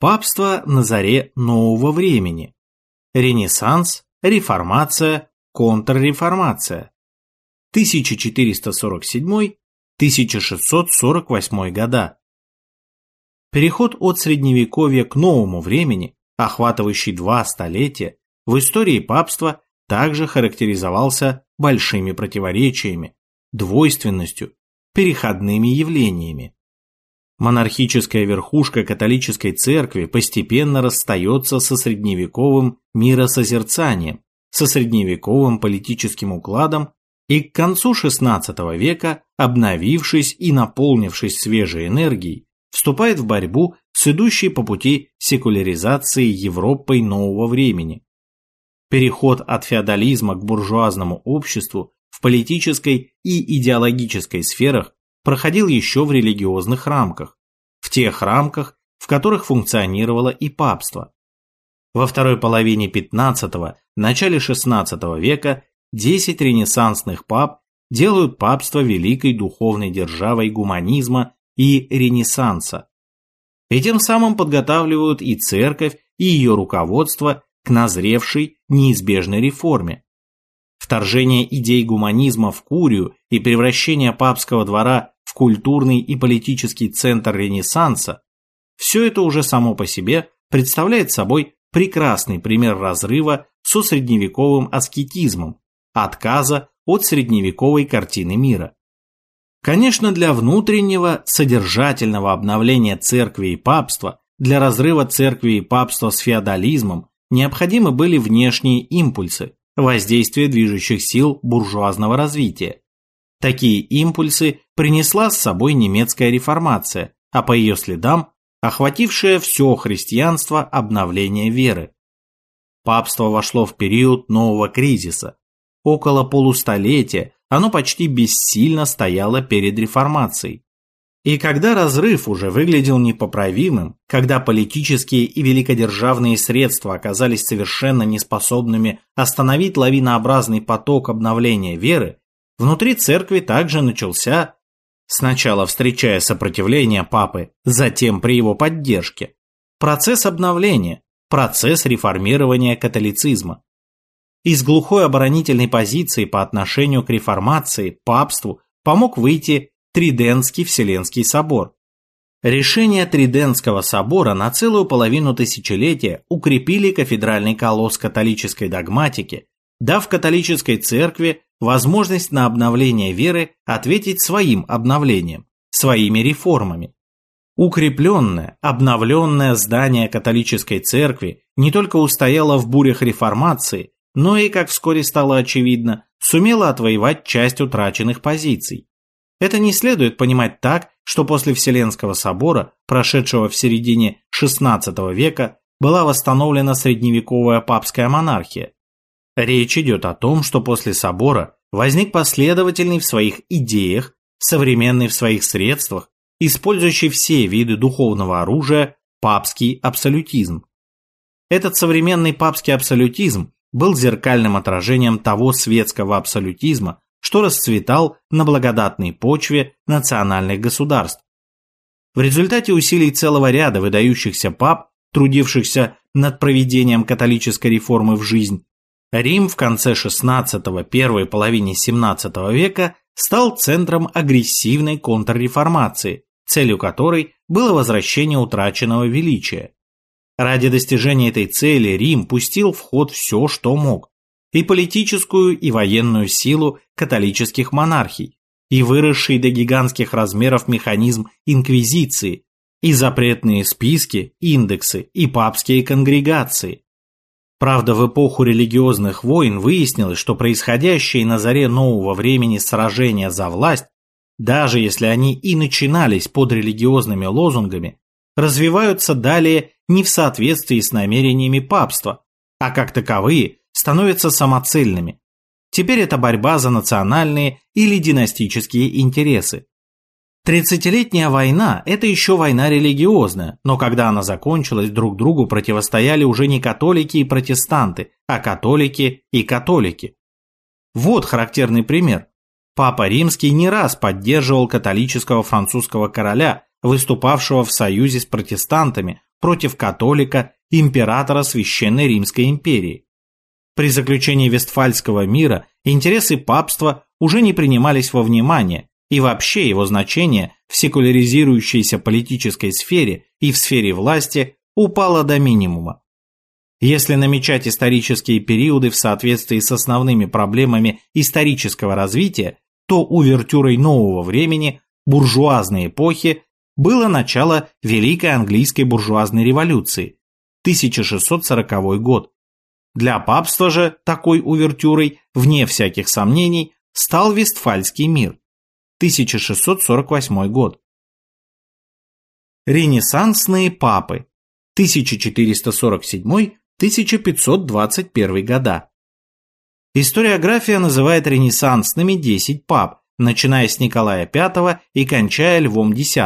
Папство на заре нового времени. Ренессанс, реформация, контрреформация. 1447-1648 года. Переход от средневековья к новому времени, охватывающий два столетия, в истории папства также характеризовался большими противоречиями, двойственностью, переходными явлениями. Монархическая верхушка католической церкви постепенно расстается со средневековым миросозерцанием, со средневековым политическим укладом и к концу XVI века, обновившись и наполнившись свежей энергией, вступает в борьбу с идущей по пути секуляризации Европой нового времени. Переход от феодализма к буржуазному обществу в политической и идеологической сферах проходил еще в религиозных рамках, в тех рамках, в которых функционировало и папство. Во второй половине XV – начале XVI века 10 ренессансных пап делают папство великой духовной державой гуманизма и ренессанса. И тем самым подготавливают и церковь, и ее руководство к назревшей неизбежной реформе. Вторжение идей гуманизма в Курию и превращение папского двора в культурный и политический центр Ренессанса, все это уже само по себе представляет собой прекрасный пример разрыва со средневековым аскетизмом, отказа от средневековой картины мира. Конечно, для внутреннего содержательного обновления церкви и папства, для разрыва церкви и папства с феодализмом необходимы были внешние импульсы, воздействие движущих сил буржуазного развития. Такие импульсы принесла с собой немецкая реформация, а по ее следам охватившее все христианство обновление веры. Папство вошло в период нового кризиса. Около полустолетия оно почти бессильно стояло перед реформацией. И когда разрыв уже выглядел непоправимым, когда политические и великодержавные средства оказались совершенно неспособными остановить лавинообразный поток обновления веры, внутри церкви также начался, сначала встречая сопротивление папы, затем при его поддержке, процесс обновления, процесс реформирования католицизма. Из глухой оборонительной позиции по отношению к реформации, папству, помог выйти Триденский Вселенский собор. Решение Триденского собора на целую половину тысячелетия укрепили кафедральный колосс католической догматики, дав католической церкви возможность на обновление веры ответить своим обновлением, своими реформами. Укрепленное, обновленное здание католической церкви не только устояло в бурях реформации, но и, как вскоре стало очевидно, сумело отвоевать часть утраченных позиций. Это не следует понимать так, что после Вселенского собора, прошедшего в середине XVI века, была восстановлена средневековая папская монархия. Речь идет о том, что после собора возник последовательный в своих идеях, современный в своих средствах, использующий все виды духовного оружия папский абсолютизм. Этот современный папский абсолютизм был зеркальным отражением того светского абсолютизма, что расцветал на благодатной почве национальных государств. В результате усилий целого ряда выдающихся пап, трудившихся над проведением католической реформы в жизнь, Рим в конце XVI – первой половине XVII века стал центром агрессивной контрреформации, целью которой было возвращение утраченного величия. Ради достижения этой цели Рим пустил в ход все, что мог и политическую и военную силу католических монархий, и выросший до гигантских размеров механизм инквизиции, и запретные списки, индексы, и папские конгрегации. Правда, в эпоху религиозных войн выяснилось, что происходящие на заре нового времени сражения за власть, даже если они и начинались под религиозными лозунгами, развиваются далее не в соответствии с намерениями папства, а как таковые становятся самоцельными. Теперь это борьба за национальные или династические интересы. Тридцатилетняя война – это еще война религиозная, но когда она закончилась, друг другу противостояли уже не католики и протестанты, а католики и католики. Вот характерный пример. Папа Римский не раз поддерживал католического французского короля, выступавшего в союзе с протестантами, против католика, императора Священной Римской империи. При заключении Вестфальского мира интересы папства уже не принимались во внимание, и вообще его значение в секуляризирующейся политической сфере и в сфере власти упало до минимума. Если намечать исторические периоды в соответствии с основными проблемами исторического развития, то увертюрой нового времени, буржуазной эпохи, было начало Великой английской буржуазной революции, 1640 год. Для папства же такой увертюрой, вне всяких сомнений, стал Вестфальский мир, 1648 год. Ренессансные папы, 1447 1521 года. Историография называет ренессансными 10 пап, начиная с Николая V и кончая Львом X.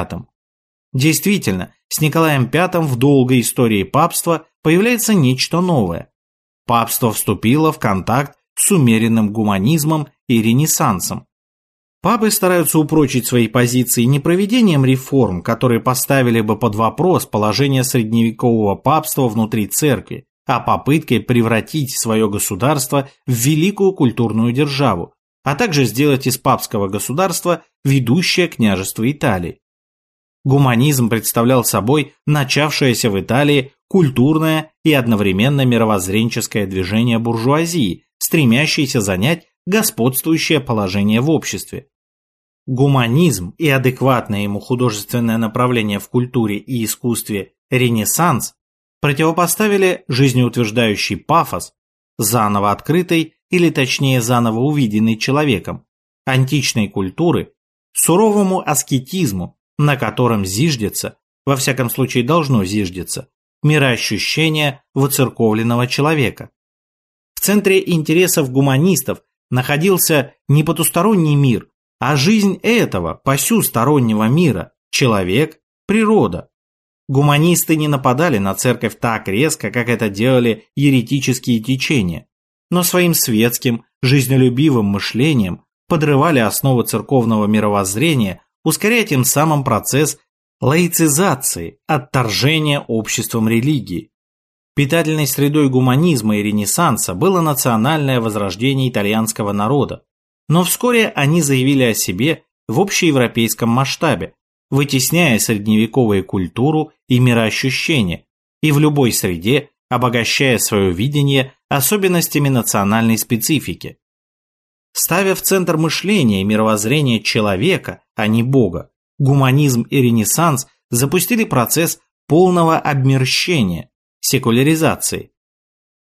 Действительно, с Николаем V в долгой истории папства появляется нечто новое. Папство вступило в контакт с умеренным гуманизмом и ренессансом. Папы стараются упрочить свои позиции не проведением реформ, которые поставили бы под вопрос положение средневекового папства внутри церкви, а попыткой превратить свое государство в великую культурную державу, а также сделать из папского государства ведущее княжество Италии. Гуманизм представлял собой начавшееся в Италии культурное и одновременно мировоззренческое движение буржуазии, стремящееся занять господствующее положение в обществе. Гуманизм и адекватное ему художественное направление в культуре и искусстве Ренессанс противопоставили жизнеутверждающий пафос, заново открытый или точнее заново увиденный человеком, античной культуры, суровому аскетизму, на котором зиждется, во всяком случае должно зиждеться, мироощущение выцерковленного человека. В центре интересов гуманистов находился не потусторонний мир, а жизнь этого, посюстороннего мира, человек, природа, Гуманисты не нападали на церковь так резко, как это делали еретические течения, но своим светским, жизнелюбивым мышлением подрывали основы церковного мировоззрения, ускоряя тем самым процесс лаицизации, отторжения обществом религии. Питательной средой гуманизма и ренессанса было национальное возрождение итальянского народа, но вскоре они заявили о себе в общеевропейском масштабе, вытесняя средневековую культуру и мироощущение, и в любой среде обогащая свое видение особенностями национальной специфики. Ставя в центр мышления и мировоззрения человека, а не Бога, гуманизм и ренессанс запустили процесс полного обмерщения, секуляризации.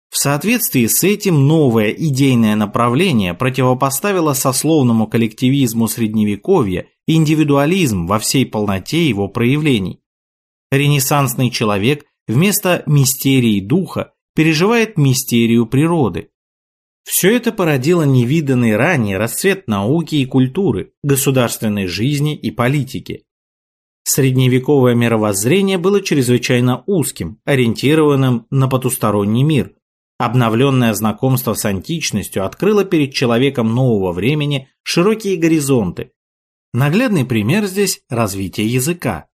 В соответствии с этим новое идейное направление противопоставило сословному коллективизму Средневековья индивидуализм во всей полноте его проявлений. Ренессансный человек вместо мистерии духа переживает мистерию природы. Все это породило невиданный ранее расцвет науки и культуры, государственной жизни и политики. Средневековое мировоззрение было чрезвычайно узким, ориентированным на потусторонний мир. Обновленное знакомство с античностью открыло перед человеком нового времени широкие горизонты, Наглядный пример здесь – развитие языка.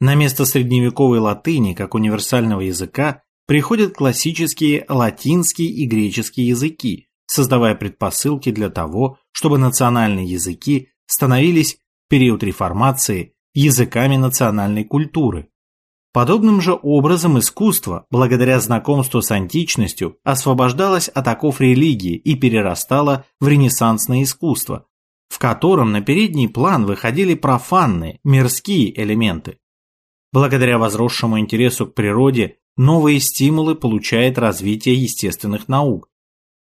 На место средневековой латыни как универсального языка приходят классические латинский и греческий языки, создавая предпосылки для того, чтобы национальные языки становились в период реформации языками национальной культуры. Подобным же образом искусство, благодаря знакомству с античностью, освобождалось от оков религии и перерастало в ренессансное искусство, в котором на передний план выходили профанные, мирские элементы. Благодаря возросшему интересу к природе новые стимулы получает развитие естественных наук.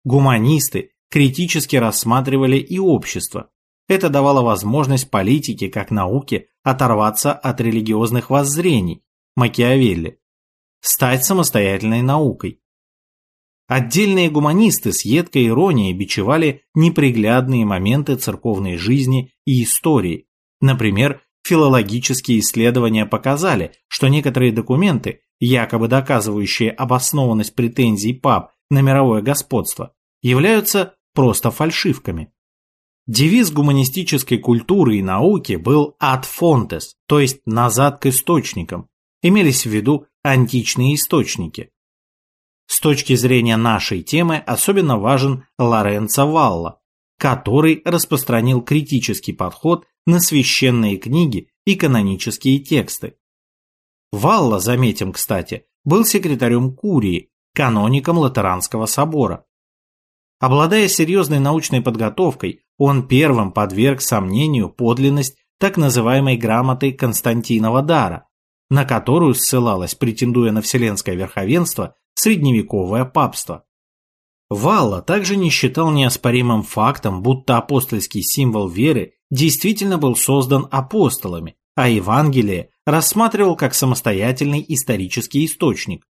Гуманисты критически рассматривали и общество. Это давало возможность политике как науке оторваться от религиозных воззрений, Макиавелли, стать самостоятельной наукой. Отдельные гуманисты с едкой иронией бичевали неприглядные моменты церковной жизни и истории. Например, филологические исследования показали, что некоторые документы, якобы доказывающие обоснованность претензий пап на мировое господство, являются просто фальшивками. Девиз гуманистической культуры и науки был «ad fontes», то есть «назад к источникам». Имелись в виду античные источники. С точки зрения нашей темы особенно важен Лоренцо Валла, который распространил критический подход на священные книги и канонические тексты. Валла, заметим, кстати, был секретарем Курии, каноником Латеранского собора. Обладая серьезной научной подготовкой, он первым подверг сомнению подлинность так называемой грамоты Константинова дара, на которую ссылалось, претендуя на вселенское верховенство, средневековое папство. Валла также не считал неоспоримым фактом, будто апостольский символ веры действительно был создан апостолами, а Евангелие рассматривал как самостоятельный исторический источник.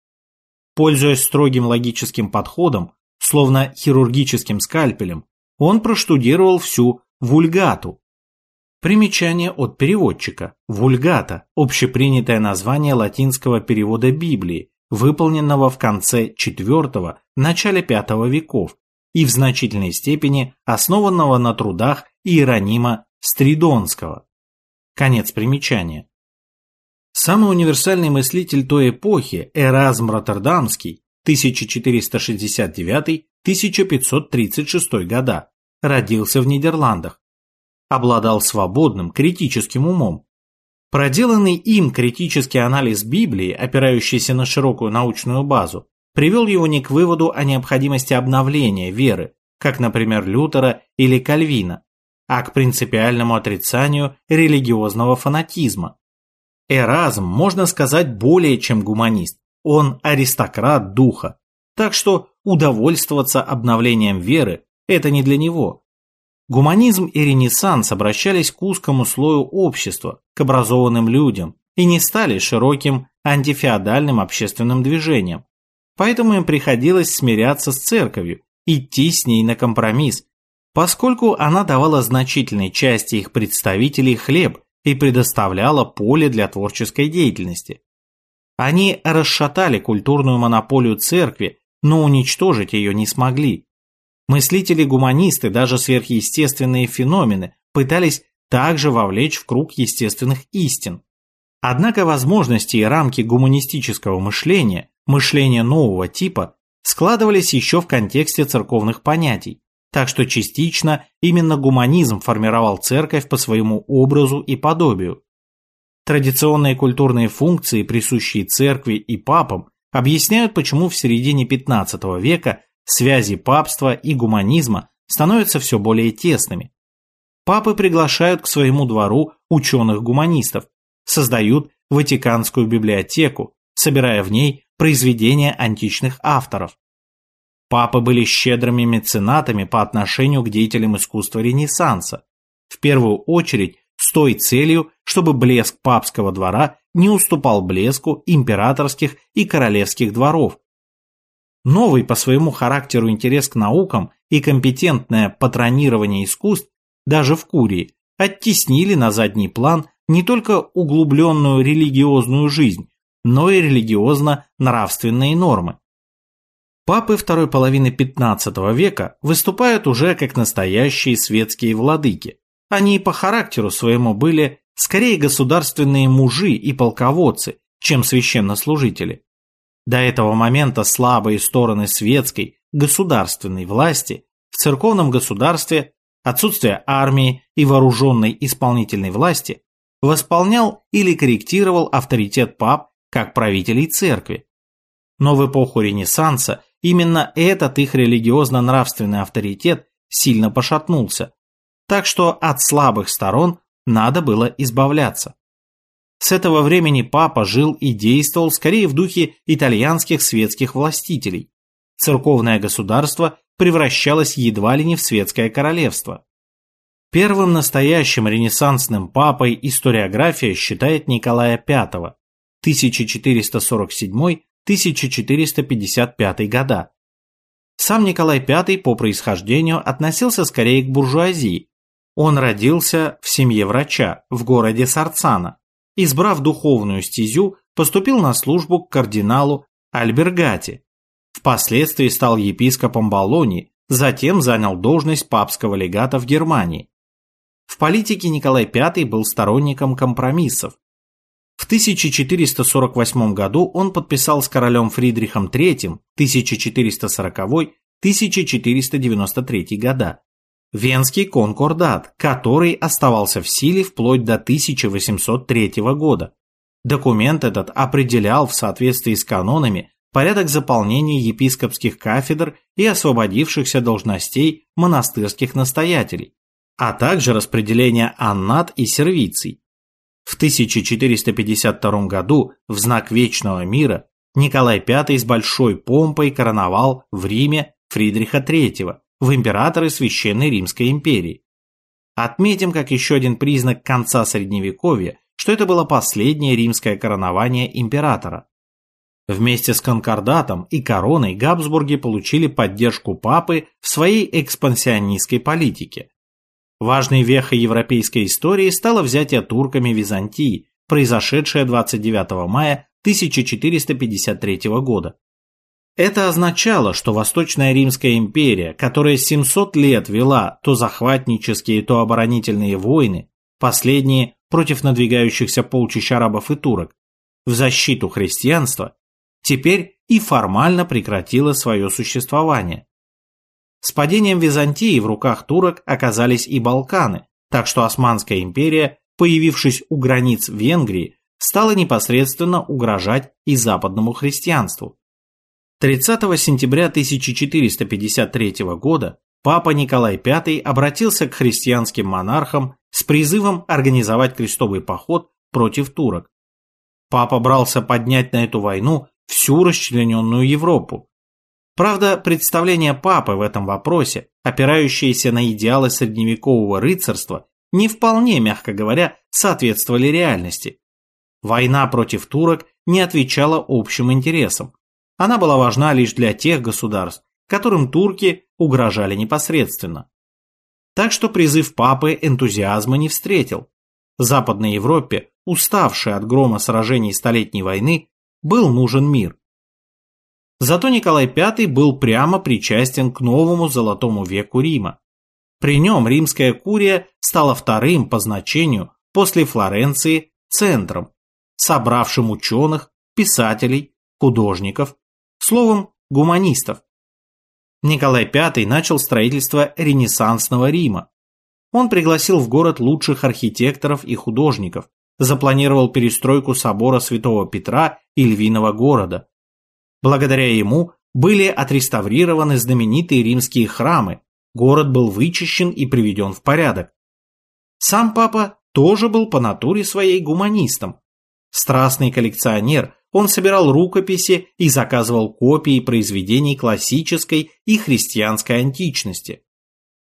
Пользуясь строгим логическим подходом, словно хирургическим скальпелем, он проштудировал всю вульгату. Примечание от переводчика. Вульгата – общепринятое название латинского перевода Библии, выполненного в конце IV – начале V веков и в значительной степени основанного на трудах Иеронима Стридонского. Конец примечания. Самый универсальный мыслитель той эпохи, Эразм Роттердамский, 1469-1536 года, родился в Нидерландах. Обладал свободным критическим умом. Проделанный им критический анализ Библии, опирающийся на широкую научную базу, привел его не к выводу о необходимости обновления веры, как, например, Лютера или Кальвина, а к принципиальному отрицанию религиозного фанатизма. Эразм, можно сказать, более чем гуманист. Он аристократ духа. Так что удовольствоваться обновлением веры – это не для него. Гуманизм и Ренессанс обращались к узкому слою общества, к образованным людям, и не стали широким антифеодальным общественным движением. Поэтому им приходилось смиряться с церковью, идти с ней на компромисс, поскольку она давала значительной части их представителей хлеб и предоставляла поле для творческой деятельности. Они расшатали культурную монополию церкви, но уничтожить ее не смогли. Мыслители-гуманисты даже сверхъестественные феномены пытались также вовлечь в круг естественных истин. Однако возможности и рамки гуманистического мышления, мышления нового типа, складывались еще в контексте церковных понятий, так что частично именно гуманизм формировал церковь по своему образу и подобию. Традиционные культурные функции, присущие церкви и папам, объясняют, почему в середине XV века связи папства и гуманизма становятся все более тесными. Папы приглашают к своему двору ученых-гуманистов, создают Ватиканскую библиотеку, собирая в ней произведения античных авторов. Папы были щедрыми меценатами по отношению к деятелям искусства Ренессанса, в первую очередь с той целью, чтобы блеск папского двора не уступал блеску императорских и королевских дворов. Новый по своему характеру интерес к наукам и компетентное патронирование искусств даже в Курии оттеснили на задний план не только углубленную религиозную жизнь, но и религиозно-нравственные нормы. Папы второй половины XV века выступают уже как настоящие светские владыки. Они по характеру своему были скорее государственные мужи и полководцы, чем священнослужители. До этого момента слабые стороны светской, государственной власти в церковном государстве, отсутствие армии и вооруженной исполнительной власти восполнял или корректировал авторитет пап как правителей церкви. Но в эпоху Ренессанса Именно этот их религиозно-нравственный авторитет сильно пошатнулся, так что от слабых сторон надо было избавляться. С этого времени папа жил и действовал скорее в духе итальянских светских властителей. Церковное государство превращалось едва ли не в светское королевство. Первым настоящим ренессансным папой историография считает Николая V, 1447 1455 года. Сам Николай V по происхождению относился скорее к буржуазии. Он родился в семье врача в городе Сарцана. Избрав духовную стезю, поступил на службу к кардиналу Альбергати. Впоследствии стал епископом Болонии, затем занял должность папского легата в Германии. В политике Николай V был сторонником компромиссов, в 1448 году он подписал с королем Фридрихом III 1440-1493 года Венский конкордат, который оставался в силе вплоть до 1803 года. Документ этот определял в соответствии с канонами порядок заполнения епископских кафедр и освободившихся должностей монастырских настоятелей, а также распределение аннат и сервиций. В 1452 году в знак Вечного мира Николай V с большой помпой короновал в Риме Фридриха III в императоры Священной Римской империи. Отметим как еще один признак конца Средневековья, что это было последнее римское коронование императора. Вместе с конкордатом и короной Габсбурги получили поддержку папы в своей экспансионистской политике. Важной вехой европейской истории стало взятие турками Византии, произошедшее 29 мая 1453 года. Это означало, что Восточная Римская империя, которая 700 лет вела то захватнические, то оборонительные войны, последние против надвигающихся полчищ арабов и турок, в защиту христианства, теперь и формально прекратила свое существование. С падением Византии в руках турок оказались и Балканы, так что Османская империя, появившись у границ Венгрии, стала непосредственно угрожать и западному христианству. 30 сентября 1453 года папа Николай V обратился к христианским монархам с призывом организовать крестовый поход против турок. Папа брался поднять на эту войну всю расчлененную Европу. Правда, представления папы в этом вопросе, опирающиеся на идеалы средневекового рыцарства, не вполне, мягко говоря, соответствовали реальности. Война против турок не отвечала общим интересам. Она была важна лишь для тех государств, которым турки угрожали непосредственно. Так что призыв папы энтузиазма не встретил. Западной Европе, уставшей от грома сражений Столетней войны, был нужен мир. Зато Николай V был прямо причастен к новому золотому веку Рима. При нем римская курия стала вторым по значению после Флоренции центром, собравшим ученых, писателей, художников, словом, гуманистов. Николай V начал строительство Ренессансного Рима. Он пригласил в город лучших архитекторов и художников, запланировал перестройку собора Святого Петра и Львиного города. Благодаря ему были отреставрированы знаменитые римские храмы, город был вычищен и приведен в порядок. Сам папа тоже был по натуре своей гуманистом. Страстный коллекционер, он собирал рукописи и заказывал копии произведений классической и христианской античности.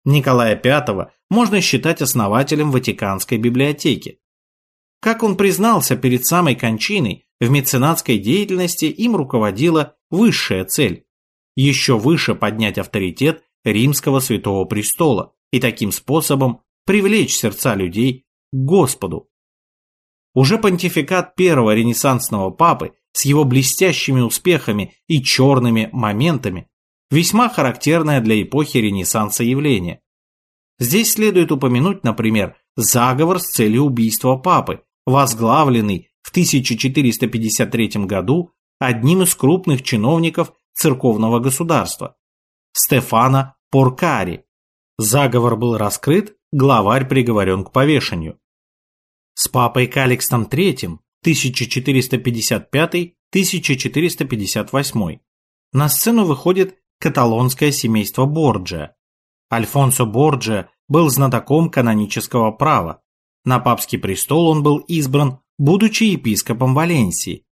Николая V можно считать основателем Ватиканской библиотеки. Как он признался перед самой кончиной, в меценатской деятельности им руководила высшая цель – еще выше поднять авторитет Римского Святого Престола и таким способом привлечь сердца людей к Господу. Уже понтификат первого ренессансного папы с его блестящими успехами и черными моментами, весьма характерное для эпохи Ренессанса явление. Здесь следует упомянуть, например, заговор с целью убийства папы, возглавленный в 1453 году одним из крупных чиновников церковного государства – Стефана Поркари. Заговор был раскрыт, главарь приговорен к повешению. С папой Каликстом III 1455-1458 на сцену выходит каталонское семейство Борджиа. Альфонсо Борджиа был знатоком канонического права. На папский престол он был избран, будучи епископом Валенсии.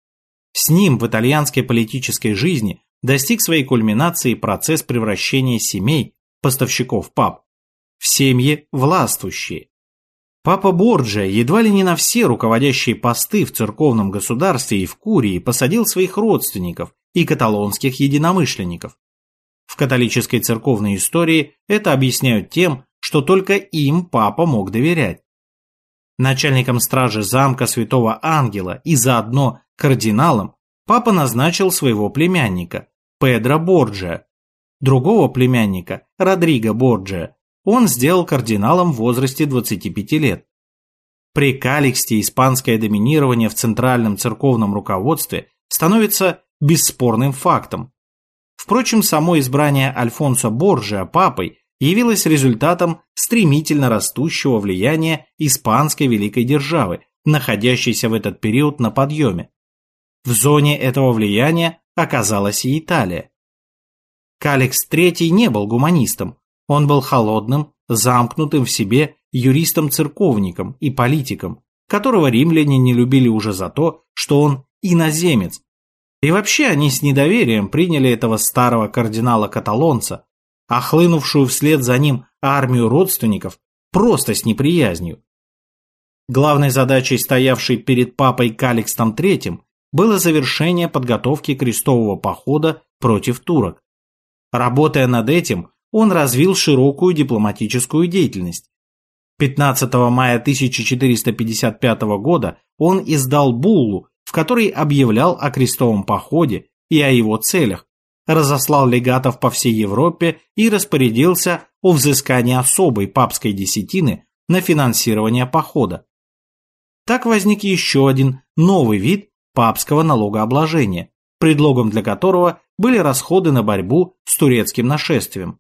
С ним в итальянской политической жизни достиг своей кульминации процесс превращения семей, поставщиков пап, в семьи властвующие. Папа Борджа едва ли не на все руководящие посты в церковном государстве и в Курии посадил своих родственников и каталонских единомышленников. В католической церковной истории это объясняют тем, что только им папа мог доверять. Начальником стражи замка Святого Ангела и заодно кардиналом папа назначил своего племянника, Педро Борджа. Другого племянника, Родриго Борджа, он сделал кардиналом в возрасте 25 лет. При Каликсте испанское доминирование в центральном церковном руководстве становится бесспорным фактом. Впрочем, само избрание Альфонсо Борджиа папой явилось результатом стремительно растущего влияния испанской великой державы, находящейся в этот период на подъеме. В зоне этого влияния оказалась и Италия. Каликс III не был гуманистом, он был холодным, замкнутым в себе юристом-церковником и политиком, которого римляне не любили уже за то, что он иноземец. И вообще они с недоверием приняли этого старого кардинала-каталонца, а вслед за ним армию родственников просто с неприязнью. Главной задачей, стоявшей перед папой Каликстом III, было завершение подготовки крестового похода против турок. Работая над этим, он развил широкую дипломатическую деятельность. 15 мая 1455 года он издал буллу, в которой объявлял о крестовом походе и о его целях, разослал легатов по всей Европе и распорядился о взыскании особой папской десятины на финансирование похода. Так возник еще один новый вид папского налогообложения, предлогом для которого были расходы на борьбу с турецким нашествием.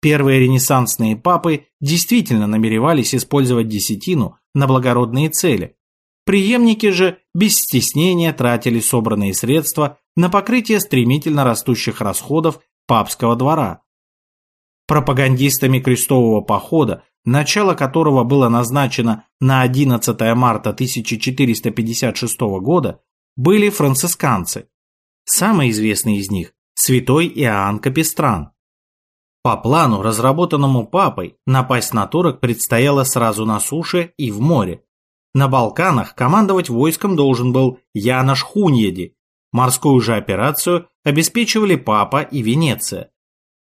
Первые ренессансные папы действительно намеревались использовать десятину на благородные цели. Приемники же без стеснения тратили собранные средства на покрытие стремительно растущих расходов папского двора. Пропагандистами крестового похода, начало которого было назначено на 11 марта 1456 года, были францисканцы. Самый известный из них – святой Иоанн Капистран. По плану, разработанному папой, напасть на турок предстояло сразу на суше и в море. На Балканах командовать войском должен был Янош Хуньеди. Морскую же операцию обеспечивали папа и Венеция.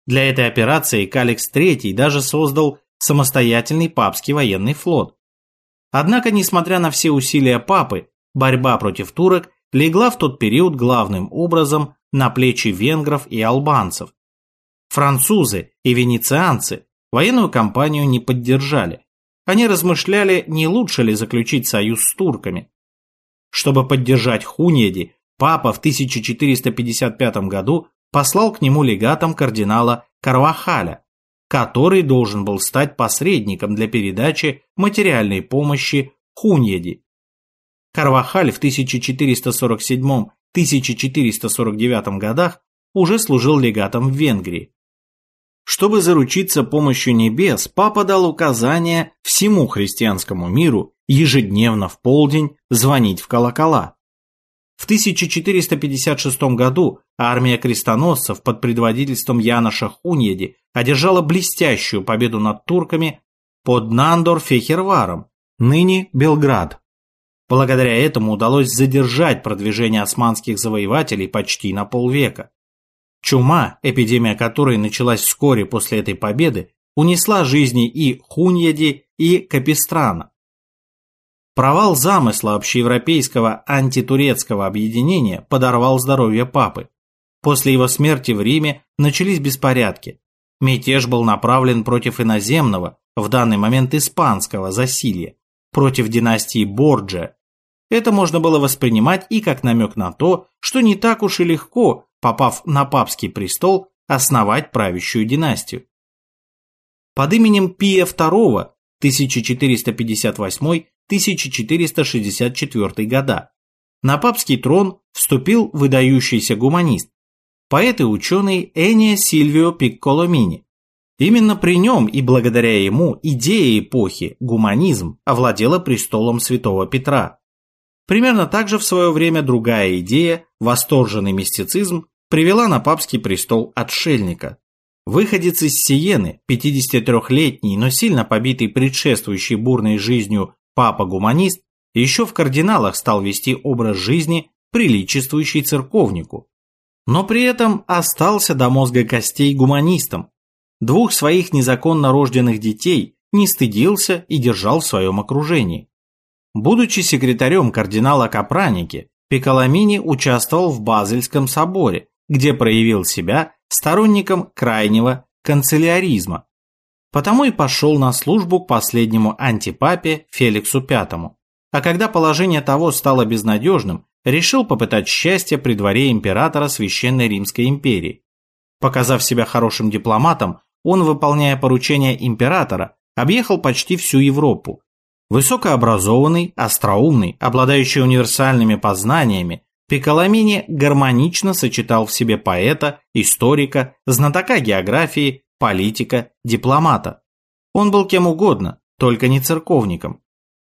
Для этой операции Каликс III даже создал самостоятельный папский военный флот. Однако, несмотря на все усилия папы, борьба против турок легла в тот период главным образом на плечи венгров и албанцев. Французы и венецианцы военную кампанию не поддержали. Они размышляли, не лучше ли заключить союз с турками. Чтобы поддержать Хуньеди, папа в 1455 году послал к нему легатом кардинала Карвахаля, который должен был стать посредником для передачи материальной помощи Хуньеди. Карвахаль в 1447-1449 годах уже служил легатом в Венгрии. Чтобы заручиться помощью небес, папа дал указание всему христианскому миру ежедневно в полдень звонить в колокола. В 1456 году армия крестоносцев под предводительством Яноша Хуньеди одержала блестящую победу над турками под Нандор-Фехерваром, ныне Белград. Благодаря этому удалось задержать продвижение османских завоевателей почти на полвека. Чума, эпидемия которой началась вскоре после этой победы, унесла жизни и Хуньяди, и Капистрана. Провал замысла общеевропейского антитурецкого объединения подорвал здоровье папы. После его смерти в Риме начались беспорядки. Мятеж был направлен против иноземного, в данный момент испанского, засилья, против династии Борджа, это можно было воспринимать и как намек на то, что не так уж и легко, попав на папский престол, основать правящую династию. Под именем Пия II 1458-1464 года на папский трон вступил выдающийся гуманист, поэт и ученый Эния Сильвио Пикколомини. Именно при нем и благодаря ему идея эпохи, гуманизм, овладела престолом святого Петра. Примерно так же в свое время другая идея, восторженный мистицизм, привела на папский престол отшельника. Выходец из Сиены, 53-летний, но сильно побитый предшествующей бурной жизнью папа-гуманист, еще в кардиналах стал вести образ жизни, приличествующий церковнику. Но при этом остался до мозга костей гуманистом. Двух своих незаконно рожденных детей не стыдился и держал в своем окружении. Будучи секретарем кардинала Капраники, Пиколамини участвовал в Базельском соборе, где проявил себя сторонником крайнего канцеляризма. Потому и пошел на службу к последнему антипапе Феликсу V. А когда положение того стало безнадежным, решил попытать счастье при дворе императора Священной Римской империи. Показав себя хорошим дипломатом, он, выполняя поручения императора, объехал почти всю Европу. Высокообразованный, остроумный, обладающий универсальными познаниями, Пиколамини гармонично сочетал в себе поэта, историка, знатока географии, политика, дипломата. Он был кем угодно, только не церковником.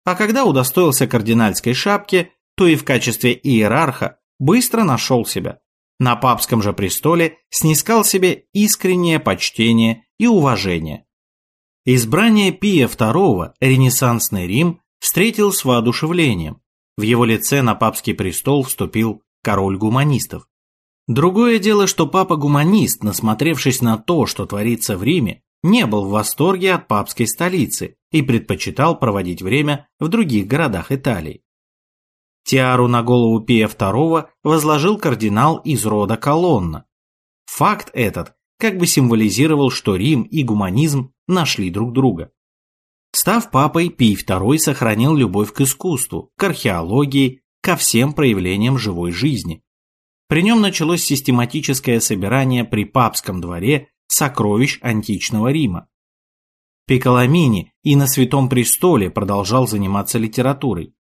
А когда удостоился кардинальской шапки, то и в качестве иерарха быстро нашел себя. На папском же престоле снискал себе искреннее почтение и уважение. Избрание Пия II ренессансный Рим встретил с воодушевлением. В его лице на папский престол вступил король гуманистов. Другое дело, что папа-гуманист, насмотревшись на то, что творится в Риме, не был в восторге от папской столицы и предпочитал проводить время в других городах Италии. Тиару на голову Пия II возложил кардинал из рода Колонна. Факт этот как бы символизировал, что Рим и гуманизм нашли друг друга. Став папой, Пий II сохранил любовь к искусству, к археологии, ко всем проявлениям живой жизни. При нем началось систематическое собирание при папском дворе сокровищ античного Рима. Пиколамини и на Святом Престоле продолжал заниматься литературой.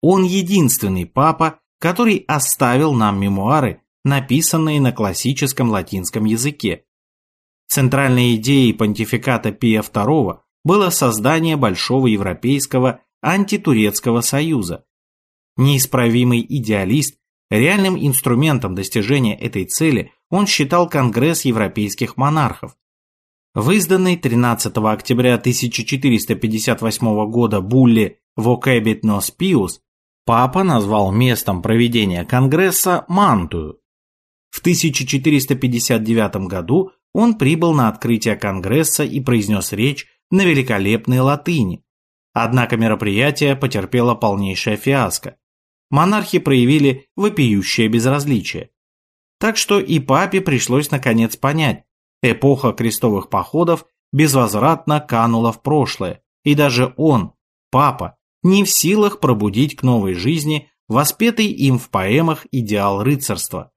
Он единственный папа, который оставил нам мемуары, написанные на классическом латинском языке. Центральной идеей понтификата Пия II было создание Большого Европейского антитурецкого союза. Неисправимый идеалист, реальным инструментом достижения этой цели он считал Конгресс европейских монархов. В изданной 13 октября 1458 года булле «Vocabit nos pius» папа назвал местом проведения Конгресса Мантую. В 1459 году он прибыл на открытие Конгресса и произнес речь на великолепной латыни. Однако мероприятие потерпело полнейшее фиаско. Монархи проявили вопиющее безразличие. Так что и папе пришлось наконец понять, эпоха крестовых походов безвозвратно канула в прошлое, и даже он, папа, не в силах пробудить к новой жизни воспетый им в поэмах идеал рыцарства.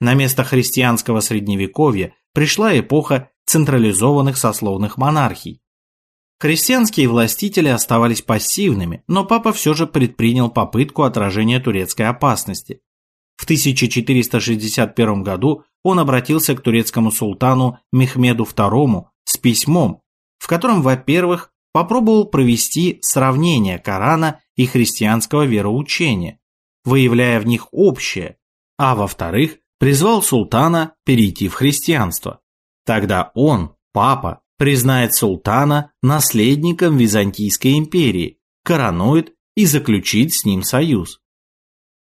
На место христианского средневековья пришла эпоха централизованных сословных монархий. Христианские властители оставались пассивными, но папа все же предпринял попытку отражения турецкой опасности. В 1461 году он обратился к турецкому султану Мехмеду II с письмом, в котором, во-первых, попробовал провести сравнение Корана и христианского вероучения, выявляя в них общее, а во-вторых, призвал султана перейти в христианство. Тогда он, папа, признает султана наследником Византийской империи, коронует и заключит с ним союз.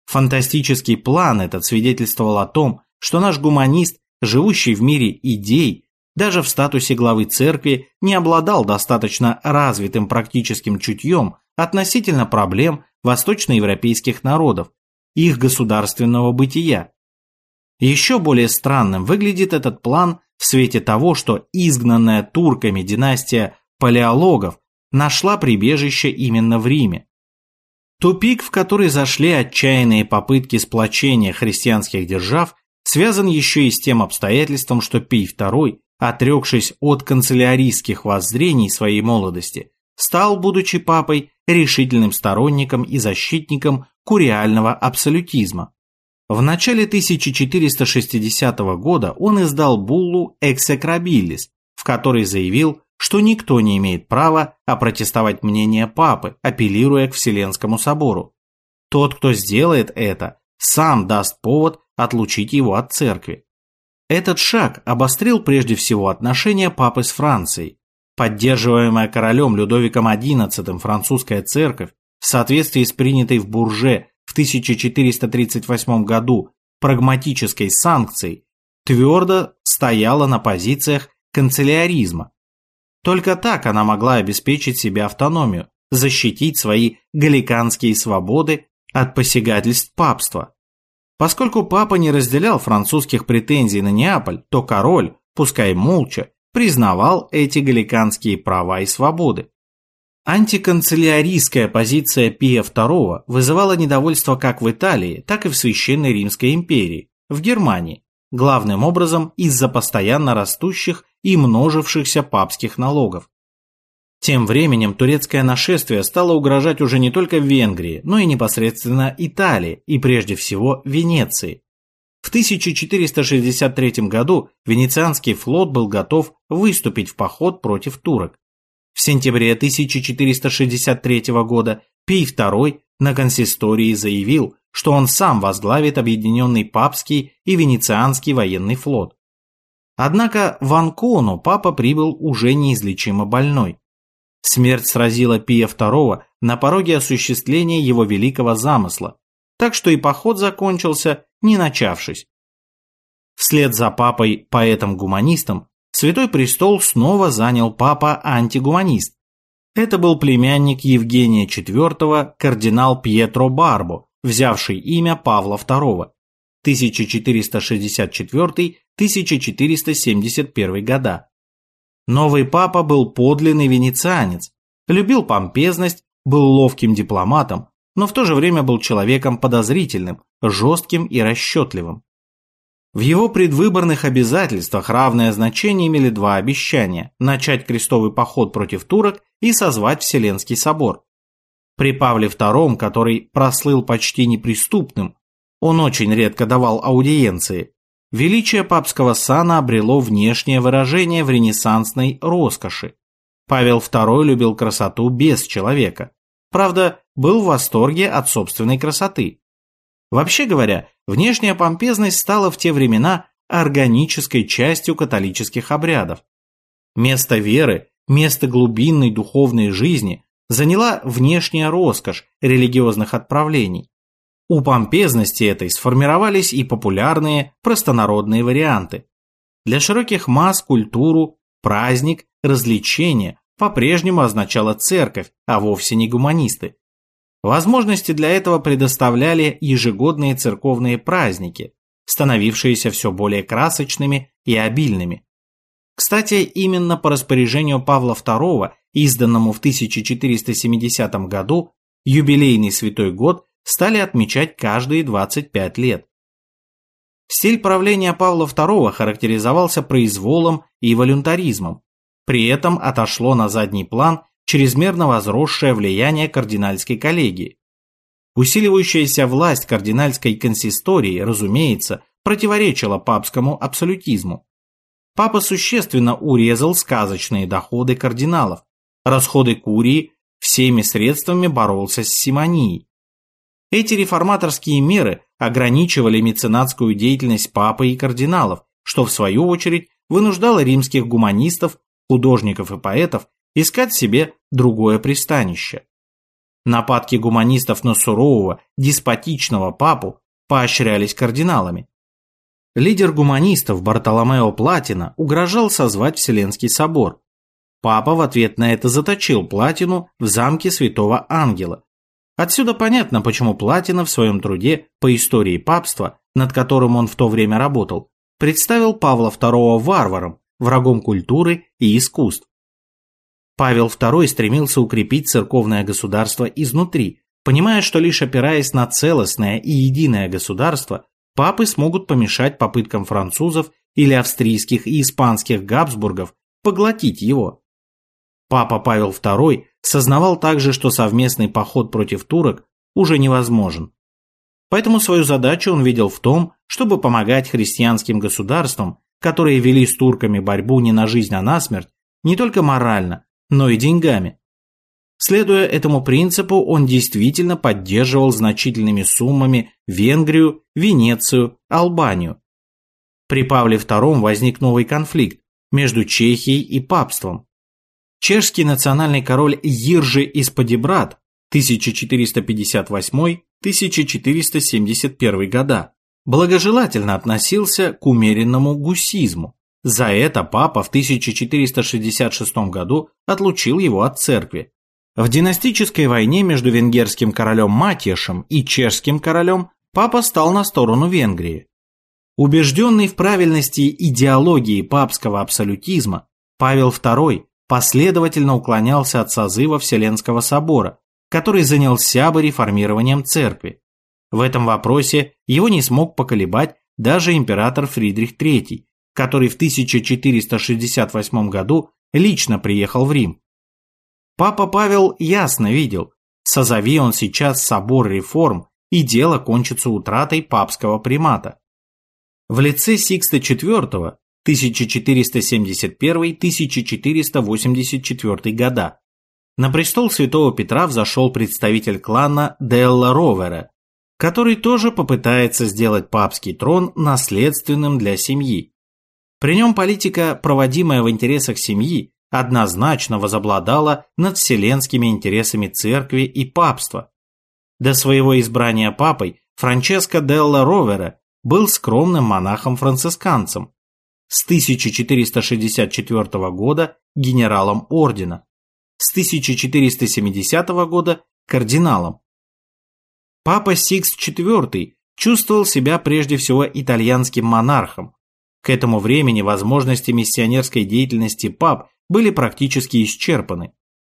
Фантастический план этот свидетельствовал о том, что наш гуманист, живущий в мире идей, даже в статусе главы церкви не обладал достаточно развитым практическим чутьем относительно проблем восточноевропейских народов, их государственного бытия. Еще более странным выглядит этот план в свете того, что изгнанная турками династия палеологов нашла прибежище именно в Риме. Тупик, в который зашли отчаянные попытки сплочения христианских держав, связан еще и с тем обстоятельством, что Пий II, отрекшись от канцелярийских воззрений своей молодости, стал, будучи папой, решительным сторонником и защитником куриального абсолютизма. В начале 1460 года он издал буллу «Эксекрабилис», в которой заявил, что никто не имеет права опротестовать мнение папы, апеллируя к Вселенскому собору. Тот, кто сделает это, сам даст повод отлучить его от церкви. Этот шаг обострил прежде всего отношения папы с Францией. Поддерживаемая королем Людовиком XI французская церковь в соответствии с принятой в Бурже в 1438 году прагматической санкцией твердо стояла на позициях канцеляризма. Только так она могла обеспечить себе автономию, защитить свои галиканские свободы от посягательств папства. Поскольку папа не разделял французских претензий на Неаполь, то король, пускай молча, признавал эти галиканские права и свободы. Антиканцелярийская позиция Пия II вызывала недовольство как в Италии, так и в Священной Римской империи, в Германии, главным образом из-за постоянно растущих и множившихся папских налогов. Тем временем турецкое нашествие стало угрожать уже не только Венгрии, но и непосредственно Италии и прежде всего Венеции. В 1463 году Венецианский флот был готов выступить в поход против турок. В сентябре 1463 года Пий II на консистории заявил, что он сам возглавит объединенный папский и венецианский военный флот. Однако в Анкону папа прибыл уже неизлечимо больной. Смерть сразила Пия II на пороге осуществления его великого замысла, так что и поход закончился, не начавшись. Вслед за папой, поэтом-гуманистом, Святой престол снова занял папа-антигуманист. Это был племянник Евгения IV, кардинал Пьетро Барбо, взявший имя Павла II, 1464-1471 года. Новый папа был подлинный венецианец, любил помпезность, был ловким дипломатом, но в то же время был человеком подозрительным, жестким и расчетливым. В его предвыборных обязательствах равное значение имели два обещания – начать крестовый поход против турок и созвать Вселенский собор. При Павле II, который прослыл почти неприступным, он очень редко давал аудиенции, величие папского сана обрело внешнее выражение в ренессансной роскоши. Павел II любил красоту без человека. Правда, был в восторге от собственной красоты. Вообще говоря, внешняя помпезность стала в те времена органической частью католических обрядов. Место веры, место глубинной духовной жизни заняла внешняя роскошь религиозных отправлений. У помпезности этой сформировались и популярные простонародные варианты. Для широких масс культуру, праздник, развлечение по-прежнему означала церковь, а вовсе не гуманисты. Возможности для этого предоставляли ежегодные церковные праздники, становившиеся все более красочными и обильными. Кстати, именно по распоряжению Павла II, изданному в 1470 году, юбилейный святой год стали отмечать каждые 25 лет. Стиль правления Павла II характеризовался произволом и волюнтаризмом. При этом отошло на задний план чрезмерно возросшее влияние кардинальской коллегии. Усиливающаяся власть кардинальской консистории, разумеется, противоречила папскому абсолютизму. Папа существенно урезал сказочные доходы кардиналов, расходы курии всеми средствами боролся с симонией. Эти реформаторские меры ограничивали меценатскую деятельность папы и кардиналов, что в свою очередь вынуждало римских гуманистов, художников и поэтов искать себе другое пристанище. Нападки гуманистов на сурового, деспотичного папу поощрялись кардиналами. Лидер гуманистов Бартоломео Платина угрожал созвать Вселенский собор. Папа в ответ на это заточил Платину в замке Святого Ангела. Отсюда понятно, почему Платина в своем труде по истории папства, над которым он в то время работал, представил Павла II варваром, врагом культуры и искусств. Павел II стремился укрепить церковное государство изнутри, понимая, что лишь опираясь на целостное и единое государство, папы смогут помешать попыткам французов или австрийских и испанских Габсбургов поглотить его. Папа Павел II сознавал также, что совместный поход против турок уже невозможен. Поэтому свою задачу он видел в том, чтобы помогать христианским государствам, которые вели с турками борьбу не на жизнь, а на смерть, не только морально, но и деньгами. Следуя этому принципу, он действительно поддерживал значительными суммами Венгрию, Венецию, Албанию. При Павле II возник новый конфликт между Чехией и папством. Чешский национальный король Иржи из Падибрат 1458-1471 года благожелательно относился к умеренному гусизму. За это папа в 1466 году отлучил его от церкви. В династической войне между венгерским королем Матиашем и чешским королем папа стал на сторону Венгрии. Убежденный в правильности идеологии папского абсолютизма, Павел II последовательно уклонялся от созыва Вселенского собора, который занялся бы реформированием церкви. В этом вопросе его не смог поколебать даже император Фридрих III, который в 1468 году лично приехал в Рим. Папа Павел ясно видел, созови он сейчас собор реформ, и дело кончится утратой папского примата. В лице Сикста IV 1471-1484 года на престол святого Петра взошел представитель клана Делла Ровера, который тоже попытается сделать папский трон наследственным для семьи. При нем политика, проводимая в интересах семьи, однозначно возобладала над вселенскими интересами церкви и папства. До своего избрания папой Франческо Делла Ровера был скромным монахом-францисканцем, с 1464 года генералом ордена, с 1470 года кардиналом. Папа Сикс IV чувствовал себя прежде всего итальянским монархом. К этому времени возможности миссионерской деятельности пап были практически исчерпаны.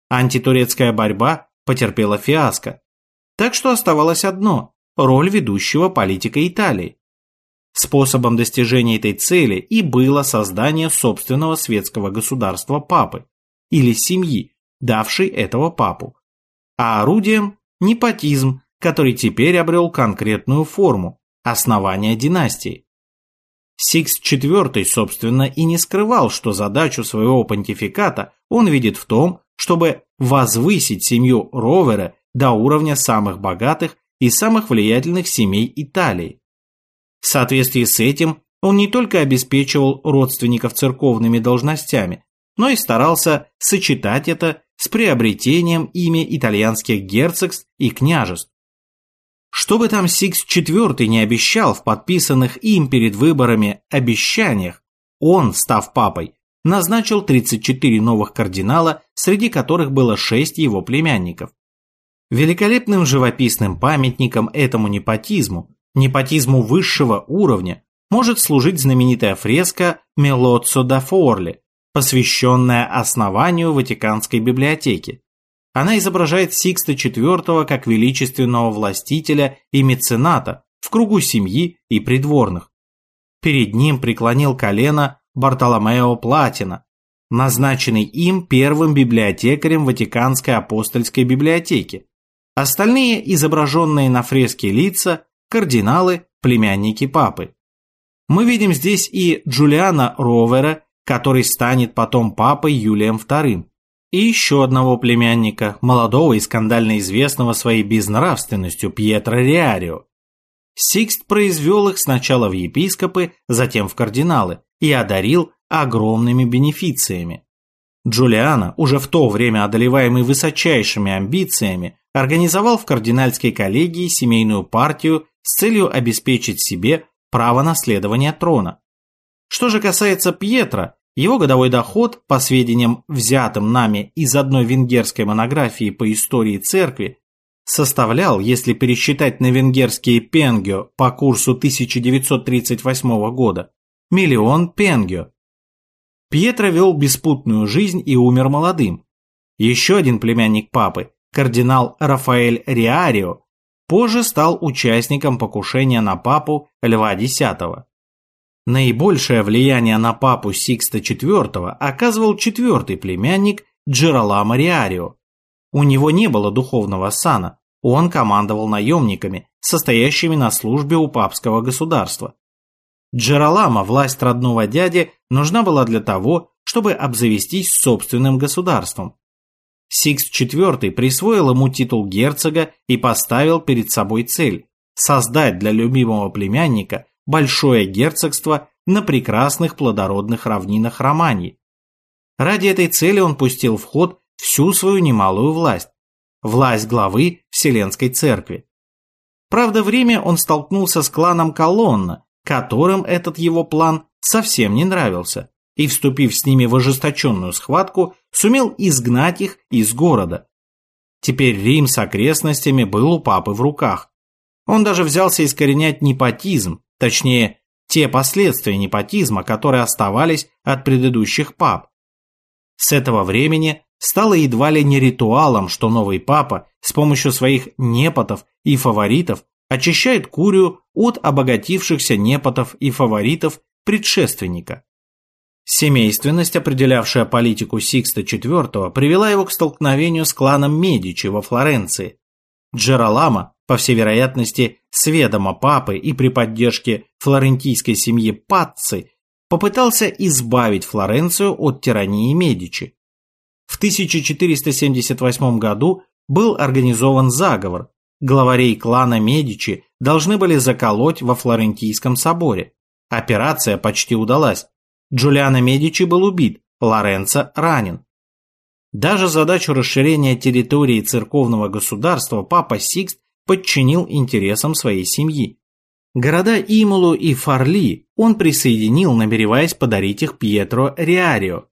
Антитурецкая борьба потерпела фиаско. Так что оставалось одно – роль ведущего политика Италии. Способом достижения этой цели и было создание собственного светского государства папы или семьи, давшей этого папу. А орудием – непотизм, который теперь обрел конкретную форму – основание династии. Сикс IV, собственно, и не скрывал, что задачу своего понтификата он видит в том, чтобы возвысить семью Ровера до уровня самых богатых и самых влиятельных семей Италии. В соответствии с этим он не только обеспечивал родственников церковными должностями, но и старался сочетать это с приобретением ими итальянских герцогств и княжеств. Что бы там Сикс IV не обещал в подписанных им перед выборами обещаниях, он, став папой, назначил 34 новых кардинала, среди которых было 6 его племянников. Великолепным живописным памятником этому непотизму непотизму высшего уровня может служить знаменитая фреска Мелоццо да Форли, посвященная основанию Ватиканской библиотеки. Она изображает Сикста IV как величественного властителя и мецената в кругу семьи и придворных. Перед ним преклонил колено Бартоломео Платина, назначенный им первым библиотекарем Ватиканской апостольской библиотеки. Остальные изображенные на фреске лица кардиналы, племянники папы. Мы видим здесь и Джулиана Ровера, который станет потом папой Юлием II, и еще одного племянника, молодого и скандально известного своей безнравственностью Пьетро Риарио. Сикст произвел их сначала в епископы, затем в кардиналы и одарил огромными бенефициями. Джулиана, уже в то время одолеваемый высочайшими амбициями, организовал в кардинальской коллегии семейную партию с целью обеспечить себе право наследования трона. Что же касается Пьетра, его годовой доход, по сведениям, взятым нами из одной венгерской монографии по истории церкви, составлял, если пересчитать на венгерские пенгио по курсу 1938 года, миллион пенгио. Пьетро вел беспутную жизнь и умер молодым. Еще один племянник папы, кардинал Рафаэль Риарио, позже стал участником покушения на папу Льва X. Наибольшее влияние на папу Сикста IV оказывал четвертый племянник Джироламо Риарио. У него не было духовного сана, он командовал наемниками, состоящими на службе у папского государства. Джироламо власть родного дяди, нужна была для того, чтобы обзавестись собственным государством. Сикст IV присвоил ему титул герцога и поставил перед собой цель – создать для любимого племянника большое герцогство на прекрасных плодородных равнинах Романьи. Ради этой цели он пустил в ход всю свою немалую власть – власть главы Вселенской Церкви. Правда, в Риме он столкнулся с кланом Колонна, которым этот его план совсем не нравился и, вступив с ними в ожесточенную схватку, сумел изгнать их из города. Теперь Рим с окрестностями был у папы в руках. Он даже взялся искоренять непотизм, точнее, те последствия непотизма, которые оставались от предыдущих пап. С этого времени стало едва ли не ритуалом, что новый папа с помощью своих непотов и фаворитов очищает Курию от обогатившихся непотов и фаворитов предшественника. Семейственность, определявшая политику Сикста IV, привела его к столкновению с кланом Медичи во Флоренции. Джералама, по всей вероятности, с ведома папы и при поддержке флорентийской семьи Пацци, попытался избавить Флоренцию от тирании Медичи. В 1478 году был организован заговор. Главарей клана Медичи должны были заколоть во Флорентийском соборе. Операция почти удалась. Джулиано Медичи был убит, Лоренцо ранен. Даже задачу расширения территории церковного государства папа Сикст подчинил интересам своей семьи. Города Имулу и Фарли он присоединил, намереваясь подарить их Пьетро Риарио.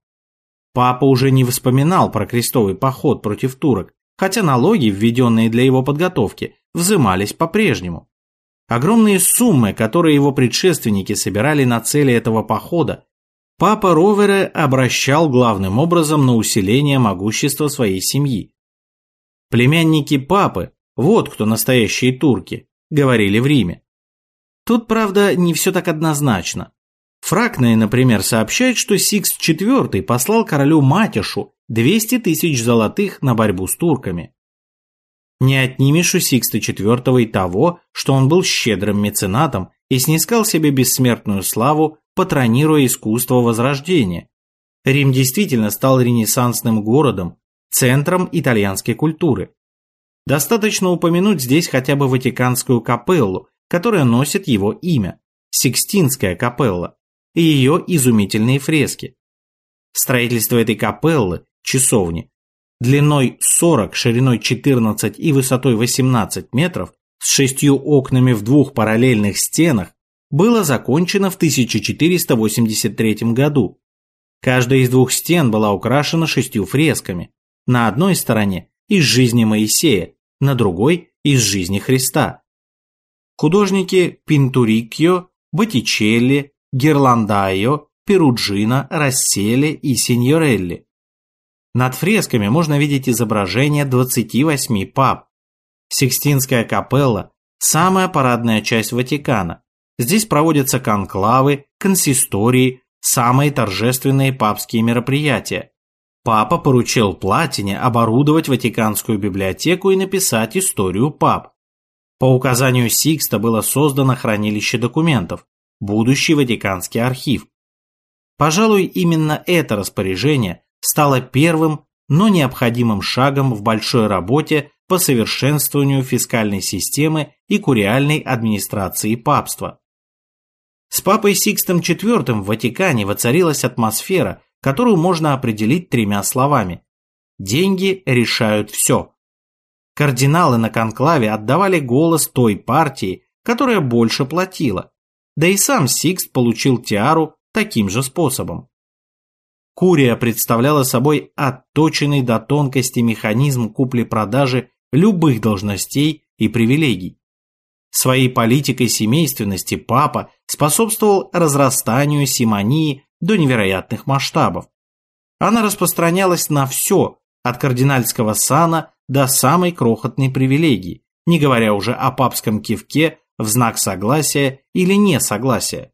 Папа уже не вспоминал про крестовый поход против турок, хотя налоги, введенные для его подготовки, взимались по-прежнему. Огромные суммы, которые его предшественники собирали на цели этого похода, Папа Ровере обращал главным образом на усиление могущества своей семьи. Племянники папы, вот кто настоящие турки, говорили в Риме. Тут, правда, не все так однозначно. Фракнои, например, сообщает, что Сикс IV послал королю Матьяшу 200 тысяч золотых на борьбу с турками. Не отнимешь у Сикста IV и того, что он был щедрым меценатом и снискал себе бессмертную славу патронируя искусство Возрождения. Рим действительно стал ренессансным городом, центром итальянской культуры. Достаточно упомянуть здесь хотя бы Ватиканскую капеллу, которая носит его имя – Сикстинская капелла, и ее изумительные фрески. Строительство этой капеллы, часовни, длиной 40, шириной 14 и высотой 18 метров, с шестью окнами в двух параллельных стенах, было закончено в 1483 году. Каждая из двух стен была украшена шестью фресками. На одной стороне из жизни Моисея, на другой из жизни Христа. Художники Пинтурикьо, Боттичелли, Герландайо, Перуджино, Расселли и Синьорелли. Над фресками можно видеть изображения 28 пап. Сикстинская капелла – самая парадная часть Ватикана, Здесь проводятся конклавы, консистории, самые торжественные папские мероприятия. Папа поручил Платине оборудовать Ватиканскую библиотеку и написать историю пап. По указанию Сикста было создано хранилище документов, будущий Ватиканский архив. Пожалуй, именно это распоряжение стало первым, но необходимым шагом в большой работе по совершенствованию фискальной системы и куриальной администрации папства. С папой Сикстом IV в Ватикане воцарилась атмосфера, которую можно определить тремя словами. Деньги решают все. Кардиналы на конклаве отдавали голос той партии, которая больше платила. Да и сам Сикст получил тиару таким же способом. Курия представляла собой отточенный до тонкости механизм купли-продажи любых должностей и привилегий. Своей политикой семейственности папа способствовал разрастанию симонии до невероятных масштабов. Она распространялась на все, от кардинальского сана до самой крохотной привилегии, не говоря уже о папском кивке в знак согласия или несогласия.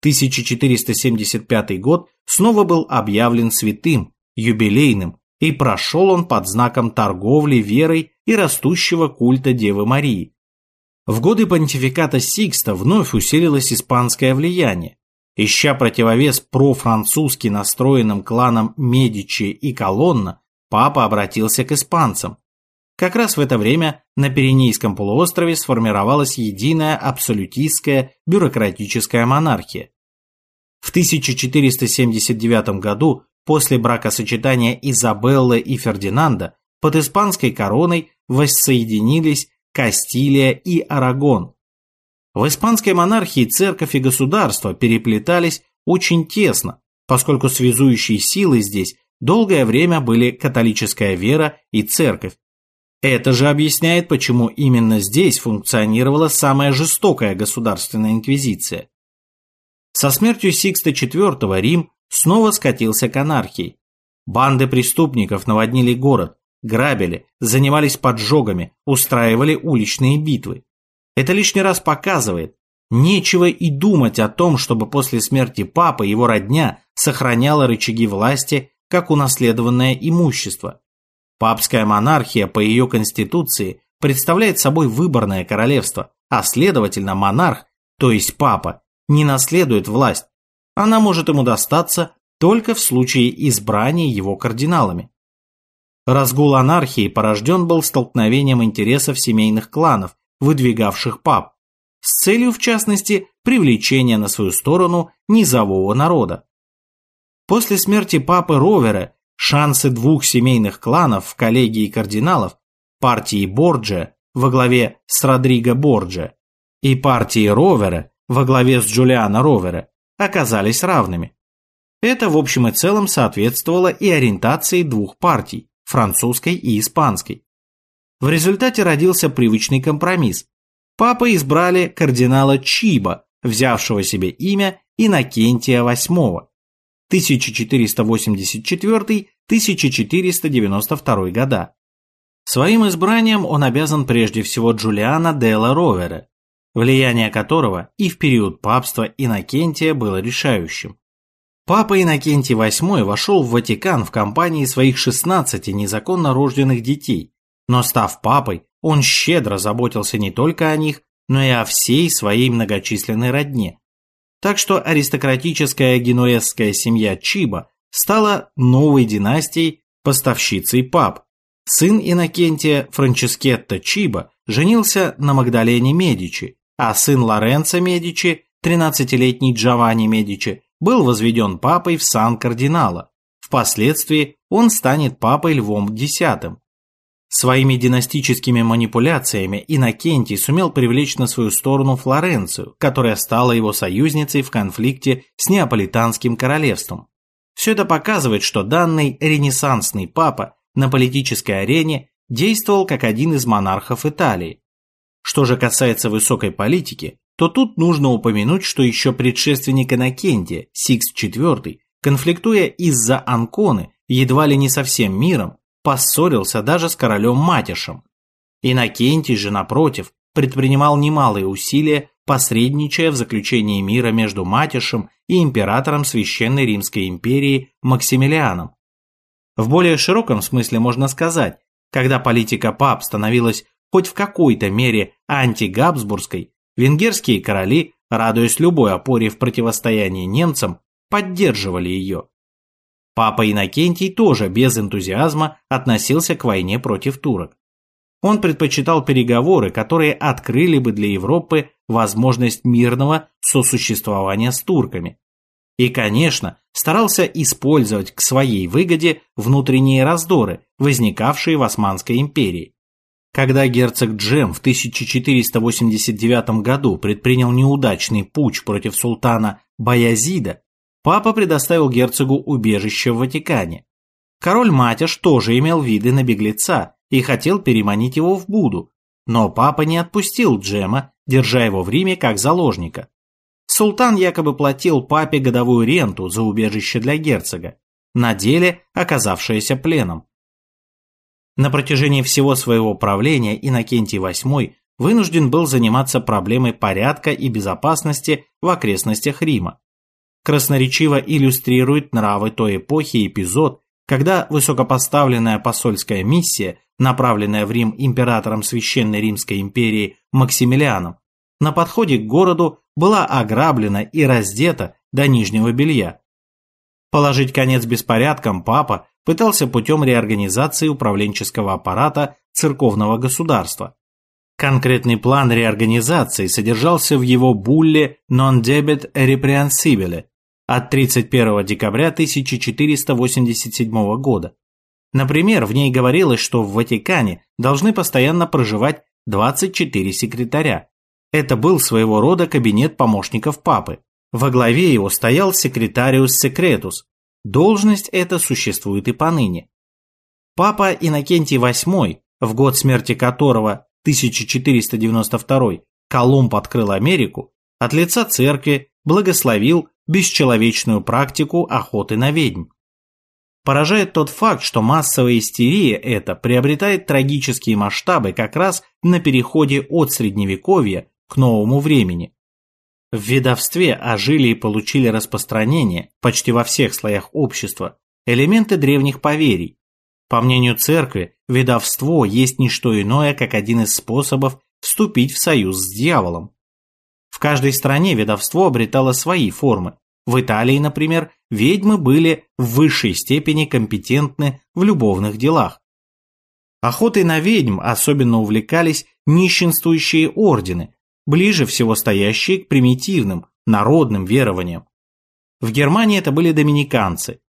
1475 год снова был объявлен святым, юбилейным, и прошел он под знаком торговли верой и растущего культа Девы Марии, в годы понтификата Сикста вновь усилилось испанское влияние. Ища противовес профранцузски настроенным кланам Медичи и Колонна, папа обратился к испанцам. Как раз в это время на Пиренейском полуострове сформировалась единая абсолютистская бюрократическая монархия. В 1479 году, после бракосочетания Изабеллы и Фердинанда, под испанской короной воссоединились Кастилия и Арагон. В испанской монархии церковь и государство переплетались очень тесно, поскольку связующей силой здесь долгое время были католическая вера и церковь. Это же объясняет, почему именно здесь функционировала самая жестокая государственная инквизиция. Со смертью Сикста IV Рим снова скатился к анархии. Банды преступников наводнили город, грабили, занимались поджогами, устраивали уличные битвы. Это лишний раз показывает, нечего и думать о том, чтобы после смерти папы его родня сохраняла рычаги власти как унаследованное имущество. Папская монархия по ее конституции представляет собой выборное королевство, а следовательно монарх, то есть папа, не наследует власть. Она может ему достаться только в случае избрания его кардиналами. Разгул анархии порожден был столкновением интересов семейных кланов, выдвигавших пап, с целью, в частности, привлечения на свою сторону низового народа. После смерти папы Ровера шансы двух семейных кланов в коллегии кардиналов, партии Борджа во главе с Родриго Борджа и партии Ровера во главе с Джулиано Ровера оказались равными. Это в общем и целом соответствовало и ориентации двух партий, французской и испанской. В результате родился привычный компромисс. Папы избрали кардинала Чиба, взявшего себе имя Иннокентия VIII, 1484-1492 года. Своим избранием он обязан прежде всего Джулиана Делла Ровера, влияние которого и в период папства Иннокентия было решающим. Папа Иннокентий VIII вошел в Ватикан в компании своих 16 незаконно рожденных детей, но став папой, он щедро заботился не только о них, но и о всей своей многочисленной родне. Так что аристократическая генуэзская семья Чиба стала новой династией поставщицей пап. Сын Иннокентия Франческетто Чиба женился на Магдалене Медичи, а сын Лоренцо Медичи, 13-летний Джованни Медичи, был возведен папой в сан кардинала. Впоследствии он станет папой Львом X. Своими династическими манипуляциями Иннокентий сумел привлечь на свою сторону Флоренцию, которая стала его союзницей в конфликте с Неаполитанским королевством. Все это показывает, что данный ренессансный папа на политической арене действовал как один из монархов Италии. Что же касается высокой политики, то тут нужно упомянуть, что еще предшественник Иннокентия, Сикс IV, конфликтуя из-за Анконы, едва ли не со всем миром, поссорился даже с королем Матишем. Иннокентий же, напротив, предпринимал немалые усилия, посредничая в заключении мира между Матишем и императором Священной Римской империи Максимилианом. В более широком смысле можно сказать, когда политика пап становилась хоть в какой-то мере антигабсбургской, Венгерские короли, радуясь любой опоре в противостоянии немцам, поддерживали ее. Папа Иннокентий тоже без энтузиазма относился к войне против турок. Он предпочитал переговоры, которые открыли бы для Европы возможность мирного сосуществования с турками. И, конечно, старался использовать к своей выгоде внутренние раздоры, возникавшие в Османской империи. Когда герцог Джем в 1489 году предпринял неудачный путч против султана Баязида, папа предоставил герцогу убежище в Ватикане. Король Матяш тоже имел виды на беглеца и хотел переманить его в Буду, но папа не отпустил Джема, держа его в Риме как заложника. Султан якобы платил папе годовую ренту за убежище для герцога, на деле оказавшееся пленом. На протяжении всего своего правления Иннокентий VIII вынужден был заниматься проблемой порядка и безопасности в окрестностях Рима. Красноречиво иллюстрирует нравы той эпохи эпизод, когда высокопоставленная посольская миссия, направленная в Рим императором Священной Римской империи Максимилианом, на подходе к городу была ограблена и раздета до нижнего белья. Положить конец беспорядкам папа пытался путем реорганизации управленческого аппарата церковного государства. Конкретный план реорганизации содержался в его булле «Non debet reprehensibile» от 31 декабря 1487 года. Например, в ней говорилось, что в Ватикане должны постоянно проживать 24 секретаря. Это был своего рода кабинет помощников папы. Во главе его стоял секретариус секретус, Должность эта существует и поныне. Папа Иннокентий VIII, в год смерти которого 1492 Колумб открыл Америку, от лица церкви благословил бесчеловечную практику охоты на ведьм. Поражает тот факт, что массовая истерия эта приобретает трагические масштабы как раз на переходе от средневековья к новому времени. В ведовстве ожили и получили распространение почти во всех слоях общества элементы древних поверий. По мнению церкви, ведовство есть не что иное, как один из способов вступить в союз с дьяволом. В каждой стране ведовство обретало свои формы. В Италии, например, ведьмы были в высшей степени компетентны в любовных делах. Охотой на ведьм особенно увлекались нищенствующие ордены, ближе всего стоящие к примитивным, народным верованиям. В Германии это были доминиканцы.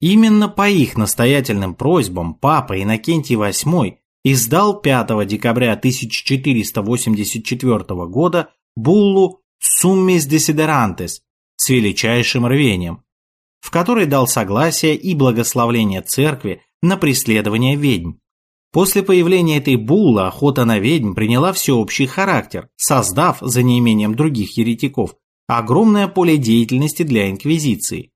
Именно по их настоятельным просьбам папа Иннокентий VIII издал 5 декабря 1484 года буллу «Summis desiderantes» с величайшим рвением, в которой дал согласие и благословление церкви на преследование ведьм. После появления этой буллы охота на ведьм приняла всеобщий характер, создав, за неимением других еретиков, огромное поле деятельности для инквизиции.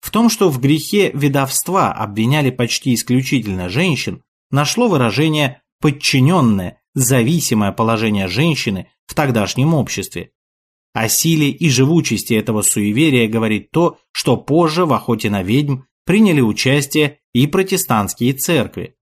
В том, что в грехе ведовства обвиняли почти исключительно женщин, нашло выражение подчиненное, зависимое положение женщины в тогдашнем обществе. О силе и живучести этого суеверия говорит то, что позже в охоте на ведьм приняли участие и протестантские церкви.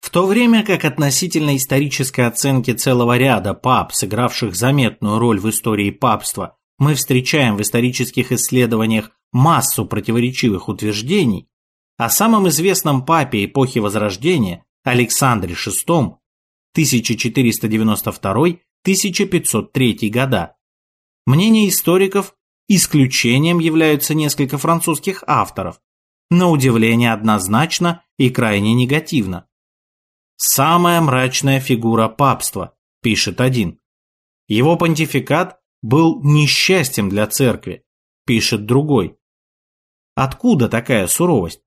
В то время как относительно исторической оценки целого ряда пап, сыгравших заметную роль в истории папства, мы встречаем в исторических исследованиях массу противоречивых утверждений, о самом известном папе эпохи Возрождения Александре VI 1492-1503 года Мнения историков исключением являются несколько французских авторов, на удивление однозначно и крайне негативно. «Самая мрачная фигура папства», – пишет один. Его понтификат был несчастьем для церкви, пишет другой. Откуда такая суровость?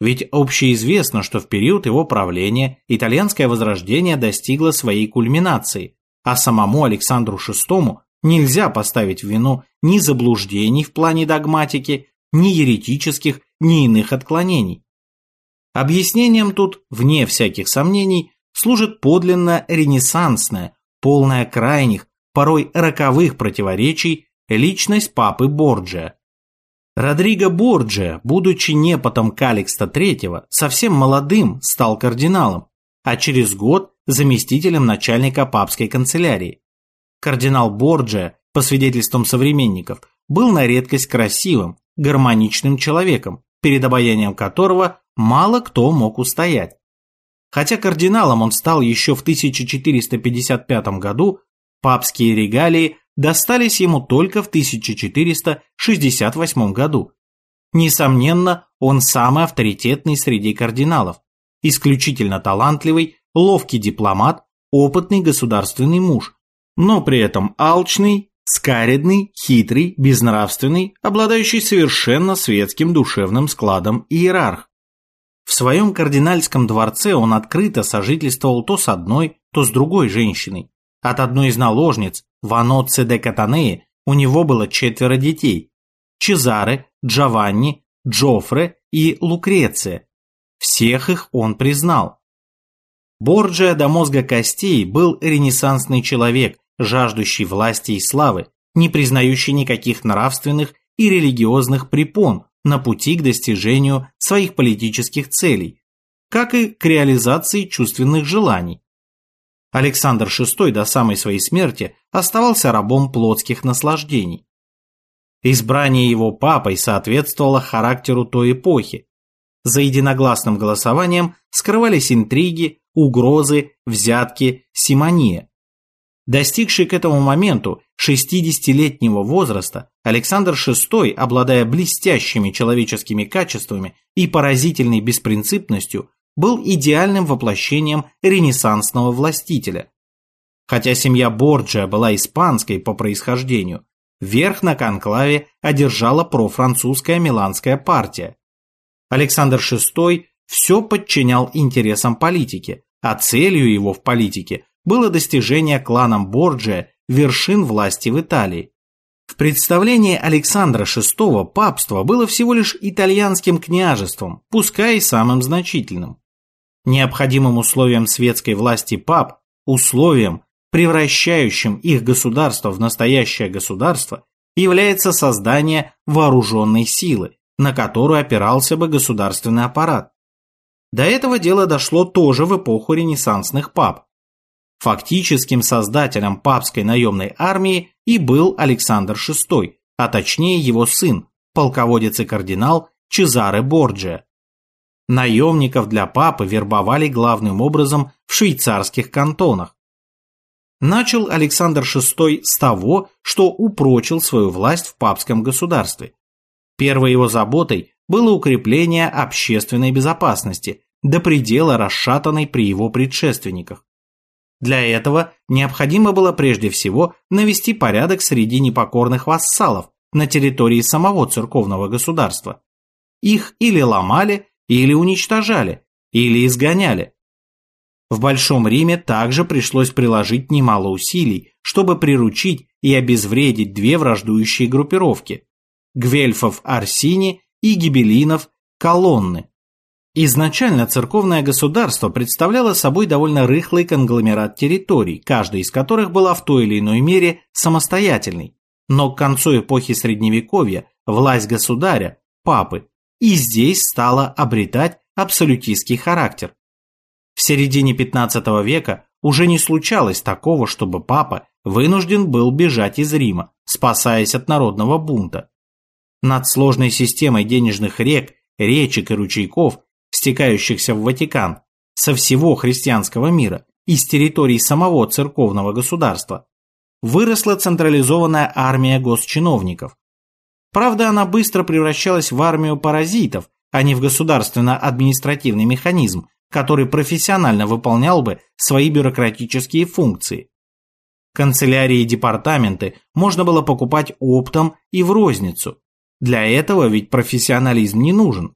Ведь общеизвестно, что в период его правления итальянское возрождение достигло своей кульминации, а самому Александру VI нельзя поставить вину ни заблуждений в плане догматики, ни еретических, ни иных отклонений. Объяснением тут, вне всяких сомнений, служит подлинно ренессансная, полная крайних, порой роковых противоречий личность папы Борджия. Родриго Борджия, будучи непотом Каликста III, совсем молодым стал кардиналом, а через год заместителем начальника папской канцелярии. Кардинал Борджия, по свидетельствам современников, был на редкость красивым, гармоничным человеком, перед обаянием которого мало кто мог устоять. Хотя кардиналом он стал еще в 1455 году, папские регалии достались ему только в 1468 году. Несомненно, он самый авторитетный среди кардиналов, исключительно талантливый, ловкий дипломат, опытный государственный муж, но при этом алчный, скаредный, хитрый, безнравственный, обладающий совершенно светским душевным складом иерарх. В своем кардинальском дворце он открыто сожительствовал то с одной, то с другой женщиной. От одной из наложниц, Ваноцци де Катанеи, у него было четверо детей. Чезаре, Джованни, Джофре и Лукреция. Всех их он признал. Борджиа до мозга костей был ренессансный человек, жаждущий власти и славы, не признающий никаких нравственных и религиозных препон на пути к достижению своих политических целей, как и к реализации чувственных желаний. Александр VI до самой своей смерти оставался рабом плотских наслаждений. Избрание его папой соответствовало характеру той эпохи. За единогласным голосованием скрывались интриги, угрозы, взятки, симония. Достигший к этому моменту 60-летнего возраста, Александр VI, обладая блестящими человеческими качествами и поразительной беспринципностью, был идеальным воплощением ренессансного властителя. Хотя семья Борджиа была испанской по происхождению, верх на конклаве одержала профранцузская Миланская партия. Александр VI все подчинял интересам политики, а целью его в политике было достижение кланом Борджия вершин власти в Италии. В представлении Александра VI папство было всего лишь итальянским княжеством, пускай и самым значительным. Необходимым условием светской власти пап, условием, превращающим их государство в настоящее государство, является создание вооруженной силы, на которую опирался бы государственный аппарат. До этого дело дошло тоже в эпоху ренессансных пап. Фактическим создателем папской наемной армии и был Александр VI, а точнее его сын, полководец и кардинал Чезаре Борджиа. Наемников для папы вербовали главным образом в швейцарских кантонах. Начал Александр VI с того, что упрочил свою власть в папском государстве. Первой его заботой было укрепление общественной безопасности, до предела расшатанной при его предшественниках. Для этого необходимо было прежде всего навести порядок среди непокорных вассалов на территории самого церковного государства. Их или ломали, или уничтожали, или изгоняли. В Большом Риме также пришлось приложить немало усилий, чтобы приручить и обезвредить две враждующие группировки – гвельфов Арсини и гибелинов Колонны. Изначально церковное государство представляло собой довольно рыхлый конгломерат территорий, каждая из которых была в той или иной мере самостоятельной. Но к концу эпохи Средневековья власть государя, папы, и здесь стала обретать абсолютистский характер. В середине 15 века уже не случалось такого, чтобы папа вынужден был бежать из Рима, спасаясь от народного бунта. Над сложной системой денежных рек, речек и ручейков стекающихся в Ватикан, со всего христианского мира, из территорий самого церковного государства, выросла централизованная армия госчиновников. Правда, она быстро превращалась в армию паразитов, а не в государственно-административный механизм, который профессионально выполнял бы свои бюрократические функции. Канцелярии и департаменты можно было покупать оптом и в розницу. Для этого ведь профессионализм не нужен.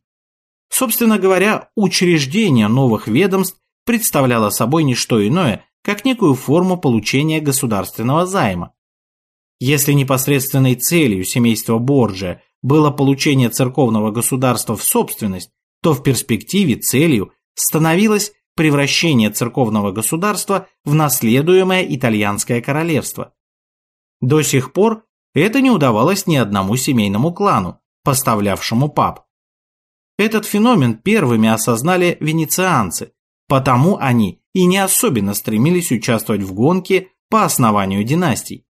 Собственно говоря, учреждение новых ведомств представляло собой не что иное, как некую форму получения государственного займа. Если непосредственной целью семейства Борджия было получение церковного государства в собственность, то в перспективе целью становилось превращение церковного государства в наследуемое итальянское королевство. До сих пор это не удавалось ни одному семейному клану, поставлявшему пап. Этот феномен первыми осознали венецианцы, потому они и не особенно стремились участвовать в гонке по основанию династий.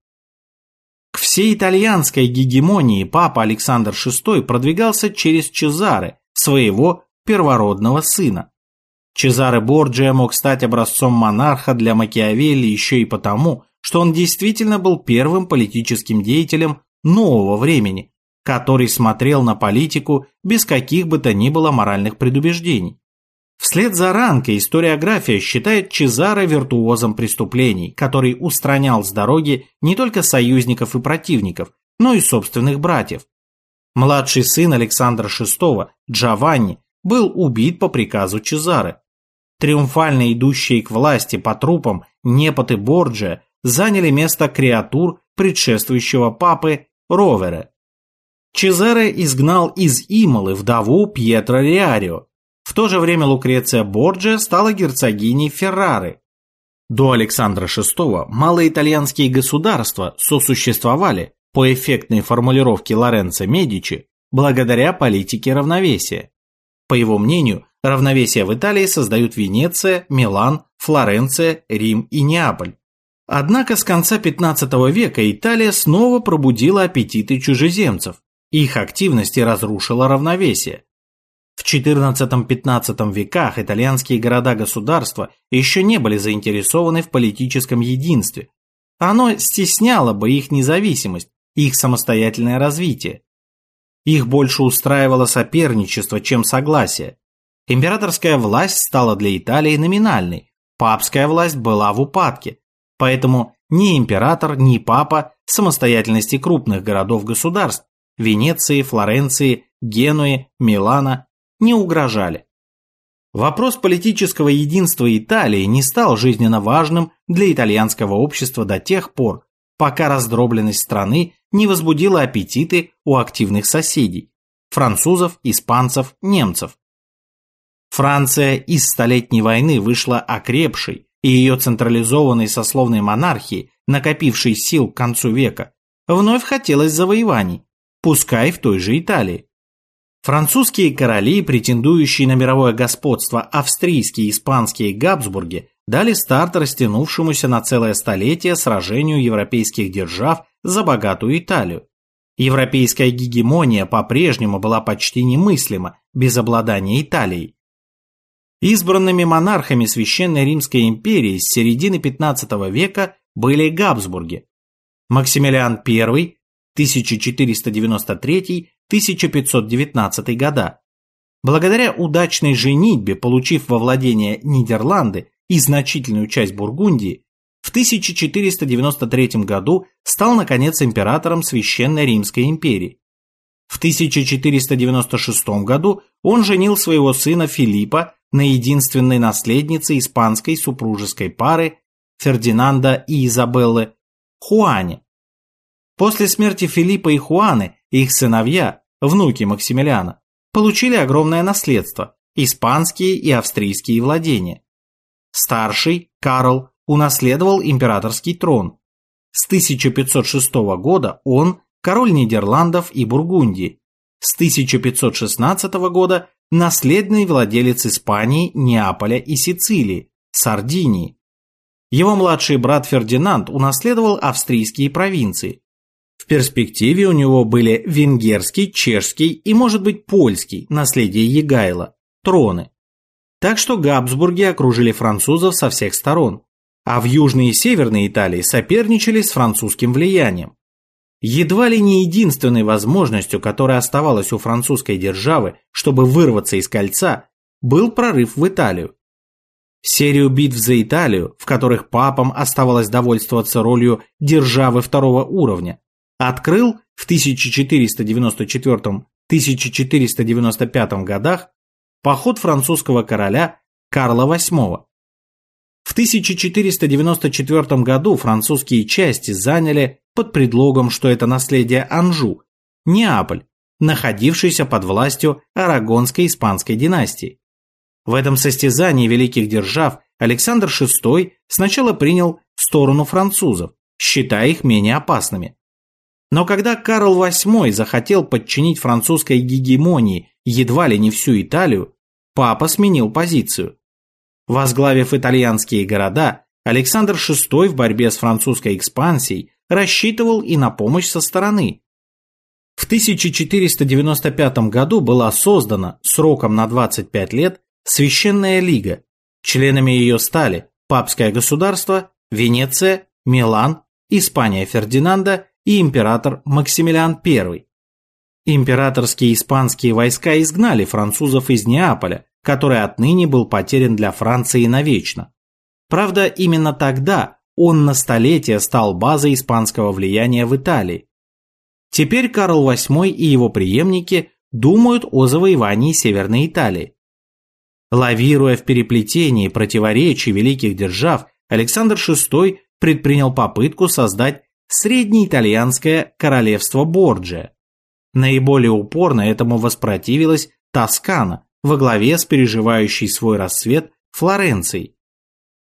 Всей итальянской гегемонии папа Александр VI продвигался через Чезаре, своего первородного сына. Чезаре Борджиа мог стать образцом монарха для Макиавелли еще и потому, что он действительно был первым политическим деятелем нового времени, который смотрел на политику без каких бы то ни было моральных предубеждений. Вслед за Ранко историография считает Чезаро виртуозом преступлений, который устранял с дороги не только союзников и противников, но и собственных братьев. Младший сын Александра VI, Джованни, был убит по приказу Чезары. Триумфально идущие к власти по трупам Непоты Борджия заняли место креатур предшествующего папы Ровера. Чезаре изгнал из Имолы вдову Пьетро Риарио. В то же время Лукреция Борджиа стала герцогиней Феррары. До Александра VI малоитальянские государства сосуществовали, по эффектной формулировке Лоренцо Медичи, благодаря политике равновесия. По его мнению, равновесие в Италии создают Венеция, Милан, Флоренция, Рим и Неаполь. Однако с конца 15 века Италия снова пробудила аппетиты чужеземцев. Их активность и разрушила равновесие. В XIV-XV веках итальянские города-государства еще не были заинтересованы в политическом единстве. Оно стесняло бы их независимость, их самостоятельное развитие. Их больше устраивало соперничество, чем согласие. Императорская власть стала для Италии номинальной, папская власть была в упадке, поэтому ни император, ни папа самостоятельности крупных городов-государств Венеции, Флоренции, Генуи, Милана не угрожали. Вопрос политического единства Италии не стал жизненно важным для итальянского общества до тех пор, пока раздробленность страны не возбудила аппетиты у активных соседей – французов, испанцев, немцев. Франция из Столетней войны вышла окрепшей, и ее централизованной сословной монархии, накопившей сил к концу века, вновь хотелось завоеваний, пускай в той же Италии. Французские короли, претендующие на мировое господство, австрийские, испанские и Габсбурги, дали старт растянувшемуся на целое столетие сражению европейских держав за богатую Италию. Европейская гегемония по-прежнему была почти немыслима без обладания Италией. Избранными монархами Священной Римской империи с середины XV века были Габсбурги. Максимилиан I 1493-1519 года. Благодаря удачной женитьбе, получив во владение Нидерланды и значительную часть Бургундии, в 1493 году стал, наконец, императором Священной Римской империи. В 1496 году он женил своего сына Филиппа на единственной наследнице испанской супружеской пары Фердинанда и Изабеллы Хуане. После смерти Филиппа и Хуаны их сыновья, внуки Максимилиана, получили огромное наследство – испанские и австрийские владения. Старший, Карл, унаследовал императорский трон. С 1506 года он – король Нидерландов и Бургундии. С 1516 года наследный владелец Испании, Неаполя и Сицилии, Сардинии. Его младший брат Фердинанд унаследовал австрийские провинции. В перспективе у него были венгерский, чешский и, может быть, польский, наследие Егайла, троны. Так что Габсбурги окружили французов со всех сторон, а в Южной и Северной Италии соперничали с французским влиянием. Едва ли не единственной возможностью, которая оставалась у французской державы, чтобы вырваться из кольца, был прорыв в Италию. Серию битв за Италию, в которых папам оставалось довольствоваться ролью державы второго уровня, открыл в 1494-1495 годах поход французского короля Карла VIII. В 1494 году французские части заняли под предлогом, что это наследие Анжу, Неаполь, находившийся под властью Арагонской испанской династии. В этом состязании великих держав Александр VI сначала принял сторону французов, считая их менее опасными. Но когда Карл VIII захотел подчинить французской гегемонии едва ли не всю Италию, папа сменил позицию. Возглавив итальянские города, Александр VI в борьбе с французской экспансией рассчитывал и на помощь со стороны. В 1495 году была создана сроком на 25 лет Священная Лига. Членами ее стали Папское государство, Венеция, Милан, Испания Фердинанда и император Максимилиан I. Императорские испанские войска изгнали французов из Неаполя, который отныне был потерян для Франции навечно. Правда, именно тогда он на столетие стал базой испанского влияния в Италии. Теперь Карл VIII и его преемники думают о завоевании Северной Италии. Лавируя в переплетении противоречий великих держав, Александр VI предпринял попытку создать среднеитальянское королевство Борджия. Наиболее упорно этому воспротивилась Тоскана во главе с переживающей свой рассвет Флоренцией.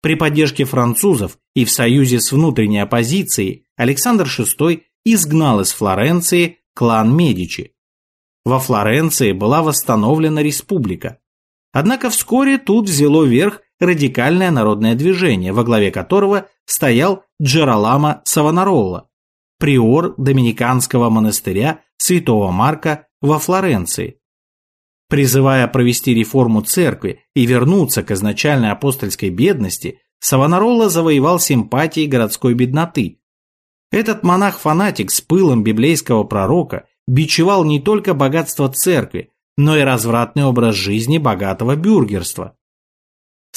При поддержке французов и в союзе с внутренней оппозицией Александр VI изгнал из Флоренции клан Медичи. Во Флоренции была восстановлена республика. Однако вскоре тут взяло верх радикальное народное движение, во главе которого стоял Джералама Савонаролла, приор доминиканского монастыря Святого Марка во Флоренции. Призывая провести реформу церкви и вернуться к изначальной апостольской бедности, Савонаролла завоевал симпатии городской бедноты. Этот монах-фанатик с пылом библейского пророка бичевал не только богатство церкви, но и развратный образ жизни богатого бюргерства.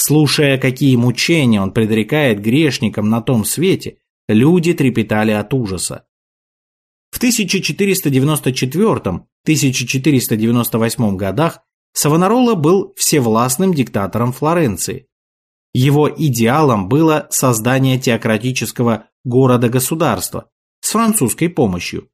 Слушая, какие мучения он предрекает грешникам на том свете, люди трепетали от ужаса. В 1494-1498 годах Савонаролла был всевластным диктатором Флоренции. Его идеалом было создание теократического города-государства, с французской помощью.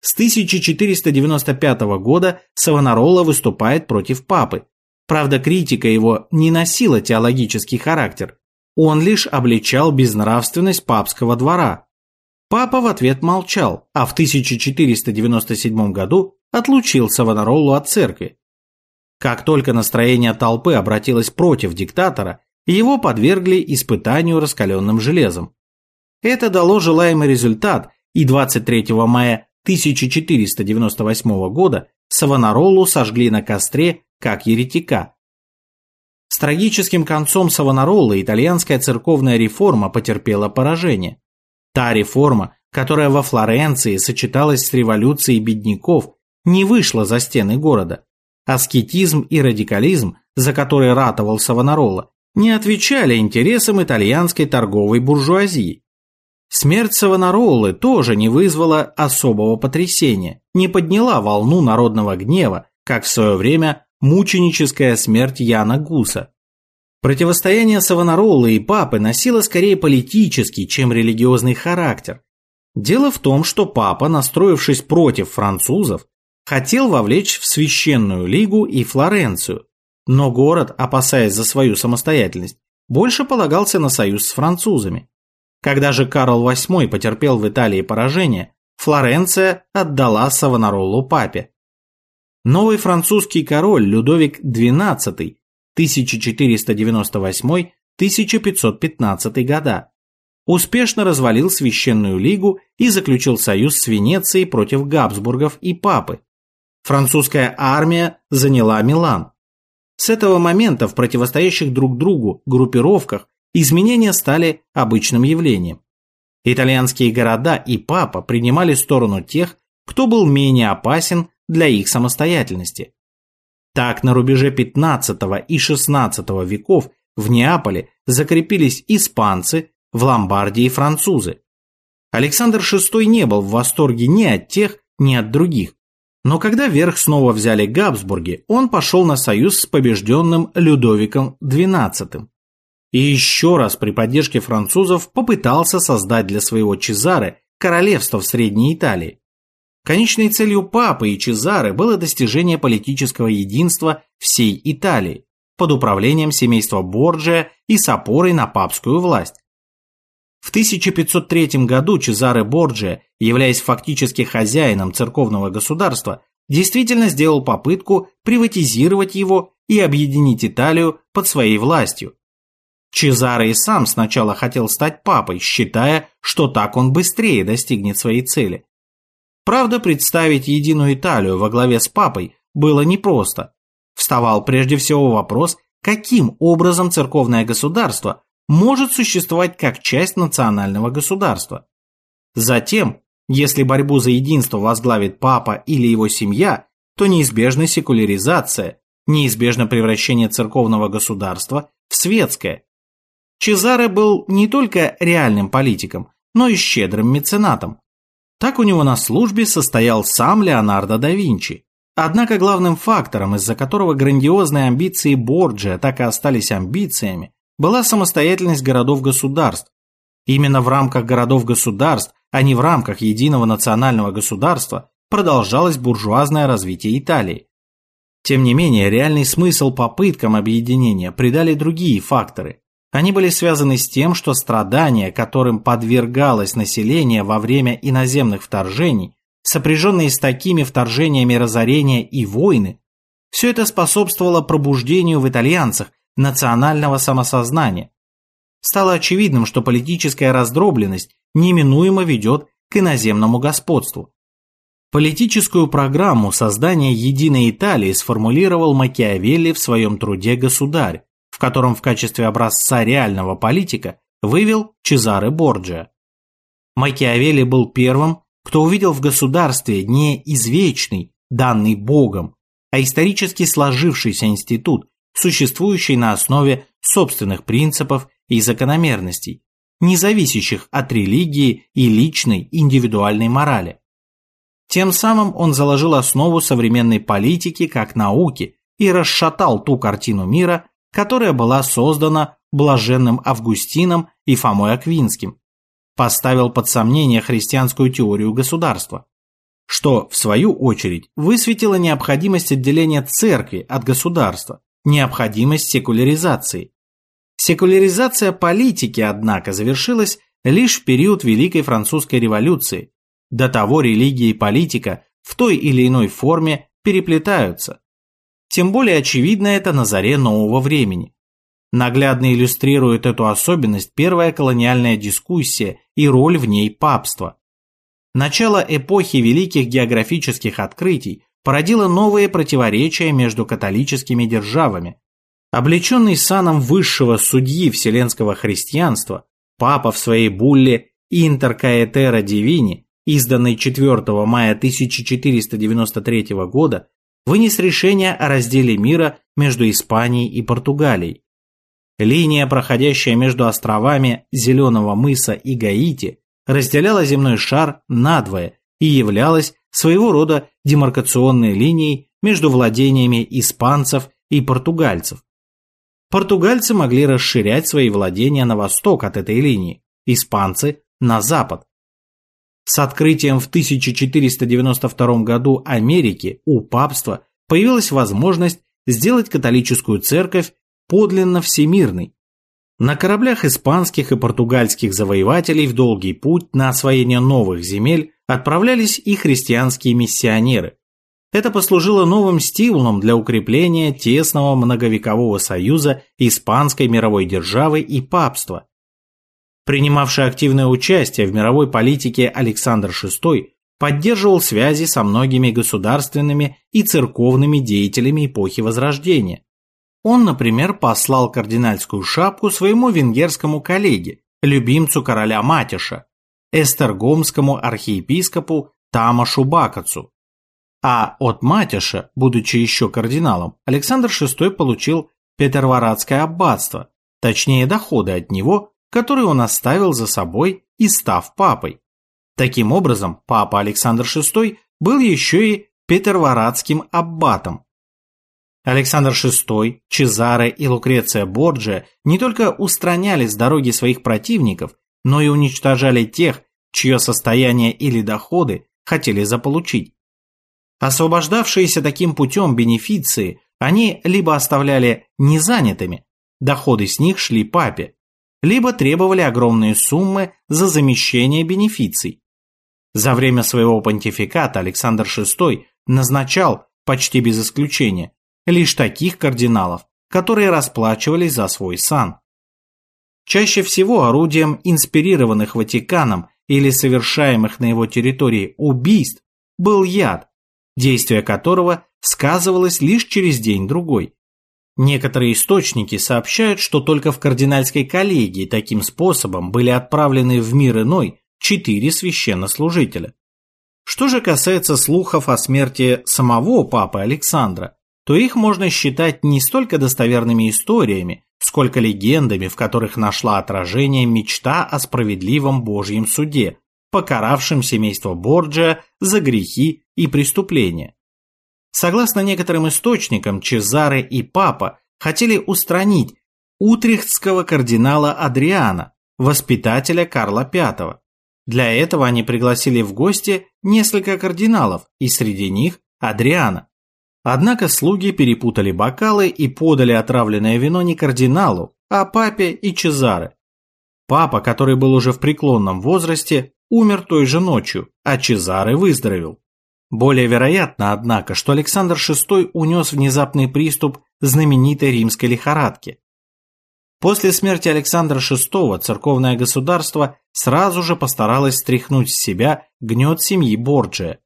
С 1495 года Савонарола выступает против папы. Правда, критика его не носила теологический характер. Он лишь обличал безнравственность папского двора. Папа в ответ молчал, а в 1497 году отлучил Савонаролу от церкви. Как только настроение толпы обратилось против диктатора, его подвергли испытанию раскаленным железом. Это дало желаемый результат, и 23 мая 1498 года Савонаролу сожгли на костре как еретика. С трагическим концом Савонаролы итальянская церковная реформа потерпела поражение. Та реформа, которая во Флоренции сочеталась с революцией бедняков, не вышла за стены города. Аскетизм и радикализм, за которые ратовал Савонарола, не отвечали интересам итальянской торговой буржуазии. Смерть Савонаролы тоже не вызвала особого потрясения, не подняла волну народного гнева, как в свое время мученическая смерть Яна Гуса. Противостояние Савонаролы и Папы носило скорее политический, чем религиозный характер. Дело в том, что Папа, настроившись против французов, хотел вовлечь в Священную Лигу и Флоренцию, но город, опасаясь за свою самостоятельность, больше полагался на союз с французами. Когда же Карл VIII потерпел в Италии поражение, Флоренция отдала Савонаролу папе. Новый французский король Людовик XII 1498-1515 года успешно развалил Священную Лигу и заключил союз с Венецией против Габсбургов и Папы. Французская армия заняла Милан. С этого момента в противостоящих друг другу группировках изменения стали обычным явлением. Итальянские города и папа принимали сторону тех, кто был менее опасен для их самостоятельности. Так на рубеже 15 и 16 веков в Неаполе закрепились испанцы, в Ломбардии французы. Александр VI не был в восторге ни от тех, ни от других. Но когда верх снова взяли Габсбурги, он пошел на союз с побежденным Людовиком XII и еще раз при поддержке французов попытался создать для своего Чезаре королевство в Средней Италии. Конечной целью папы и Чезаре было достижение политического единства всей Италии под управлением семейства Борджия и с опорой на папскую власть. В 1503 году Чезаре Борджия, являясь фактически хозяином церковного государства, действительно сделал попытку приватизировать его и объединить Италию под своей властью, Чезаре и сам сначала хотел стать папой, считая, что так он быстрее достигнет своей цели. Правда, представить единую Италию во главе с папой было непросто. Вставал прежде всего вопрос, каким образом церковное государство может существовать как часть национального государства. Затем, если борьбу за единство возглавит папа или его семья, то неизбежна секуляризация, неизбежно превращение церковного государства в светское, Чезаре был не только реальным политиком, но и щедрым меценатом. Так у него на службе состоял сам Леонардо да Винчи. Однако главным фактором, из-за которого грандиозные амбиции Борджиа так и остались амбициями, была самостоятельность городов-государств. Именно в рамках городов-государств, а не в рамках единого национального государства, продолжалось буржуазное развитие Италии. Тем не менее, реальный смысл попыткам объединения придали другие факторы. Они были связаны с тем, что страдания, которым подвергалось население во время иноземных вторжений, сопряженные с такими вторжениями разорения и войны, все это способствовало пробуждению в итальянцах национального самосознания. Стало очевидным, что политическая раздробленность неминуемо ведет к иноземному господству. Политическую программу создания единой Италии сформулировал Макиавелли в своем труде «Государь», в котором в качестве образца реального политика вывел Чезаре Борджиа. Макиавелли был первым, кто увидел в государстве не извечный, данный Богом, а исторически сложившийся институт, существующий на основе собственных принципов и закономерностей, не зависящих от религии и личной индивидуальной морали. Тем самым он заложил основу современной политики как науки и расшатал ту картину мира, которая была создана блаженным Августином и Фомой Аквинским. поставил под сомнение христианскую теорию государства, что, в свою очередь, высветило необходимость отделения церкви от государства, необходимость секуляризации. Секуляризация политики, однако, завершилась лишь в период Великой Французской революции. До того религия и политика в той или иной форме переплетаются. Тем более очевидно это на заре нового времени. Наглядно иллюстрирует эту особенность первая колониальная дискуссия и роль в ней папства. Начало эпохи великих географических открытий породило новые противоречия между католическими державами. Облеченный саном высшего судьи вселенского христианства, папа в своей булле «Интер Каэтера Дивини», изданной 4 мая 1493 года, вынес решение о разделе мира между Испанией и Португалией. Линия, проходящая между островами Зеленого мыса и Гаити, разделяла земной шар надвое и являлась своего рода демаркационной линией между владениями испанцев и португальцев. Португальцы могли расширять свои владения на восток от этой линии, испанцы – на запад. С открытием в 1492 году Америки у папства появилась возможность сделать католическую церковь подлинно всемирной. На кораблях испанских и португальских завоевателей в долгий путь на освоение новых земель отправлялись и христианские миссионеры. Это послужило новым стимулом для укрепления тесного многовекового союза испанской мировой державы и папства. Принимавший активное участие в мировой политике Александр VI поддерживал связи со многими государственными и церковными деятелями эпохи Возрождения. Он, например, послал кардинальскую шапку своему венгерскому коллеге, любимцу короля Матиша, эстергомскому архиепископу Тамашу Бакацу. А от Матиша, будучи еще кардиналом, Александр VI получил Петерворадское аббатство, точнее доходы от него, которые он оставил за собой и став папой. Таким образом, папа Александр VI был еще и Петерворадским аббатом. Александр VI, Чезаре и Лукреция Борджия не только устраняли с дороги своих противников, но и уничтожали тех, чье состояние или доходы хотели заполучить. Освобождавшиеся таким путем бенефиции они либо оставляли незанятыми, доходы с них шли папе, либо требовали огромные суммы за замещение бенефиций. За время своего понтификата Александр VI назначал, почти без исключения, лишь таких кардиналов, которые расплачивались за свой сан. Чаще всего орудием инспирированных Ватиканом или совершаемых на его территории убийств был яд, действие которого сказывалось лишь через день-другой. Некоторые источники сообщают, что только в кардинальской коллегии таким способом были отправлены в мир иной четыре священнослужителя. Что же касается слухов о смерти самого папы Александра, то их можно считать не столько достоверными историями, сколько легендами, в которых нашла отражение мечта о справедливом Божьем суде, покаравшем семейство Борджиа за грехи и преступления. Согласно некоторым источникам, Чезаре и Папа хотели устранить утрехтского кардинала Адриана, воспитателя Карла V. Для этого они пригласили в гости несколько кардиналов, и среди них Адриана. Однако слуги перепутали бокалы и подали отравленное вино не кардиналу, а папе и Чезаре. Папа, который был уже в преклонном возрасте, умер той же ночью, а Чезаре выздоровел. Более вероятно, однако, что Александр VI унес внезапный приступ знаменитой римской лихорадки. После смерти Александра VI церковное государство сразу же постаралось стряхнуть с себя гнет семьи Борджия.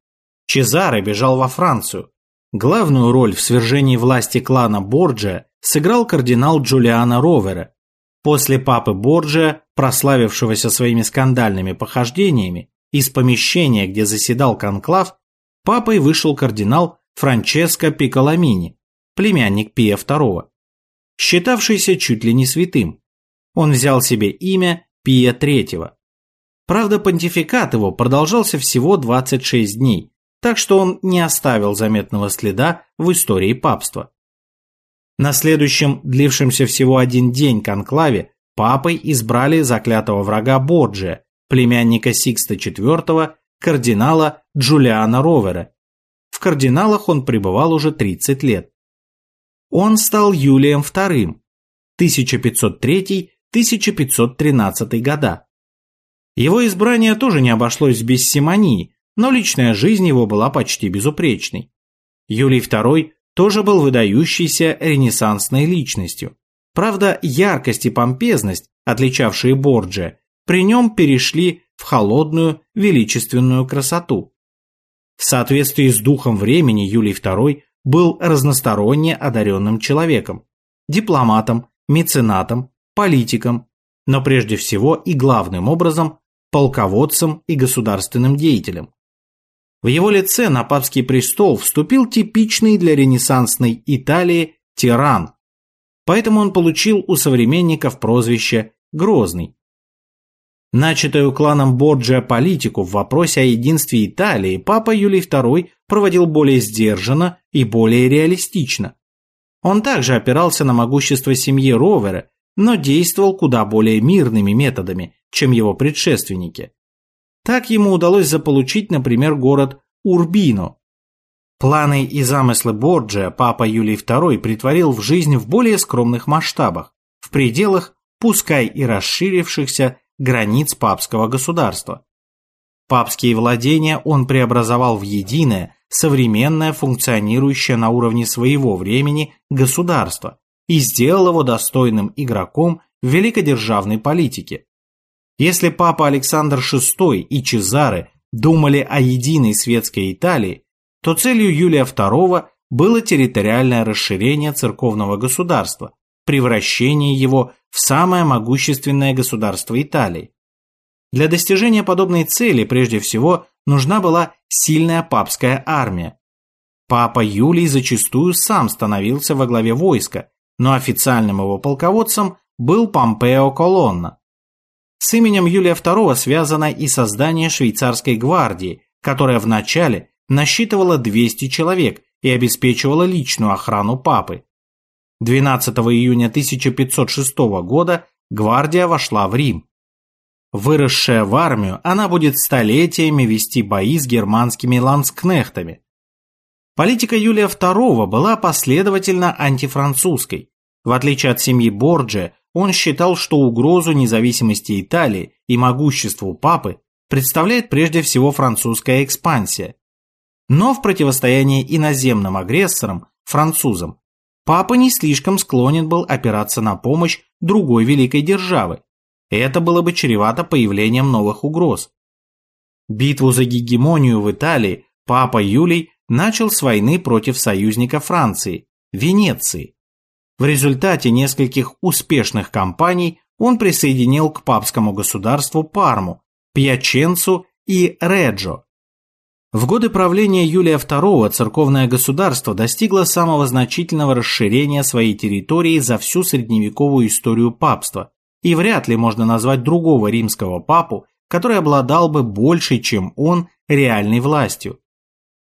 Чезаре бежал во Францию, Главную роль в свержении власти клана Борджия сыграл кардинал Джулиано Ровера. После папы Борджия, прославившегося своими скандальными похождениями, из помещения, где заседал конклав, папой вышел кардинал Франческо Пиколамини, племянник Пия II, считавшийся чуть ли не святым. Он взял себе имя Пия III. Правда, понтификат его продолжался всего 26 дней, так что он не оставил заметного следа в истории папства. На следующем, длившемся всего один день конклаве, папой избрали заклятого врага Борджия, племянника Сикста IV, кардинала Джулиана Ровера. В кардиналах он пребывал уже 30 лет. Он стал Юлием II, 1503-1513 года. Его избрание тоже не обошлось без симонии, но личная жизнь его была почти безупречной. Юлий II тоже был выдающейся ренессансной личностью. Правда, яркость и помпезность, отличавшие Борджия, при нем перешли в холодную, величественную красоту. В соответствии с духом времени Юлий II был разносторонне одаренным человеком, дипломатом, меценатом, политиком, но прежде всего и главным образом полководцем и государственным деятелем. В его лице на папский престол вступил типичный для ренессансной Италии тиран, поэтому он получил у современников прозвище «Грозный». Начатую кланом Борджиа политику в вопросе о единстве Италии папа Юлий II проводил более сдержанно и более реалистично. Он также опирался на могущество семьи Ровера, но действовал куда более мирными методами, чем его предшественники. Так ему удалось заполучить, например, город Урбино. Планы и замыслы Борджиа папа Юлий II притворил в жизнь в более скромных масштабах, в пределах, пускай и расширившихся, границ папского государства. Папские владения он преобразовал в единое, современное, функционирующее на уровне своего времени государство и сделал его достойным игроком в великодержавной политике. Если папа Александр VI и Чезаре думали о единой светской Италии, то целью Юлия II было территориальное расширение церковного государства, превращение его в самое могущественное государство Италии. Для достижения подобной цели прежде всего нужна была сильная папская армия. Папа Юлий зачастую сам становился во главе войска, но официальным его полководцем был Помпео Колонна. С именем Юлия II связано и создание швейцарской гвардии, которая вначале насчитывала 200 человек и обеспечивала личную охрану папы. 12 июня 1506 года гвардия вошла в Рим. Выросшая в армию, она будет столетиями вести бои с германскими ланскнехтами. Политика Юлия II была последовательно антифранцузской. В отличие от семьи Борджия, он считал, что угрозу независимости Италии и могуществу папы представляет прежде всего французская экспансия. Но в противостоянии иноземным агрессорам, французам, папа не слишком склонен был опираться на помощь другой великой державы. Это было бы чревато появлением новых угроз. Битву за гегемонию в Италии папа Юлий начал с войны против союзника Франции, Венеции. В результате нескольких успешных кампаний он присоединил к папскому государству Парму, Пьяченцу и Реджо, в годы правления Юлия II церковное государство достигло самого значительного расширения своей территории за всю средневековую историю папства, и вряд ли можно назвать другого римского папу, который обладал бы большей, чем он, реальной властью.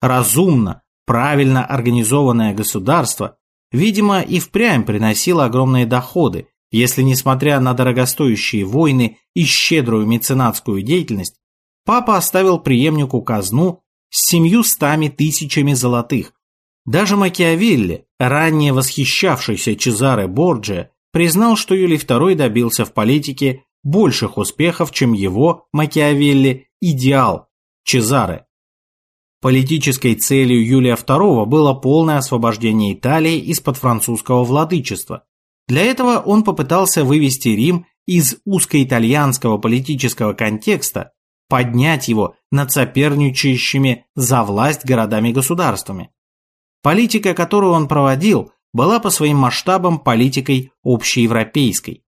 Разумно, правильно организованное государство, видимо, и впрямь приносило огромные доходы, если, несмотря на дорогостоящие войны и щедрую меценатскую деятельность, папа оставил преемнику казну с семьюстами тысячами золотых. Даже Макиавелли, ранее восхищавшийся Чезаре Борджиа, признал, что Юлий II добился в политике больших успехов, чем его, Макиавелли, идеал – Чезаре. Политической целью Юлия II было полное освобождение Италии из-под французского владычества. Для этого он попытался вывести Рим из узкоитальянского политического контекста поднять его над соперничающими за власть городами-государствами. Политика, которую он проводил, была по своим масштабам политикой общеевропейской.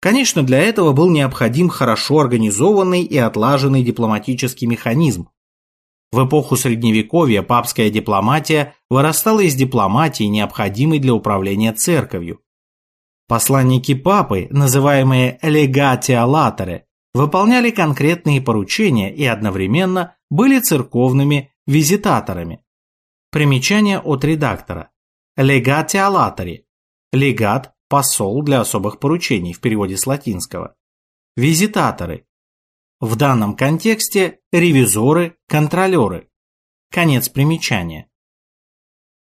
Конечно, для этого был необходим хорошо организованный и отлаженный дипломатический механизм. В эпоху Средневековья папская дипломатия вырастала из дипломатии, необходимой для управления церковью. Посланники папы, называемые «легатия латере», выполняли конкретные поручения и одновременно были церковными визитаторами. Примечание от редактора. Легатиалатори. Легат – посол для особых поручений в переводе с латинского. Визитаторы. В данном контексте ревизоры, контролеры. Конец примечания.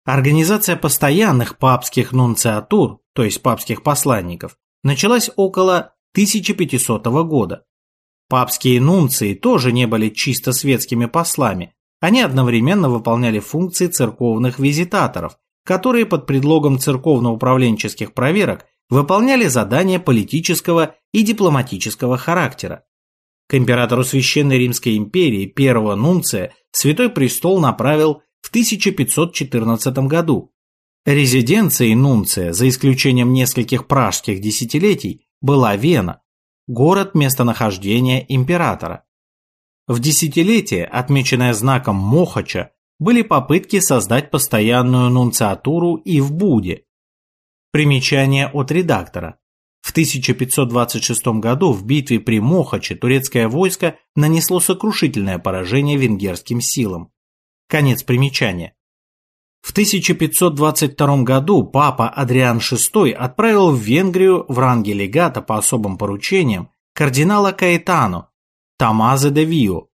Организация постоянных папских нунциатур, то есть папских посланников, началась около 1500 года. Папские нунции тоже не были чисто светскими послами, они одновременно выполняли функции церковных визитаторов, которые под предлогом церковно-управленческих проверок выполняли задания политического и дипломатического характера. К императору Священной Римской империи первого нунция Святой Престол направил в 1514 году. Резиденцией нунция, за исключением нескольких пражских десятилетий, была Вена, город местонахождения императора. В десятилетие, отмеченное знаком Мохача, были попытки создать постоянную нунциатуру и в Буде. Примечание от редактора. В 1526 году в битве при Мохаче турецкое войско нанесло сокрушительное поражение венгерским силам. Конец примечания. В 1522 году папа Адриан VI отправил в Венгрию в ранге легата по особым поручениям кардинала Каэтану Томазо де Вио.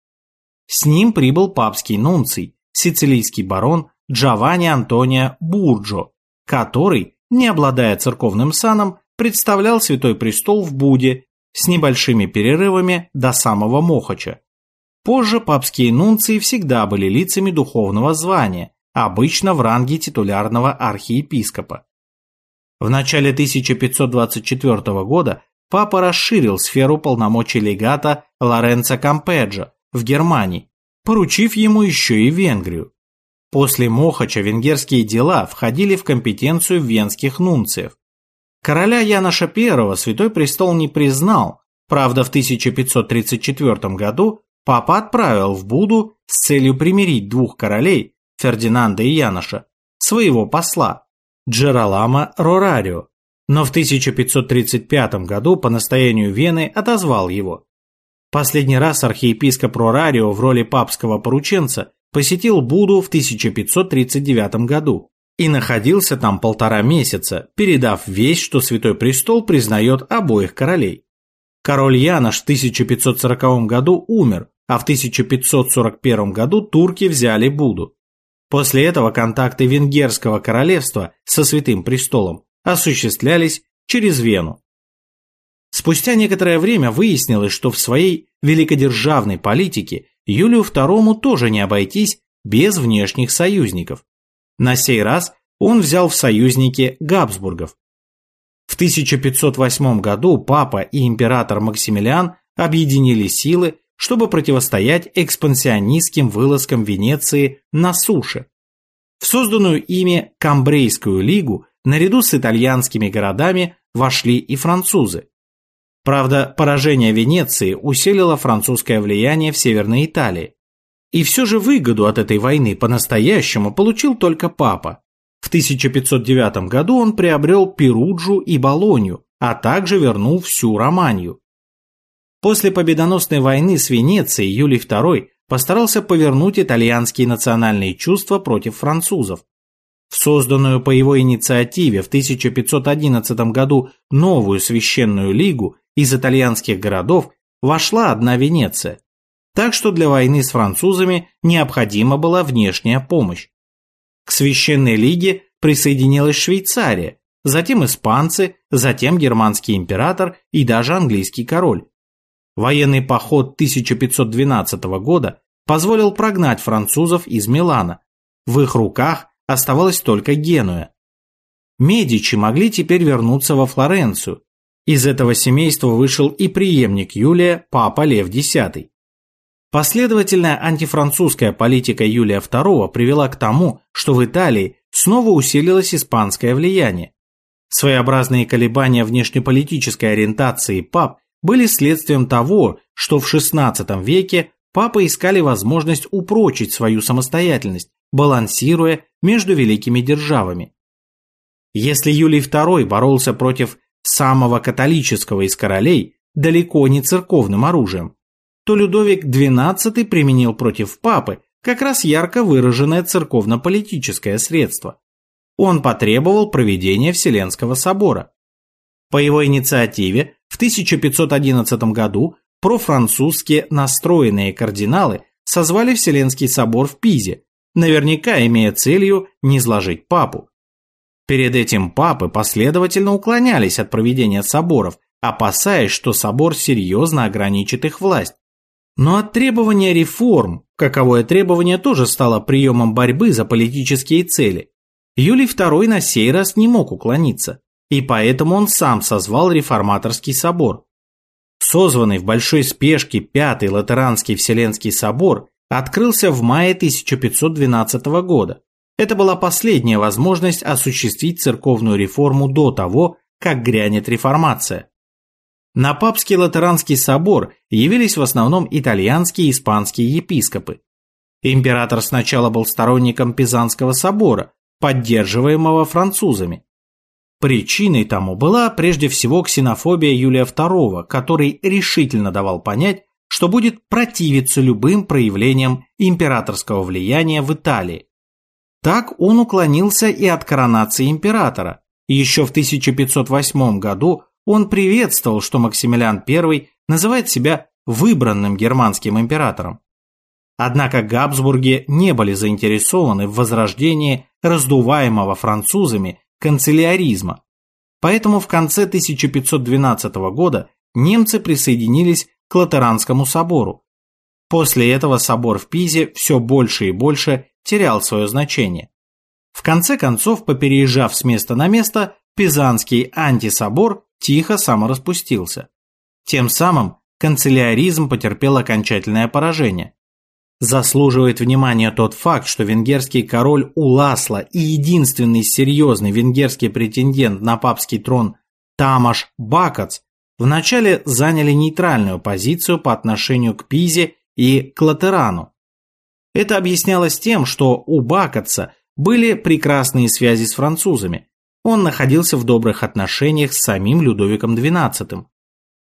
С ним прибыл папский нунций, сицилийский барон Джованни Антонио Бурджо, который, не обладая церковным саном, представлял Святой Престол в Буде с небольшими перерывами до самого Мохача. Позже папские нунции всегда были лицами духовного звания, обычно в ранге титулярного архиепископа. В начале 1524 года папа расширил сферу полномочий легата Лоренцо Кампеджо в Германии, поручив ему еще и Венгрию. После Мохача венгерские дела входили в компетенцию венских нунциев. Короля Яноша I Святой Престол не признал, правда в 1534 году папа отправил в Буду с целью примирить двух королей, Фердинанда и Яноша, своего посла, Джералама Рорарио, но в 1535 году по настоянию Вены отозвал его. Последний раз архиепископ Рорарио в роли папского порученца посетил Буду в 1539 году и находился там полтора месяца, передав весть, что Святой Престол признает обоих королей. Король Янош в 1540 году умер, а в 1541 году турки взяли Буду. После этого контакты Венгерского королевства со Святым Престолом осуществлялись через Вену. Спустя некоторое время выяснилось, что в своей великодержавной политике Юлию II тоже не обойтись без внешних союзников. На сей раз он взял в союзники Габсбургов. В 1508 году папа и император Максимилиан объединили силы чтобы противостоять экспансионистским вылазкам Венеции на суше. В созданную ими Камбрейскую лигу наряду с итальянскими городами вошли и французы. Правда, поражение Венеции усилило французское влияние в Северной Италии. И все же выгоду от этой войны по-настоящему получил только папа. В 1509 году он приобрел Перуджу и Болонью, а также вернул всю Романию. После победоносной войны с Венецией Юлий II постарался повернуть итальянские национальные чувства против французов. В созданную по его инициативе в 1511 году новую священную лигу из итальянских городов вошла одна Венеция. Так что для войны с французами необходима была внешняя помощь. К священной лиге присоединилась Швейцария, затем испанцы, затем германский император и даже английский король. Военный поход 1512 года позволил прогнать французов из Милана. В их руках оставалась только Генуя. Медичи могли теперь вернуться во Флоренцию. Из этого семейства вышел и преемник Юлия, папа Лев X. Последовательная антифранцузская политика Юлия II привела к тому, что в Италии снова усилилось испанское влияние. Своеобразные колебания внешнеполитической ориентации пап были следствием того, что в XVI веке папы искали возможность упрочить свою самостоятельность, балансируя между великими державами. Если Юлий II боролся против самого католического из королей, далеко не церковным оружием, то Людовик XII применил против папы как раз ярко выраженное церковно-политическое средство. Он потребовал проведения Вселенского собора. По его инициативе в 1511 году профранцузски настроенные кардиналы созвали Вселенский собор в Пизе, наверняка имея целью не сложить папу. Перед этим папы последовательно уклонялись от проведения соборов, опасаясь, что собор серьезно ограничит их власть. Но от требования реформ, каковое требование тоже стало приемом борьбы за политические цели, Юлий II на сей раз не мог уклониться, и поэтому он сам созвал реформаторский собор. Созванный в большой спешке Пятый Латеранский Вселенский собор открылся в мае 1512 года. Это была последняя возможность осуществить церковную реформу до того, как грянет реформация. На папский латеранский собор явились в основном итальянские и испанские епископы. Император сначала был сторонником Пизанского собора, поддерживаемого французами. Причиной тому была прежде всего ксенофобия Юлия II, который решительно давал понять, что будет противиться любым проявлениям императорского влияния в Италии. Так он уклонился и от коронации императора. Еще в 1508 году он приветствовал, что Максимилиан I называет себя выбранным германским императором. Однако Габсбурги не были заинтересованы в возрождении раздуваемого французами канцеляризма. Поэтому в конце 1512 года немцы присоединились к Латеранскому собору. После этого собор в Пизе все больше и больше терял свое значение. В конце концов, попереезжав с места на место, Пизанский антисобор тихо самораспустился. Тем самым канцеляризм потерпел окончательное поражение. Заслуживает внимания тот факт, что венгерский король Уласла и единственный серьезный венгерский претендент на папский трон Тамаш Бакац вначале заняли нейтральную позицию по отношению к Пизе и к. Это объяснялось тем, что у Бакаца были прекрасные связи с французами, он находился в добрых отношениях с самим Людовиком XII.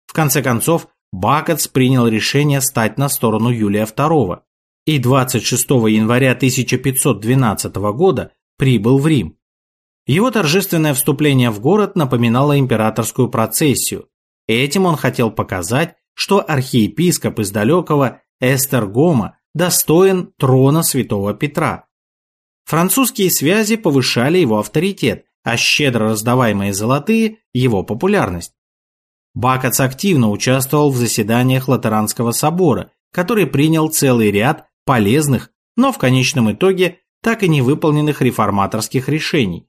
В конце концов, Бакац принял решение стать на сторону Юлия II и 26 января 1512 года прибыл в Рим. Его торжественное вступление в город напоминало императорскую процессию. Этим он хотел показать, что архиепископ из далекого Эстергома достоин трона святого Петра. Французские связи повышали его авторитет, а щедро раздаваемые золотые – его популярность. Бакац активно участвовал в заседаниях Латеранского собора, который принял целый ряд полезных, но в конечном итоге так и не выполненных реформаторских решений.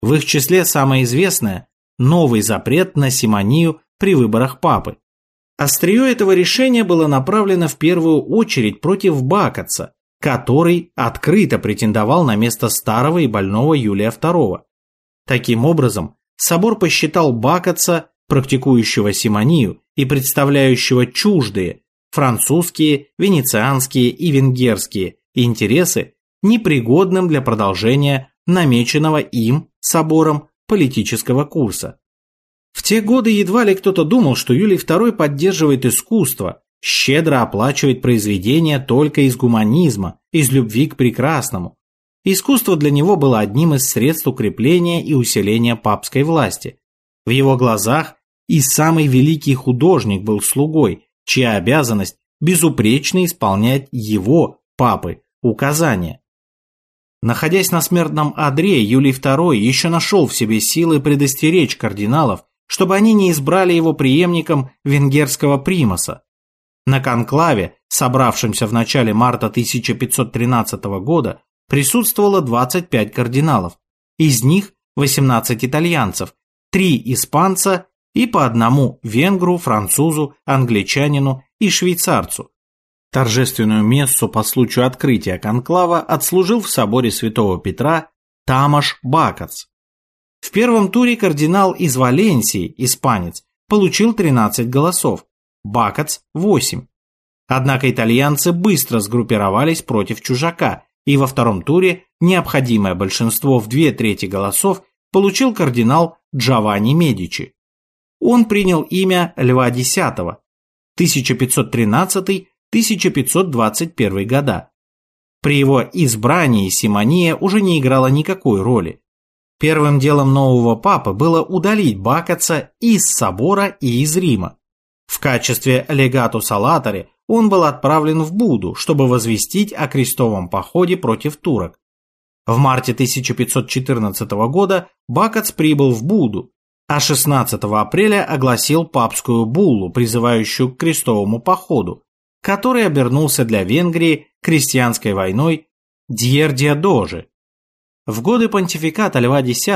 В их числе самое известное – новый запрет на симонию при выборах папы. Острие этого решения было направлено в первую очередь против Бакаца, который открыто претендовал на место старого и больного Юлия II. Таким образом, собор посчитал Бакаца, практикующего симонию и представляющего чуждые французские, венецианские и венгерские интересы непригодным для продолжения намеченного им собором политического курса. В те годы едва ли кто-то думал, что Юлий II поддерживает искусство, щедро оплачивает произведения только из гуманизма, из любви к прекрасному, Искусство для него было одним из средств укрепления и усиления папской власти. В его глазах и самый великий художник был слугой, чья обязанность безупречно исполнять его, папы, указания. Находясь на смертном одре, Юлий II еще нашел в себе силы предостеречь кардиналов, чтобы они не избрали его преемником венгерского примаса. На конклаве, собравшемся в начале марта 1513 года, присутствовало 25 кардиналов, из них 18 итальянцев, 3 испанца и по одному венгру, французу, англичанину и швейцарцу. Торжественную мессу по случаю открытия конклава отслужил в соборе святого Петра Тамаш Бакац. В первом туре кардинал из Валенсии, испанец, получил 13 голосов, Бакац – 8. Однако итальянцы быстро сгруппировались против чужака и во втором туре необходимое большинство в две трети голосов получил кардинал Джованни Медичи. Он принял имя Льва X 1513-1521 года. При его избрании симония уже не играла никакой роли. Первым делом нового папы было удалить Бакаца из собора и из Рима. В качестве легату салатари он был отправлен в Буду, чтобы возвестить о крестовом походе против турок. В марте 1514 года Бакац прибыл в Буду, а 16 апреля огласил папскую буллу, призывающую к крестовому походу, который обернулся для Венгрии крестьянской войной Дьердиадожи. В годы понтификата Льва X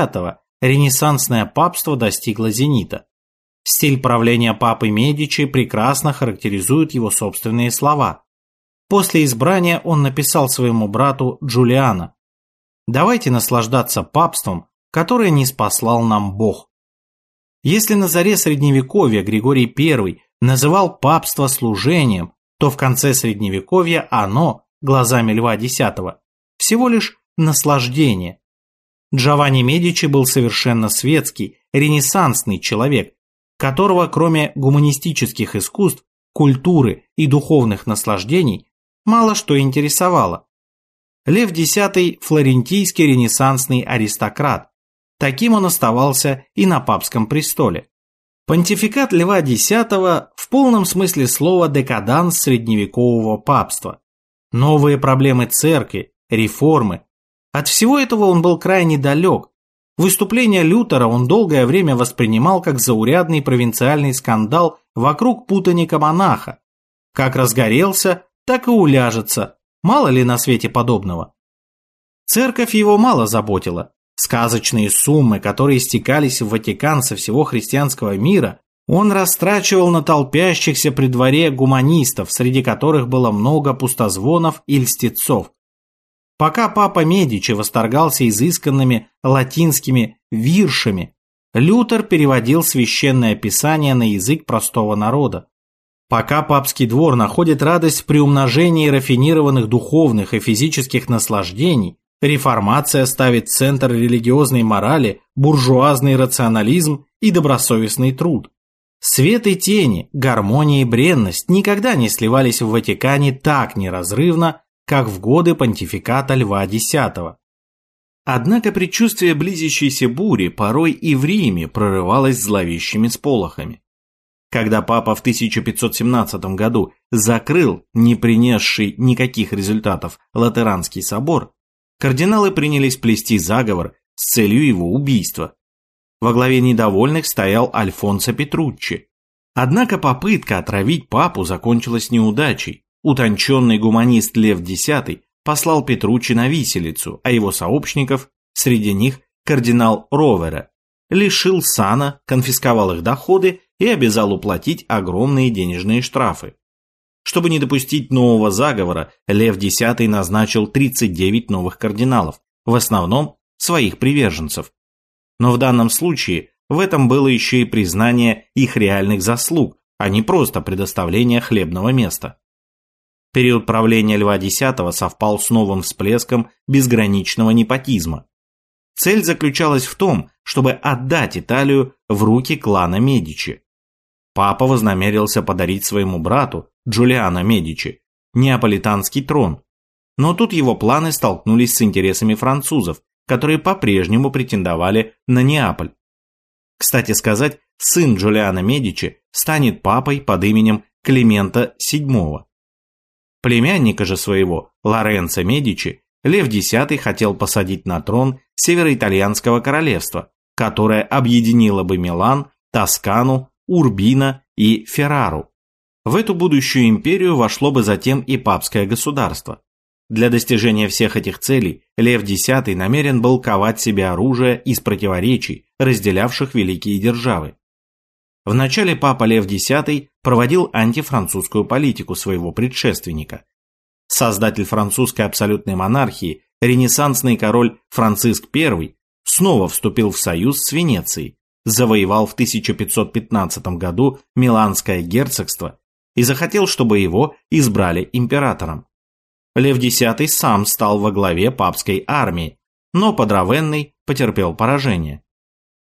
ренессансное папство достигло зенита. Стиль правления папы Медичи прекрасно характеризует его собственные слова. После избрания он написал своему брату Джулиана «Давайте наслаждаться папством, которое не спаслал нам Бог». Если на заре Средневековья Григорий I называл папство служением, то в конце Средневековья оно, глазами Льва X, всего лишь наслаждение. Джованни Медичи был совершенно светский, ренессансный человек, которого кроме гуманистических искусств, культуры и духовных наслаждений мало что интересовало. Лев X – флорентийский ренессансный аристократ. Таким он оставался и на папском престоле. Понтификат Льва X в полном смысле слова декаданс средневекового папства. Новые проблемы церкви, реформы. От всего этого он был крайне далек. Выступление Лютера он долгое время воспринимал как заурядный провинциальный скандал вокруг путаника монаха. Как разгорелся, так и уляжется. Мало ли на свете подобного. Церковь его мало заботила. Сказочные суммы, которые стекались в Ватикан со всего христианского мира, он растрачивал на толпящихся при дворе гуманистов, среди которых было много пустозвонов и льстецов. Пока папа Медичи восторгался изысканными латинскими виршами, Лютер переводил священное писание на язык простого народа. Пока папский двор находит радость в приумножении рафинированных духовных и физических наслаждений, Реформация ставит центр религиозной морали буржуазный рационализм и добросовестный труд. Свет и тени, гармония и бренность никогда не сливались в Ватикане так неразрывно, как в годы понтификата Льва X. Однако предчувствие близящейся бури порой и в Риме прорывалось зловещими сполохами. Когда папа в 1517 году закрыл не принесший никаких результатов Латеранский собор, кардиналы принялись плести заговор с целью его убийства. Во главе недовольных стоял Альфонсо Петруччи. Однако попытка отравить папу закончилась неудачей. Утонченный гуманист Лев X послал Петруччи на виселицу, а его сообщников, среди них кардинал Ровера, лишил сана, конфисковал их доходы и обязал уплатить огромные денежные штрафы. Чтобы не допустить нового заговора, Лев X назначил 39 новых кардиналов, в основном своих приверженцев. Но в данном случае в этом было еще и признание их реальных заслуг, а не просто предоставление хлебного места. Период правления Льва X совпал с новым всплеском безграничного непотизма. Цель заключалась в том, чтобы отдать Италию в руки клана Медичи. Папа вознамерился подарить своему брату, Джулиано Медичи, неаполитанский трон. Но тут его планы столкнулись с интересами французов, которые по-прежнему претендовали на Неаполь. Кстати сказать, сын Джулиано Медичи станет папой под именем Климента VII. Племянника же своего, Лоренцо Медичи, Лев X хотел посадить на трон североитальянского королевства, которое объединило бы Милан, Тоскану, Урбино и Феррару. В эту будущую империю вошло бы затем и папское государство. Для достижения всех этих целей Лев X намерен был ковать себе оружие из противоречий, разделявших великие державы. Вначале папа Лев X проводил антифранцузскую политику своего предшественника. Создатель французской абсолютной монархии, ренессансный король Франциск I, снова вступил в союз с Венецией, завоевал в 1515 году Миланское герцогство и захотел, чтобы его избрали императором. Лев X сам стал во главе папской армии, но под потерпел поражение.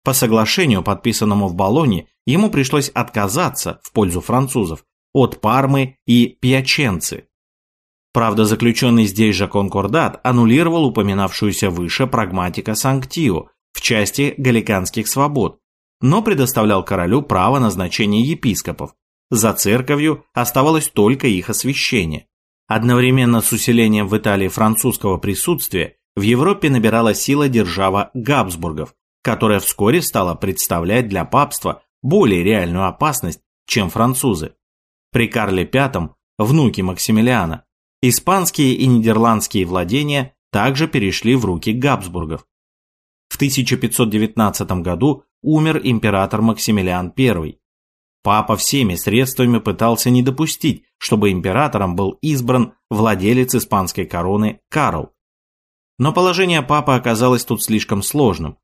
По соглашению, подписанному в Болоне, ему пришлось отказаться в пользу французов от Пармы и Пьяченцы. Правда, заключенный здесь же конкордат аннулировал упоминавшуюся выше прагматика Санктио в части галиканских свобод, но предоставлял королю право назначения епископов, за церковью оставалось только их освящение. Одновременно с усилением в Италии французского присутствия в Европе набирала сила держава Габсбургов, которая вскоре стала представлять для папства более реальную опасность, чем французы. При Карле V, внуке Максимилиана, испанские и нидерландские владения также перешли в руки Габсбургов. В 1519 году умер император Максимилиан I. Папа всеми средствами пытался не допустить, чтобы императором был избран владелец испанской короны Карл. Но положение папы оказалось тут слишком сложным.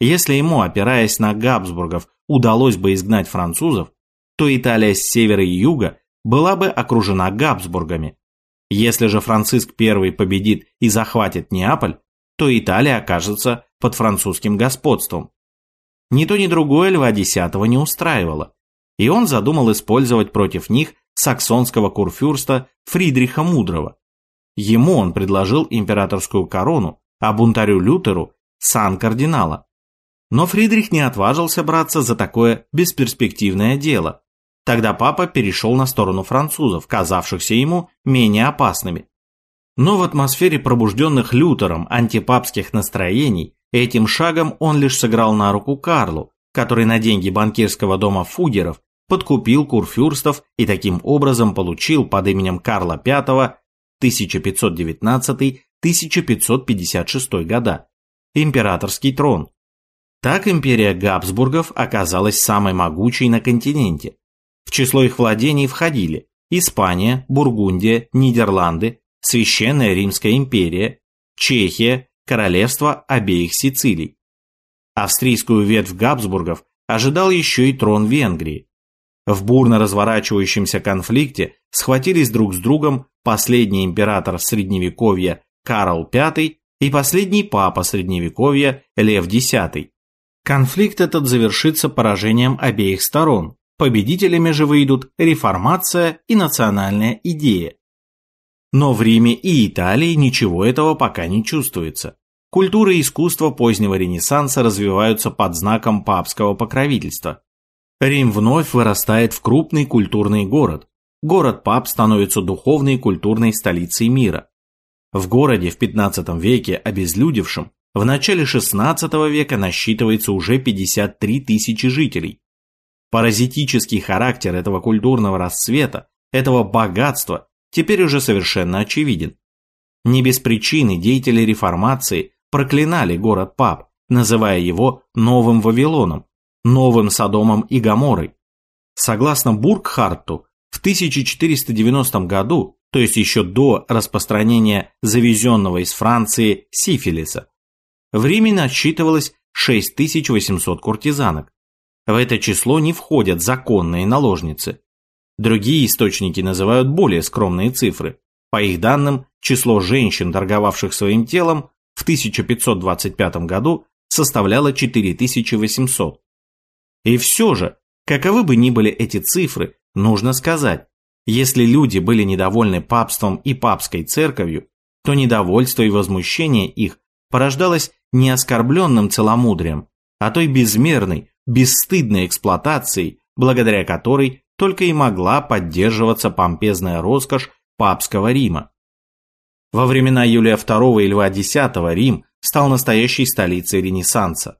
Если ему, опираясь на Габсбургов, удалось бы изгнать французов, то Италия с севера и юга была бы окружена Габсбургами. Если же Франциск I победит и захватит Неаполь, то Италия окажется под французским господством. Ни то ни другое Льва X не устраивало, и он задумал использовать против них саксонского курфюрста Фридриха Мудрого. Ему он предложил императорскую корону, а бунтарю Лютеру – сан кардинала. Но Фридрих не отважился браться за такое бесперспективное дело. Тогда папа перешел на сторону французов, казавшихся ему менее опасными. Но в атмосфере пробужденных Лютером антипапских настроений этим шагом он лишь сыграл на руку Карлу, который на деньги банкирского дома Фугеров подкупил курфюрстов и таким образом получил под именем Карла V 1519-1556 года императорский трон. Так империя Габсбургов оказалась самой могучей на континенте. В число их владений входили Испания, Бургундия, Нидерланды, Священная Римская империя, Чехия, королевство обеих Сицилий. Австрийскую ветвь Габсбургов ожидал еще и трон Венгрии. В бурно разворачивающемся конфликте схватились друг с другом последний император Средневековья Карл V и последний папа Средневековья Лев X. Конфликт этот завершится поражением обеих сторон. Победителями же выйдут реформация и национальная идея. Но в Риме и Италии ничего этого пока не чувствуется. Культура и искусство позднего Ренессанса развиваются под знаком папского покровительства. Рим вновь вырастает в крупный культурный город. Город-пап становится духовной и культурной столицей мира. В городе в 15 веке, обезлюдевшем, в начале 16 века насчитывается уже 53 тысячи жителей. Паразитический характер этого культурного расцвета, этого богатства теперь уже совершенно очевиден. Не без причины деятели реформации проклинали город Пап, называя его Новым Вавилоном, Новым Содомом и Гоморой. Согласно Бургхарту, в 1490 году, то есть еще до распространения завезенного из Франции сифилиса, в Риме насчитывалось 6800 куртизанок. В это число не входят законные наложницы. Другие источники называют более скромные цифры. По их данным, число женщин, торговавших своим телом, в 1525 году составляло 4800. И все же, каковы бы ни были эти цифры, нужно сказать, если люди были недовольны папством и папской церковью, то недовольство и возмущение их порождалось не оскорбленным целомудрием, а той безмерной, бесстыдной эксплуатацией, благодаря которой только и могла поддерживаться помпезная роскошь папского Рима. Во времена Юлия II и Льва X Рим стал настоящей столицей Ренессанса.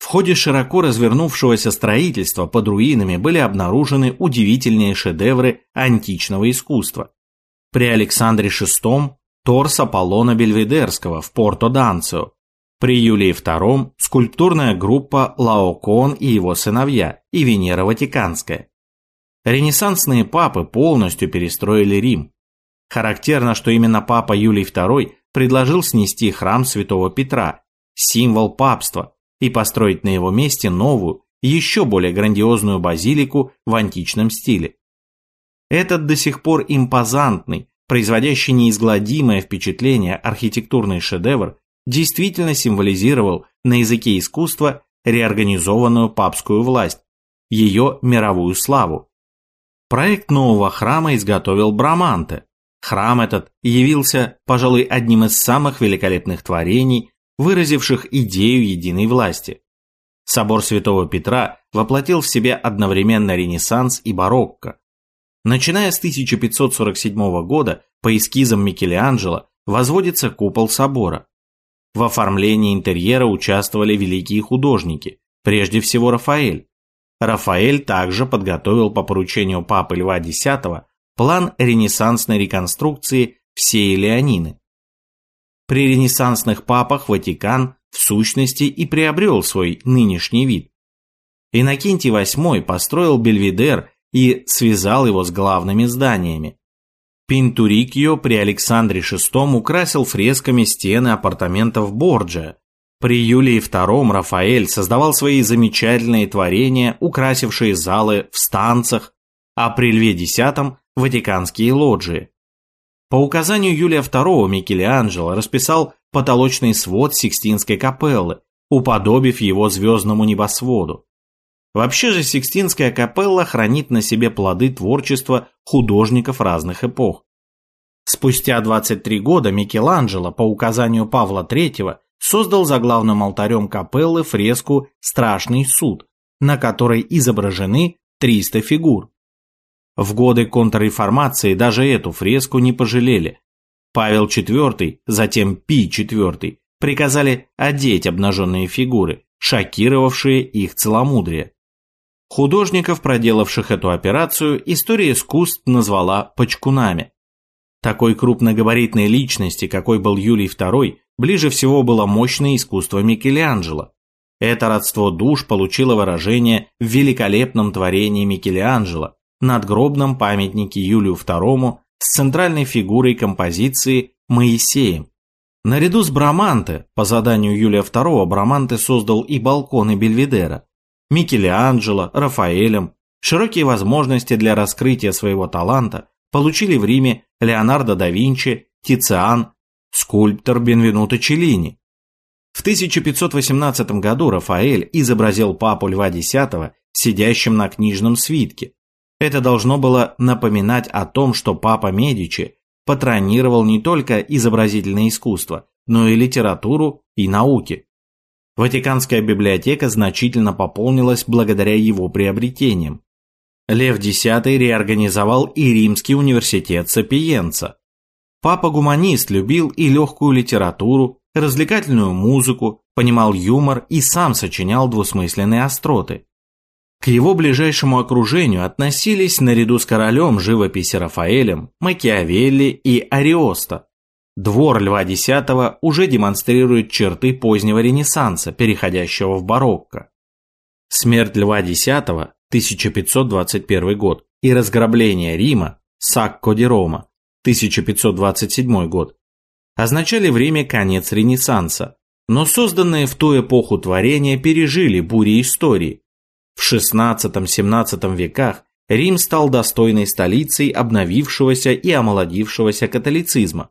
В ходе широко развернувшегося строительства под руинами были обнаружены удивительные шедевры античного искусства. При Александре VI торс Аполлона Бельведерского в Порто-Данцио, при Юлии II скульптурная группа Лаокон и его сыновья и Венера Ватиканская. Ренессансные папы полностью перестроили Рим. Характерно, что именно папа Юлий II предложил снести храм святого Петра, символ папства, и построить на его месте новую, еще более грандиозную базилику в античном стиле. Этот до сих пор импозантный, производящий неизгладимое впечатление архитектурный шедевр действительно символизировал на языке искусства реорганизованную папскую власть, ее мировую славу. Проект нового храма изготовил Браманте. Храм этот явился, пожалуй, одним из самых великолепных творений, выразивших идею единой власти. Собор Святого Петра воплотил в себе одновременно Ренессанс и барокко, Начиная с 1547 года по эскизам Микеланджело возводится купол собора. В оформлении интерьера участвовали великие художники, прежде всего Рафаэль. Рафаэль также подготовил по поручению папы Льва X план ренессансной реконструкции всей Леонины. При ренессансных папах Ватикан в сущности и приобрел свой нынешний вид. Иннокентий VIII построил Бельведер и связал его с главными зданиями. Пинтурикио при Александре VI украсил фресками стены апартаментов Борджа. При Юлии II Рафаэль создавал свои замечательные творения, украсившие залы в станцах, а при Льве X – ватиканские лоджии. По указанию Юлия II Микеланджело расписал потолочный свод Сикстинской капеллы, уподобив его звездному небосводу. Вообще же Сикстинская капелла хранит на себе плоды творчества художников разных эпох. Спустя 23 года Микеланджело по указанию Павла III создал за главным алтарем капеллы фреску «Страшный суд», на которой изображены 300 фигур. В годы контрреформации даже эту фреску не пожалели. Павел IV, затем Пий IV, приказали одеть обнаженные фигуры, шокировавшие их целомудрие. Художников, проделавших эту операцию, история искусств назвала «почкунами». Такой крупногабаритной личности, какой был Юлий II, ближе всего было мощное искусство Микеланджело. Это родство душ получило выражение в великолепном творении Микеланджело, надгробном памятнике Юлию II с центральной фигурой композиции Моисеем. Наряду с Браманте, по заданию Юлия II, Браманте создал и балконы Бельведера, Микеланджело, Рафаэлем, широкие возможности для раскрытия своего таланта получили в Риме Леонардо да Винчи, Тициан, скульптор Бенвенуто Челлини. В 1518 году Рафаэль изобразил папу Льва X сидящим на книжном свитке. Это должно было напоминать о том, что папа Медичи патронировал не только изобразительное искусство, но и литературу и науки. Ватиканская библиотека значительно пополнилась благодаря его приобретениям. Лев X реорганизовал и Римский университет Сапиенца. Папа-гуманист любил и легкую литературу, развлекательную музыку, понимал юмор и сам сочинял двусмысленные остроты. К его ближайшему окружению относились наряду с королем живописи Рафаэлем, Макиавелли и Ариоста, Двор Льва X уже демонстрирует черты позднего Ренессанса, переходящего в барокко. Смерть Льва X, 1521 год, и разграбление Рима, Сакко ди Рома, 1527 год, означали время конец Ренессанса, но созданные в ту эпоху творения пережили бури истории. В XVI-XVII веках Рим стал достойной столицей обновившегося и омолодившегося католицизма.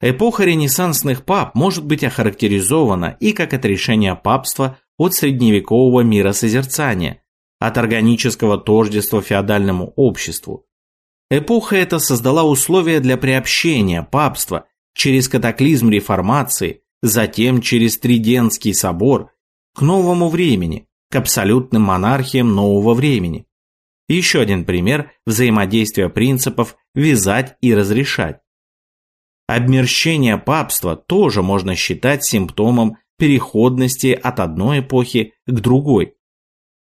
Эпоха ренессансных пап может быть охарактеризована и как отрешение папства от средневекового мира созерцания, от органического тождества феодальному обществу. Эпоха эта создала условия для приобщения папства через катаклизм реформации, затем через Тридентский собор, к новому времени, к абсолютным монархиям нового времени. Еще один пример взаимодействия принципов «вязать» и «разрешать». Обмерщение папства тоже можно считать симптомом переходности от одной эпохи к другой.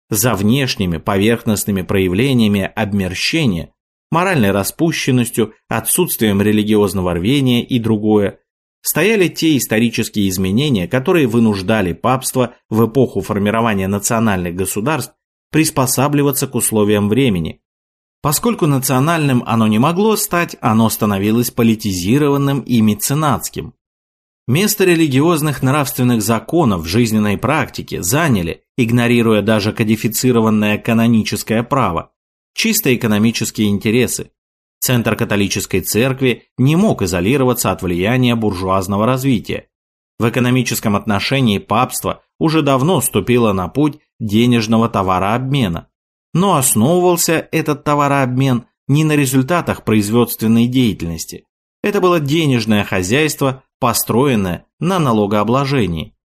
За внешними поверхностными проявлениями обмерщения, моральной распущенностью, отсутствием религиозного рвения и другое, стояли те исторические изменения, которые вынуждали папство в эпоху формирования национальных государств приспосабливаться к условиям времени, Поскольку национальным оно не могло стать, оно становилось политизированным и меценатским. Место религиозных нравственных законов в жизненной практике заняли, игнорируя даже кодифицированное каноническое право, чисто экономические интересы. Центр католической церкви не мог изолироваться от влияния буржуазного развития. В экономическом отношении папство уже давно ступило на путь денежного товарообмена – но основывался этот товарообмен не на результатах производственной деятельности. Это было денежное хозяйство, построенное на налогообложении.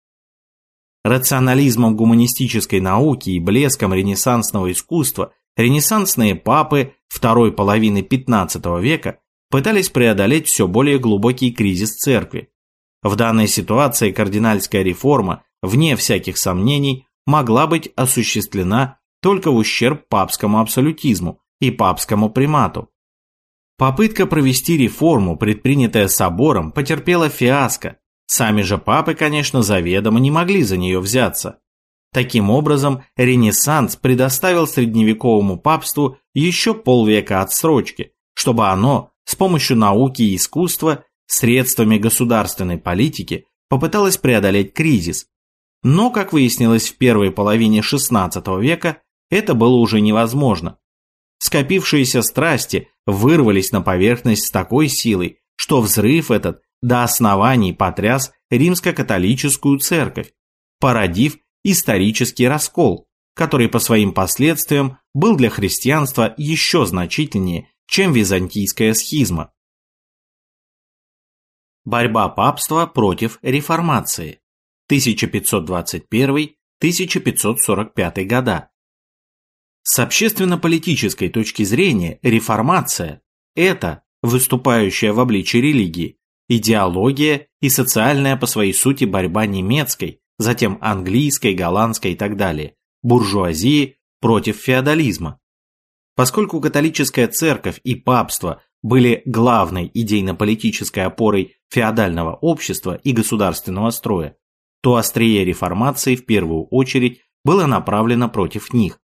Рационализмом гуманистической науки и блеском ренессансного искусства ренессансные папы второй половины XV века пытались преодолеть все более глубокий кризис церкви. В данной ситуации кардинальская реформа, вне всяких сомнений, могла быть осуществлена только в ущерб папскому абсолютизму и папскому примату. Попытка провести реформу, предпринятая собором, потерпела фиаско. Сами же папы, конечно, заведомо не могли за нее взяться. Таким образом, Ренессанс предоставил средневековому папству еще полвека отсрочки, чтобы оно с помощью науки и искусства, средствами государственной политики попыталось преодолеть кризис. Но, как выяснилось в первой половине XVI века, это было уже невозможно. Скопившиеся страсти вырвались на поверхность с такой силой, что взрыв этот до оснований потряс римско-католическую церковь, породив исторический раскол, который по своим последствиям был для христианства еще значительнее, чем византийская схизма. Борьба папства против реформации 1521-1545 года. С общественно-политической точки зрения реформация – это, выступающая в обличии религии, идеология и социальная по своей сути борьба немецкой, затем английской, голландской и так далее, буржуазии против феодализма. Поскольку католическая церковь и папство были главной идейно-политической опорой феодального общества и государственного строя, то острие реформации в первую очередь было направлено против них.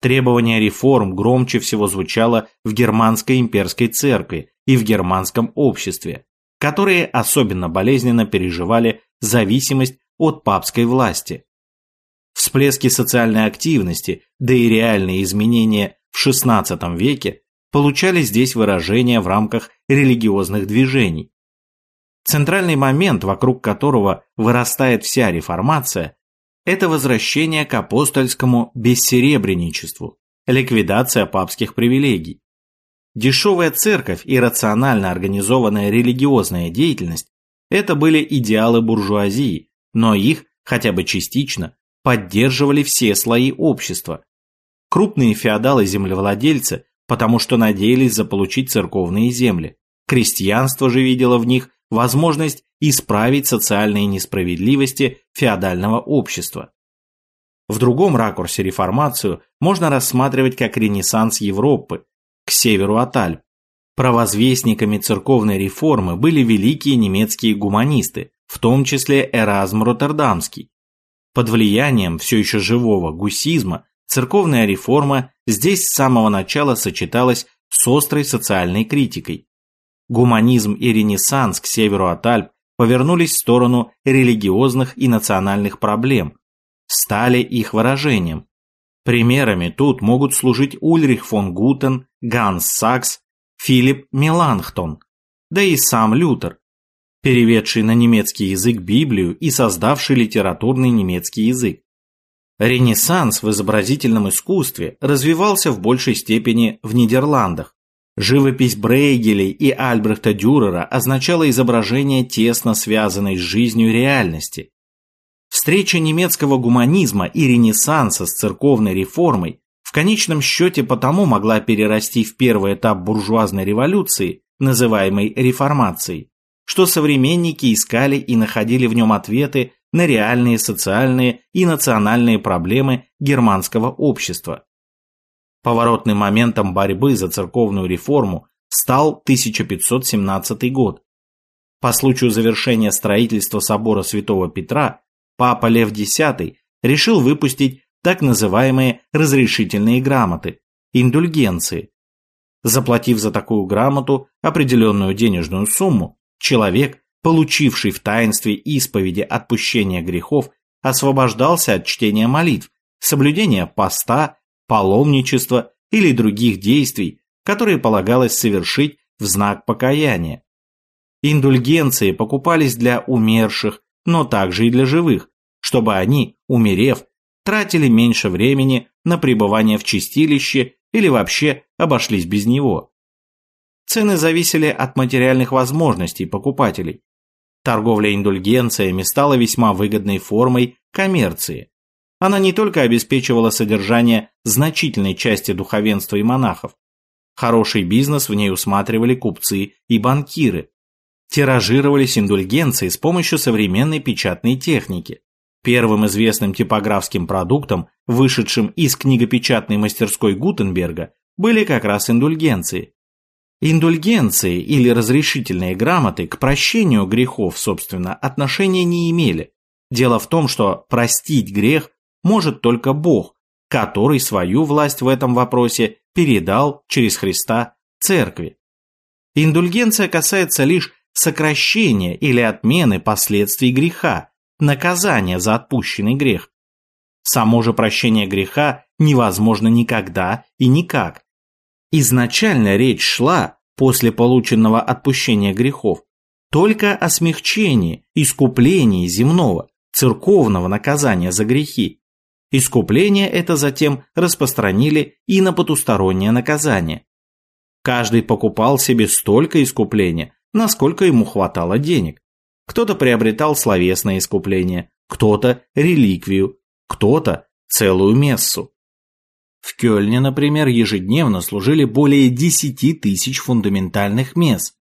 Требование реформ громче всего звучало в германской имперской церкви и в германском обществе, которые особенно болезненно переживали зависимость от папской власти. Всплески социальной активности, да и реальные изменения в XVI веке получали здесь выражение в рамках религиозных движений. Центральный момент, вокруг которого вырастает вся реформация, это возвращение к апостольскому бессеребреничеству, ликвидация папских привилегий. Дешевая церковь и рационально организованная религиозная деятельность – это были идеалы буржуазии, но их, хотя бы частично, поддерживали все слои общества, Крупные феодалы-землевладельцы, потому что надеялись заполучить церковные земли. Крестьянство же видело в них возможность исправить социальные несправедливости феодального общества. В другом ракурсе реформацию можно рассматривать как ренессанс Европы, к северу от Альп. Провозвестниками церковной реформы были великие немецкие гуманисты, в том числе Эразм Роттердамский. Под влиянием все еще живого гусизма Церковная реформа здесь с самого начала сочеталась с острой социальной критикой. Гуманизм и ренессанс к северу от Альп повернулись в сторону религиозных и национальных проблем, стали их выражением. Примерами тут могут служить Ульрих фон Гутен, Ганс Сакс, Филипп Меланхтон, да и сам Лютер, переведший на немецкий язык Библию и создавший литературный немецкий язык. Ренессанс в изобразительном искусстве развивался в большей степени в Нидерландах. Живопись Брейгелей и Альбрехта Дюрера означала изображение тесно связанной с жизнью реальности. Встреча немецкого гуманизма и ренессанса с церковной реформой в конечном счете потому могла перерасти в первый этап буржуазной революции, называемой реформацией, что современники искали и находили в нем ответы на реальные социальные и национальные проблемы германского общества. Поворотным моментом борьбы за церковную реформу стал 1517 год. По случаю завершения строительства собора Святого Петра Папа Лев X решил выпустить так называемые разрешительные грамоты, индульгенции. Заплатив за такую грамоту определенную денежную сумму, человек получивший в таинстве исповеди отпущения грехов, освобождался от чтения молитв, соблюдения поста, паломничества или других действий, которые полагалось совершить в знак покаяния. Индульгенции покупались для умерших, но также и для живых, чтобы они, умерев, тратили меньше времени на пребывание в чистилище или вообще обошлись без него. Цены зависели от материальных возможностей покупателей, Торговля индульгенциями стала весьма выгодной формой коммерции. Она не только обеспечивала содержание значительной части духовенства и монахов, Хороший бизнес в ней усматривали купцы и банкиры. Тиражировались индульгенции с помощью современной печатной техники. Первым известным типографским продуктом, вышедшим из книгопечатной мастерской Гутенберга, были как раз индульгенции. Индульгенции или разрешительные грамоты к прощению грехов, собственно, отношения не имели. Дело в том, что простить грех может только Бог, который свою власть в этом вопросе передал через Христа церкви. Индульгенция касается лишь сокращения или отмены последствий греха, наказания за отпущенный грех. Само же прощение греха невозможно никогда и никак. Изначально речь шла, после полученного отпущения грехов, только о смягчении, искуплении земного, церковного наказания за грехи. Искупление это затем распространили и на потустороннее наказание. Каждый покупал себе столько искупления, насколько ему хватало денег. Кто-то приобретал словесное искупление, кто-то реликвию, кто-то целую мессу. В Кёльне, например, ежедневно служили более 10 тысяч фундаментальных месс,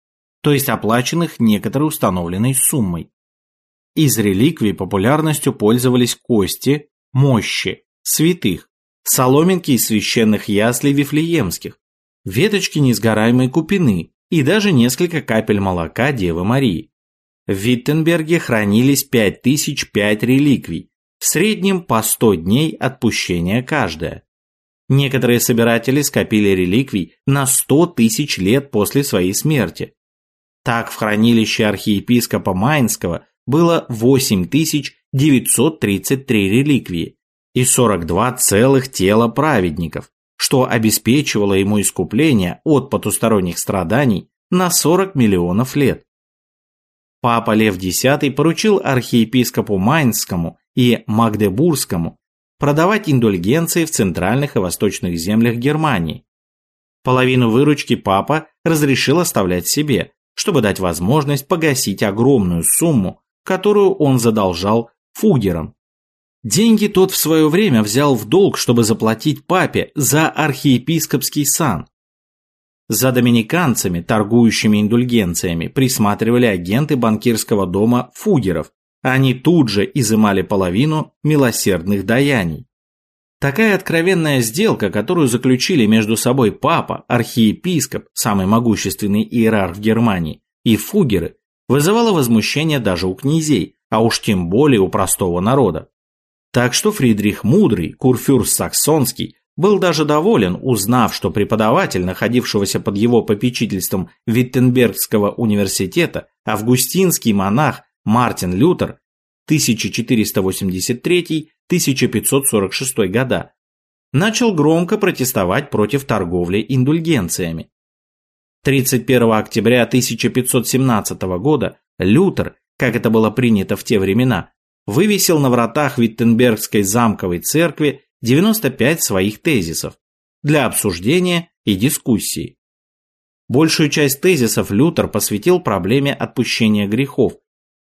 то есть оплаченных некоторой установленной суммой. Из реликвий популярностью пользовались кости, мощи, святых, соломинки из священных яслей вифлеемских, веточки несгораемой купины и даже несколько капель молока Девы Марии. В Виттенберге хранились 5005 реликвий, в среднем по 100 дней отпущения каждая. Некоторые собиратели скопили реликвий на 100 тысяч лет после своей смерти. Так в хранилище архиепископа Майнского было 8933 реликвии и 42 целых тела праведников, что обеспечивало ему искупление от потусторонних страданий на 40 миллионов лет. Папа Лев X поручил архиепископу Майнскому и Магдебургскому продавать индульгенции в центральных и восточных землях Германии. Половину выручки папа разрешил оставлять себе, чтобы дать возможность погасить огромную сумму, которую он задолжал фугерам. Деньги тот в свое время взял в долг, чтобы заплатить папе за архиепископский сан. За доминиканцами, торгующими индульгенциями, присматривали агенты банкирского дома фугеров. Они тут же изымали половину милосердных даяний. Такая откровенная сделка, которую заключили между собой папа, архиепископ, самый могущественный иерарх в Германии, и фугеры, вызывало возмущение даже у князей, а уж тем более у простого народа. Так что Фридрих Мудрый, курфюрст Саксонский, был даже доволен, узнав, что преподаватель, находившегося под его попечительством Виттенбергского университета, августинский монах Мартин Лютер 1483-1546 года, начал громко протестовать против торговли индульгенциями. 31 октября 1517 года Лютер, как это было принято в те времена, вывесил на вратах Виттенбергской замковой церкви 95 своих тезисов для обсуждения и дискуссии. Большую часть тезисов Лютер посвятил проблеме отпущения грехов.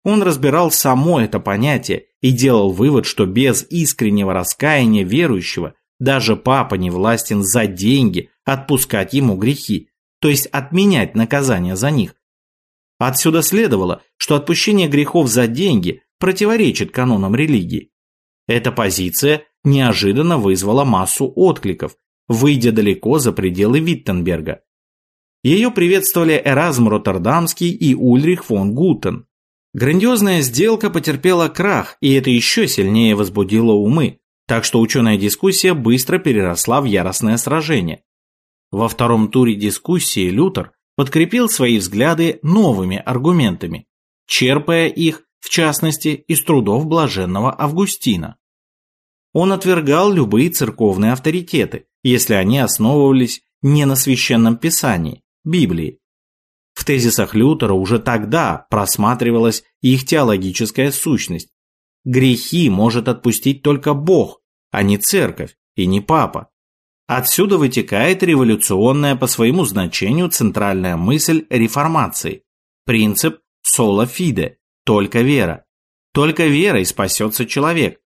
Он разбирал само это понятие и делал вывод, что без искреннего раскаяния верующего даже папа не властен за деньги отпускать ему грехи, то есть отменять наказание за них. Отсюда следовало, что отпущение грехов за деньги противоречит канонам религии. Эта позиция неожиданно вызвала массу откликов, выйдя далеко за пределы Виттенберга. Ее приветствовали Эразм Роттердамский и Ульрих фон Гутен. Грандиозная сделка потерпела крах, и это еще сильнее возбудило умы, так что ученая дискуссия быстро переросла в яростное сражение. Во втором туре дискуссии Лютер подкрепил свои взгляды новыми аргументами, черпая их, в частности, из трудов блаженного Августина. Он отвергал любые церковные авторитеты, если они основывались не на священном писании, Библии. В тезисах Лютера уже тогда просматривалась их теологическая сущность. Грехи может отпустить только Бог, а не церковь и не папа. Отсюда вытекает революционная по своему значению центральная мысль реформации. Принцип «соло фиде» – только вера. Только верой спасется человек.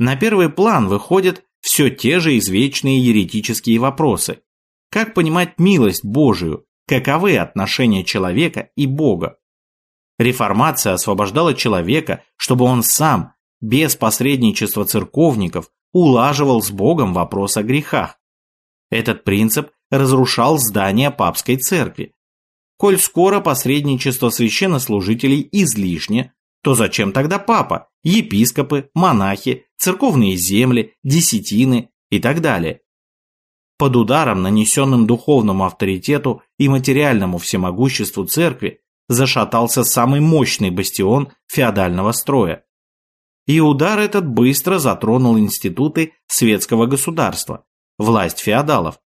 На первый план выходят все те же извечные еретические вопросы. как понимать милость Божию, каковы отношения человека и Бога. Реформация освобождала человека, чтобы он сам, без посредничества церковников, улаживал с Богом вопрос о грехах. Этот принцип разрушал здание папской церкви. Коль скоро посредничество священнослужителей излишне, то зачем тогда папа, епископы, монахи, церковные земли, десятины и так далее? Под ударом, нанесенным духовному авторитету и материальному всемогуществу церкви, зашатался самый мощный бастион феодального строя. И удар этот быстро затронул институты светского государства, власть феодалов.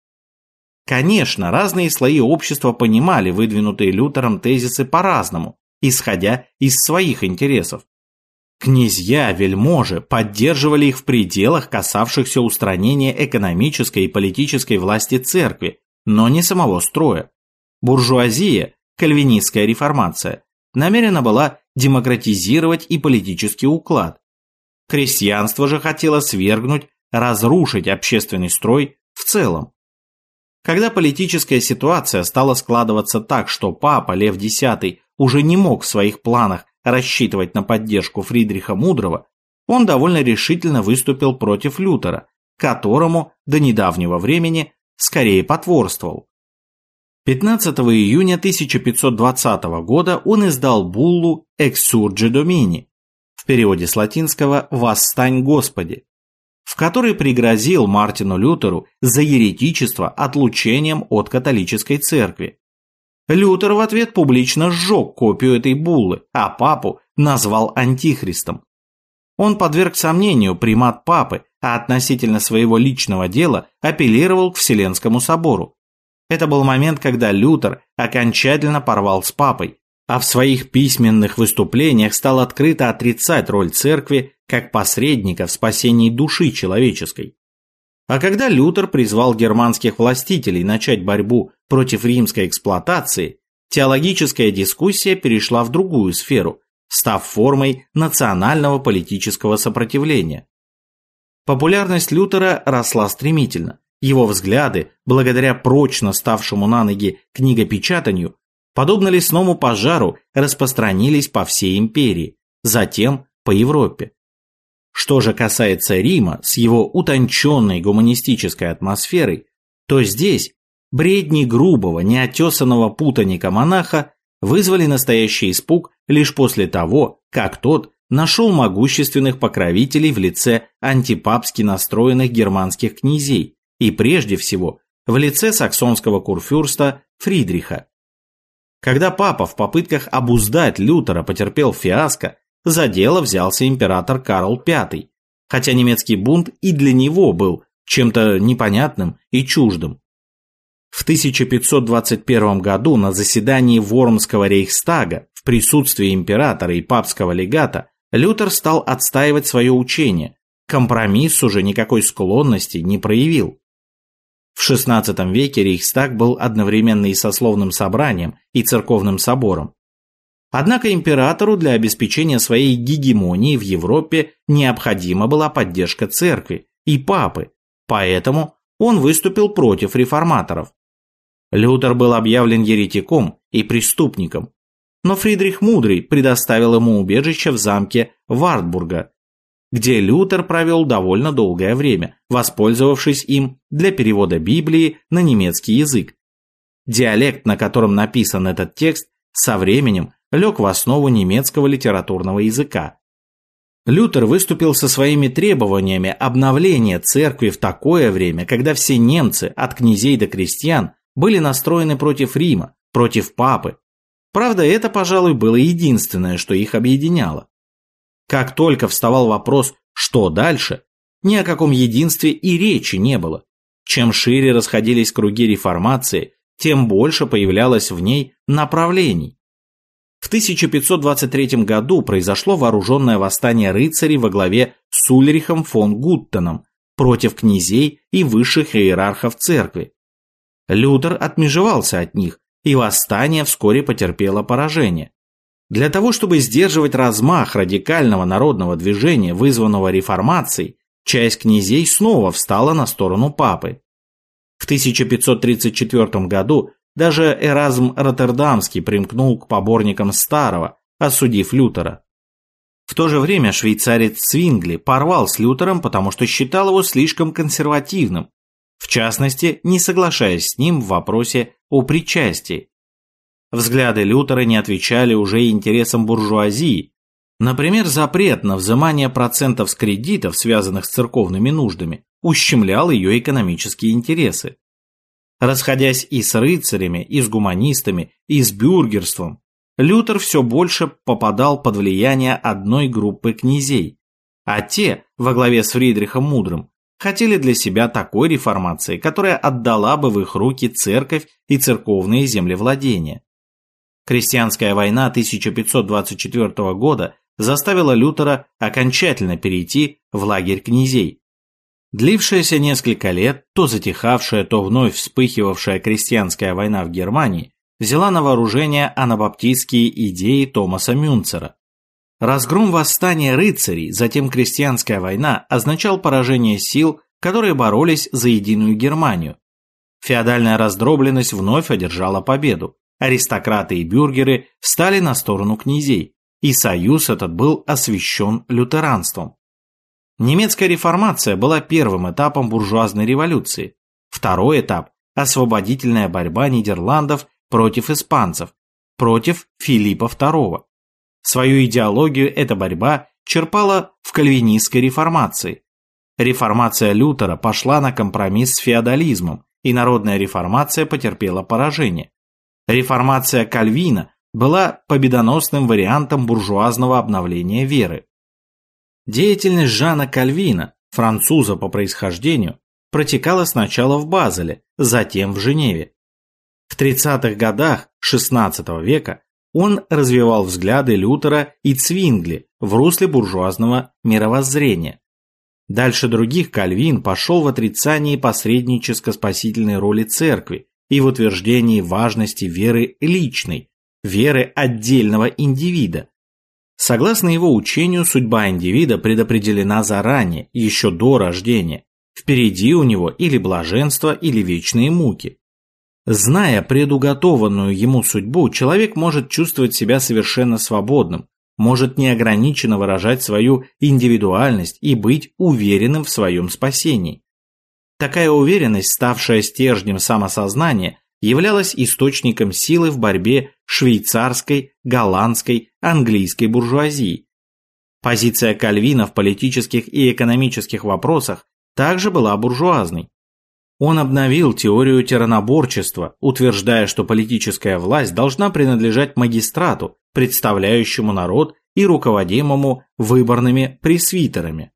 Конечно, разные слои общества понимали выдвинутые Лютером тезисы по-разному, исходя из своих интересов. Князья, вельможи поддерживали их в пределах, касавшихся устранения экономической и политической власти церкви, но не самого строя. Буржуазия, кальвинистская реформация, намерена была демократизировать и политический уклад. Крестьянство же хотело свергнуть, разрушить общественный строй в целом. Когда политическая ситуация стала складываться так, что папа Лев X уже не мог в своих планах рассчитывать на поддержку Фридриха Мудрого, он довольно решительно выступил против Лютера, которому до недавнего времени скорее потворствовал. 15 июня 1520 года он издал буллу «Exsurge Domini», в переводе с латинского «Восстань Господи», в которой пригрозил Мартину Лютеру за еретичество отлучением от католической церкви. Лютер в ответ публично сжег копию этой буллы, а папу назвал антихристом. Он подверг сомнению примат папы, а относительно своего личного дела апеллировал к Вселенскому собору. Это был момент, когда Лютер окончательно порвал с папой, а в своих письменных выступлениях стал открыто отрицать роль церкви как посредника в спасении души человеческой. А когда Лютер призвал германских властителей начать борьбу против римской эксплуатации, теологическая дискуссия перешла в другую сферу, став формой национального политического сопротивления. Популярность Лютера росла стремительно. Его взгляды, благодаря прочно ставшему на ноги книгопечатанию, подобно лесному пожару, распространились по всей империи, затем по Европе. Что же касается Рима с его утонченной гуманистической атмосферой, то здесь бредни грубого, неотесанного путаника-монаха вызвали настоящий испуг лишь после того, как тот нашел могущественных покровителей в лице антипапски настроенных германских князей, и прежде всего в лице саксонского курфюрста Фридриха. Когда папа в попытках обуздать Лютера потерпел фиаско, за дело взялся император Карл V, хотя немецкий бунт и для него был чем-то непонятным и чуждым. В 1521 году на заседании Вормского рейхстага в присутствии императора и папского легата Лютер стал отстаивать свое учение, компромисс уже никакой склонности не проявил. В XVI веке Рейхстаг был одновременно и сословным собранием, и церковным собором. Однако императору для обеспечения своей гегемонии в Европе необходима была поддержка церкви и папы, поэтому он выступил против реформаторов. Лютер был объявлен еретиком и преступником, но Фридрих Мудрый предоставил ему убежище в замке Вартбурга, где Лютер провел довольно долгое время, воспользовавшись им для перевода Библии на немецкий язык. Диалект, на котором написан этот текст, со временем лег в основу немецкого литературного языка. Лютер выступил со своими требованиями обновления церкви в такое время, когда все немцы, от князей до крестьян, были настроены против Рима, против папы. Правда, это, пожалуй, было единственное, что их объединяло. Как только вставал вопрос «что дальше?», ни о каком единстве и речи не было. Чем шире расходились круги реформации, тем больше появлялось в ней направлений. В 1523 году произошло вооруженное восстание рыцарей во главе с Ульрихом фон Гуттеном против князей и высших иерархов церкви. Лютер отмежевался от них, и восстание вскоре потерпело поражение. Для того, чтобы сдерживать размах радикального народного движения, вызванного реформацией, часть князей снова встала на сторону папы. В 1534 году даже Эразм Роттердамский примкнул к поборникам старого, осудив Лютера. В то же время швейцарец Свингли порвал с Лютером, потому что считал его слишком консервативным, в частности, не соглашаясь с ним в вопросе о причастии. Взгляды Лютера не отвечали уже интересам буржуазии. Например, запрет на взимание процентов с кредитов, связанных с церковными нуждами, ущемлял ее экономические интересы. Расходясь и с рыцарями, и с гуманистами, и с бюргерством, Лютер все больше попадал под влияние одной группы князей, а те, во главе с Фридрихом Мудрым, хотели для себя такой реформации, которая отдала бы в их руки церковь и церковные землевладения. Крестьянская война 1524 года заставила Лютера окончательно перейти в лагерь князей. Длившаяся несколько лет, то затихавшая, то вновь вспыхивавшая крестьянская война в Германии взяла на вооружение анабаптистские идеи Томаса Мюнцера. Разгром восстания рыцарей, затем крестьянская война означал поражение сил, которые боролись за единую Германию. Феодальная раздробленность вновь одержала победу. Аристократы и бюргеры встали на сторону князей, и союз этот был освящен лютеранством. Немецкая реформация была первым этапом буржуазной революции. Второй этап – освободительная борьба Нидерландов против испанцев, против Филиппа II. Свою идеологию эта борьба черпала в кальвинистской реформации. Реформация Лютера пошла на компромисс с феодализмом, и народная реформация потерпела поражение. Реформация Кальвина была победоносным вариантом буржуазного обновления веры. Деятельность Жана Кальвина, француза по происхождению, протекала сначала в Базеле, затем в Женеве. В 30-х годах XVI века он развивал взгляды Лютера и Цвингли в русле буржуазного мировоззрения. Дальше других Кальвин пошел в отрицании посредническо-спасительной роли церкви и в утверждении важности веры личной, веры отдельного индивида. Согласно его учению, судьба индивида предопределена заранее, еще до рождения. Впереди у него или блаженство, или вечные муки. Зная предуготованную ему судьбу, человек может чувствовать себя совершенно свободным, может неограниченно выражать свою индивидуальность и быть уверенным в своем спасении. Такая уверенность, ставшая стержнем самосознания, являлась источником силы в борьбе швейцарской, голландской, английской буржуазии. Позиция Кальвина в политических и экономических вопросах также была буржуазной. Он обновил теорию тираноборчества, утверждая, что политическая власть должна принадлежать магистрату, представляющему народ и руководимому выборными пресвитерами.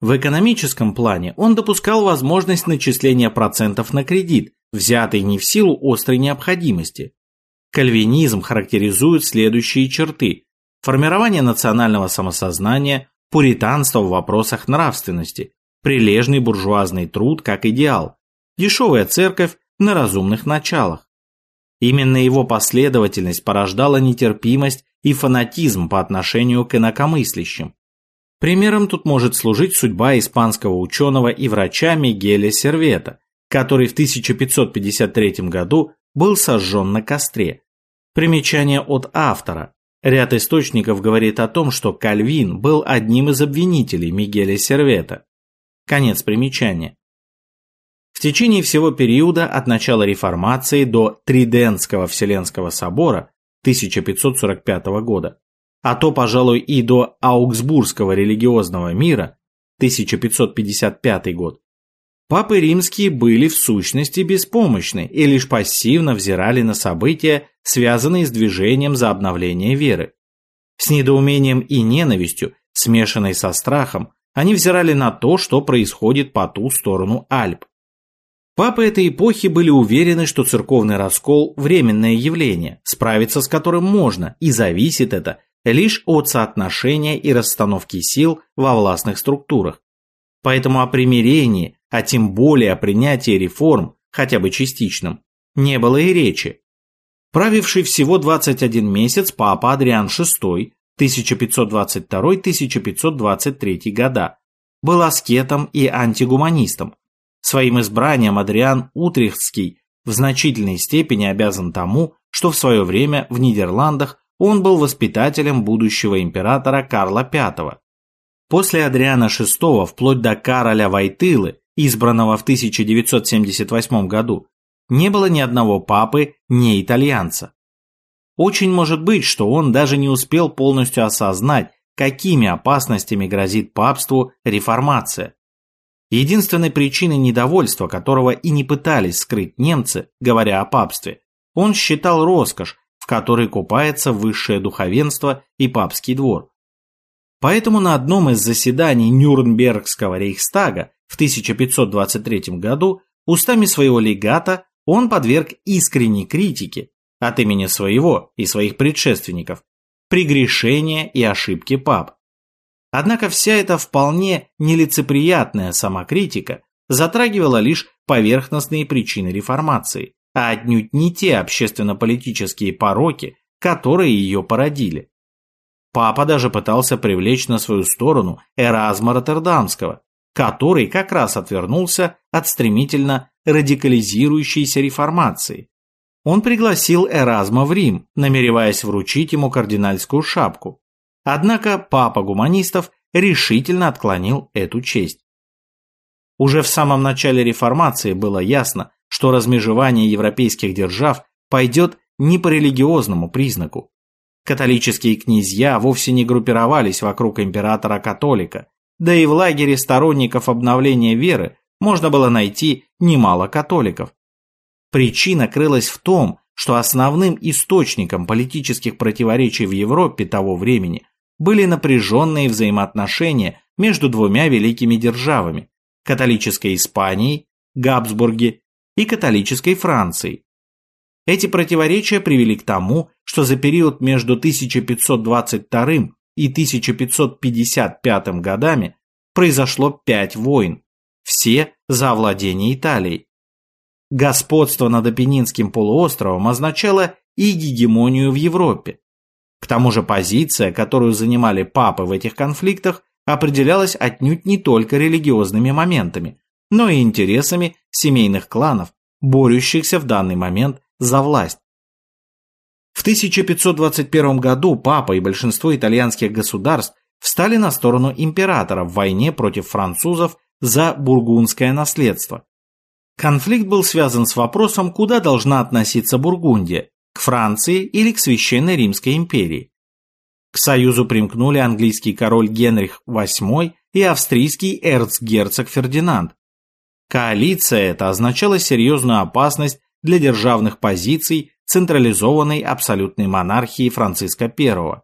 В экономическом плане он допускал возможность начисления процентов на кредит, взятый не в силу острой необходимости. Кальвинизм характеризует следующие черты – формирование национального самосознания, пуританство в вопросах нравственности, прилежный буржуазный труд как идеал, дешевая церковь на разумных началах. Именно его последовательность порождала нетерпимость и фанатизм по отношению к инакомыслящим. Примером тут может служить судьба испанского ученого и врача Мигеля Сервета, который в 1553 году был сожжен на костре. Примечание от автора. Ряд источников говорит о том, что Кальвин был одним из обвинителей Мигеля Сервета. Конец примечания. В течение всего периода от начала реформации до Тридентского Вселенского собора 1545 года, а то, пожалуй, и до Аугсбургского религиозного мира 1555 год, папы римские были в сущности беспомощны и лишь пассивно взирали на события, связанные с движением за обновление веры. С недоумением и ненавистью, смешанной со страхом, они взирали на то, что происходит по ту сторону Альп. Папы этой эпохи были уверены, что церковный раскол – временное явление, справиться с которым можно, и зависит это лишь от соотношения и расстановки сил во властных структурах. Поэтому о примирении, а тем более о принятии реформ, хотя бы частичном, не было и речи. Правивший всего 21 месяц папа Адриан VI 1522-1523 года был аскетом и антигуманистом, Своим избранием Адриан Утрехтский в значительной степени обязан тому, что в свое время в Нидерландах он был воспитателем будущего императора Карла V. После Адриана VI вплоть до Кароля Войтылы, избранного в 1978 году, не было ни одного папы не итальянца. Очень может быть, что он даже не успел полностью осознать, какими опасностями грозит папству реформация. Единственной причиной недовольства, которого и не пытались скрыть немцы, говоря о папстве, он считал роскошь, в которой купается высшее духовенство и папский двор. Поэтому на одном из заседаний Нюрнбергского рейхстага в 1523 году устами своего легата он подверг искренней критике от имени своего и своих предшественников прегрешения и ошибки пап. Однако вся эта вполне нелицеприятная самокритика затрагивала лишь поверхностные причины реформации, а отнюдь не те общественно-политические пороки, которые ее породили. Папа даже пытался привлечь на свою сторону Эразма Роттердамского, который как раз отвернулся от стремительно радикализирующейся реформации. Он пригласил Эразма в Рим, намереваясь вручить ему кардинальскую шапку. Однако папа гуманистов решительно отклонил эту честь. Уже в самом начале реформации было ясно, что размежевание европейских держав пойдет не по религиозному признаку. Католические князья вовсе не группировались вокруг императора-католика, да и в лагере сторонников обновления веры можно было найти немало католиков. Причина крылась в том, что основным источником политических противоречий в Европе того времени были напряженные взаимоотношения между двумя великими державами – католической Испанией, Габсбурги и католической Францией. Эти противоречия привели к тому, что за период между 1522 и 1555 годами произошло пять войн, все за владение Италией. Господство над Апеннинским полуостровом означало и гегемонию в Европе. К тому же позиция, которую занимали папы в этих конфликтах, определялась отнюдь не только религиозными моментами, но и интересами семейных кланов, борющихся в данный момент за власть. В 1521 году папа и большинство итальянских государств встали на сторону императора в войне против французов за бургундское наследство. Конфликт был связан с вопросом, куда должна относиться Бургундия – к Франции или к Священной Римской империи. К союзу примкнули английский король Генрих VIII и австрийский эрцгерцог Фердинанд. Коалиция эта означала серьезную опасность для державных позиций централизованной абсолютной монархии Франциска I.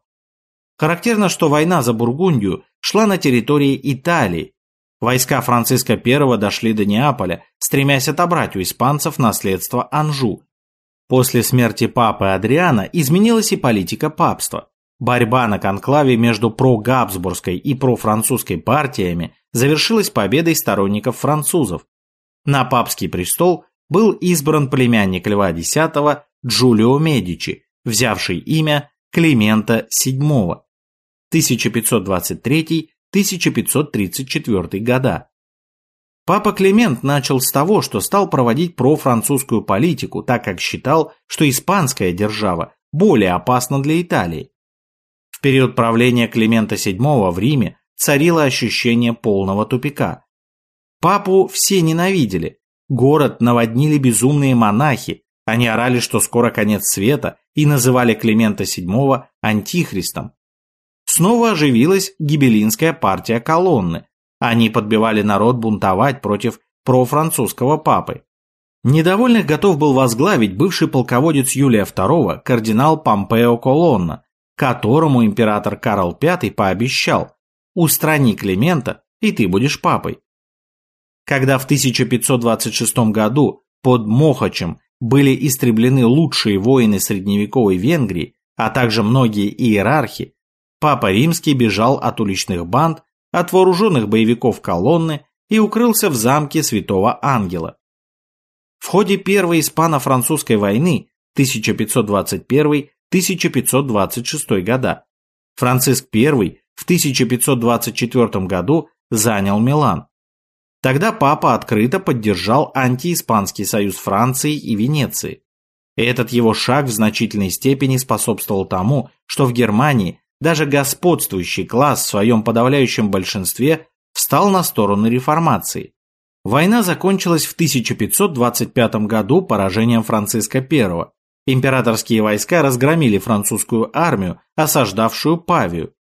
Характерно, что война за Бургундию шла на территории Италии. Войска Франциска I дошли до Неаполя, стремясь отобрать у испанцев наследство Анжу. После смерти папы Адриана изменилась и политика папства. Борьба на конклаве между про-габсбургской и про-французской партиями завершилась победой сторонников французов. На папский престол был избран племянник Льва X Джулио Медичи, взявший имя Климента VII 1523-1534 года. Папа Климент начал с того, что стал проводить профранцузскую политику, так как считал, что испанская держава более опасна для Италии. В период правления Климента VII в Риме царило ощущение полного тупика. Папу все ненавидели, город наводнили безумные монахи, они орали, что скоро конец света, и называли Климента VII антихристом. Снова оживилась гибелинская партия колонны. Они подбивали народ бунтовать против профранцузского папы. Недовольных готов был возглавить бывший полководец Юлия II, кардинал Помпео Колонна, которому император Карл V пообещал «Устрани Климента, и ты будешь папой». Когда в 1526 году под Мохачем были истреблены лучшие воины средневековой Венгрии, а также многие иерархи, Папа Римский бежал от уличных банд, от вооруженных боевиков колонны и укрылся в замке Святого Ангела. В ходе Первой испано-французской войны 1521-1526 года Франциск I в 1524 году занял Милан. Тогда папа открыто поддержал антииспанский союз Франции и Венеции. Этот его шаг в значительной степени способствовал тому, что в Германии даже господствующий класс в своем подавляющем большинстве встал на сторону реформации. Война закончилась в 1525 году поражением Франциска I. Императорские войска разгромили французскую армию, осаждавшую Павию.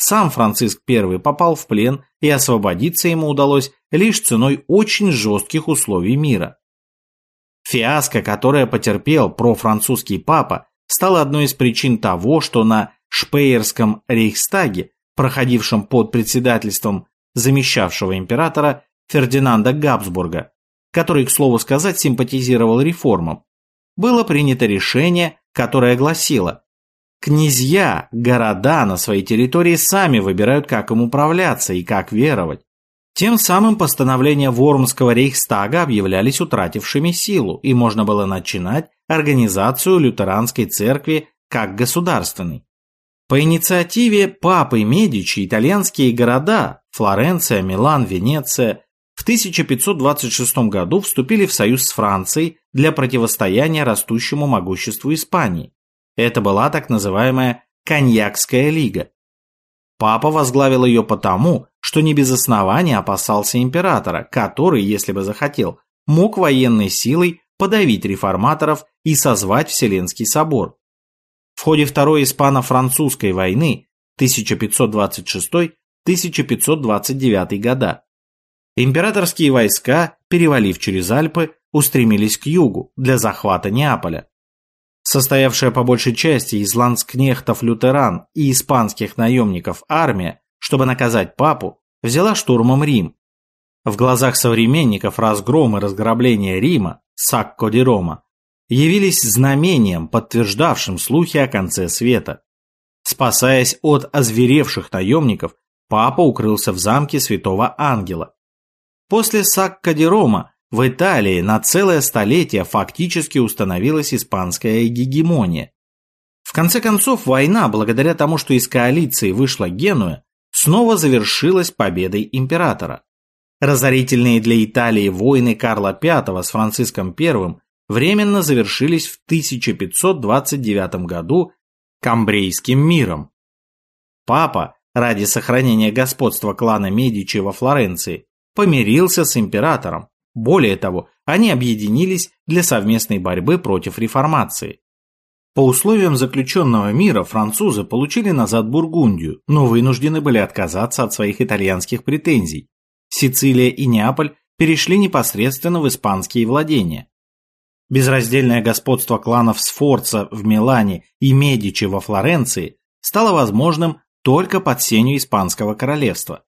Сам Франциск I попал в плен, и освободиться ему удалось лишь ценой очень жестких условий мира. Фиаско, которое потерпел профранцузский папа, стало одной из причин того, что на Шпеерском рейхстаге, проходившем под председательством замещавшего императора Фердинанда Габсбурга, который, к слову сказать, симпатизировал реформам, было принято решение, которое гласило «Князья, города на своей территории сами выбирают, как им управляться и как веровать. Тем самым постановления Вормского рейхстага объявлялись утратившими силу, и можно было начинать организацию лютеранской церкви как государственной. По инициативе папы Медичи итальянские города Флоренция, Милан, Венеция в 1526 году вступили в союз с Францией для противостояния растущему могуществу Испании. Это была так называемая Коньякская лига. Папа возглавил ее потому, что не без основания опасался императора, который, если бы захотел, мог военной силой подавить реформаторов и созвать Вселенский собор. В ходе Второй испано-французской войны 1526-1529 года императорские войска, перевалив через Альпы, устремились к югу для захвата Неаполя. Состоявшая по большей части из ланскнехтов-лютеран и испанских наемников армия чтобы наказать папу, взяла штурмом Рим. В глазах современников разгром и разграбление Рима, Сакко Рома, явились знамением, подтверждавшим слухи о конце света. Спасаясь от озверевших наемников, папа укрылся в замке святого ангела. После Сакко Рома в Италии на целое столетие фактически установилась испанская гегемония. В конце концов, война, благодаря тому, что из коалиции вышла Генуя, снова завершилась победой императора. Разорительные для Италии войны Карла V с Франциском I временно завершились в 1529 году Камбрейским миром. Папа, ради сохранения господства клана Медичи во Флоренции, помирился с императором. Более того, они объединились для совместной борьбы против реформации. По условиям заключенного мира французы получили назад Бургундию, но вынуждены были отказаться от своих итальянских претензий. Сицилия и Неаполь перешли непосредственно в испанские владения. Безраздельное господство кланов Сфорца в Милане и Медичи во Флоренции стало возможным только под сенью Испанского королевства.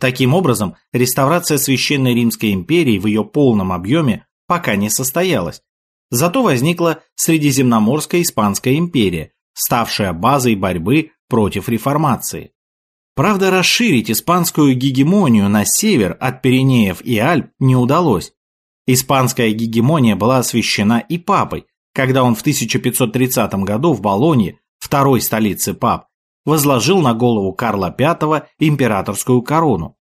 Таким образом, реставрация Священной Римской империи в ее полном объеме пока не состоялась, Зато возникла Средиземноморская Испанская империя, ставшая базой борьбы против реформации. Правда, расширить испанскую гегемонию на север от Пиренеев и Альп не удалось. Испанская гегемония была освящена и папой, когда он в 1530 году в Болонье, второй столице пап, возложил на голову Карла V императорскую корону.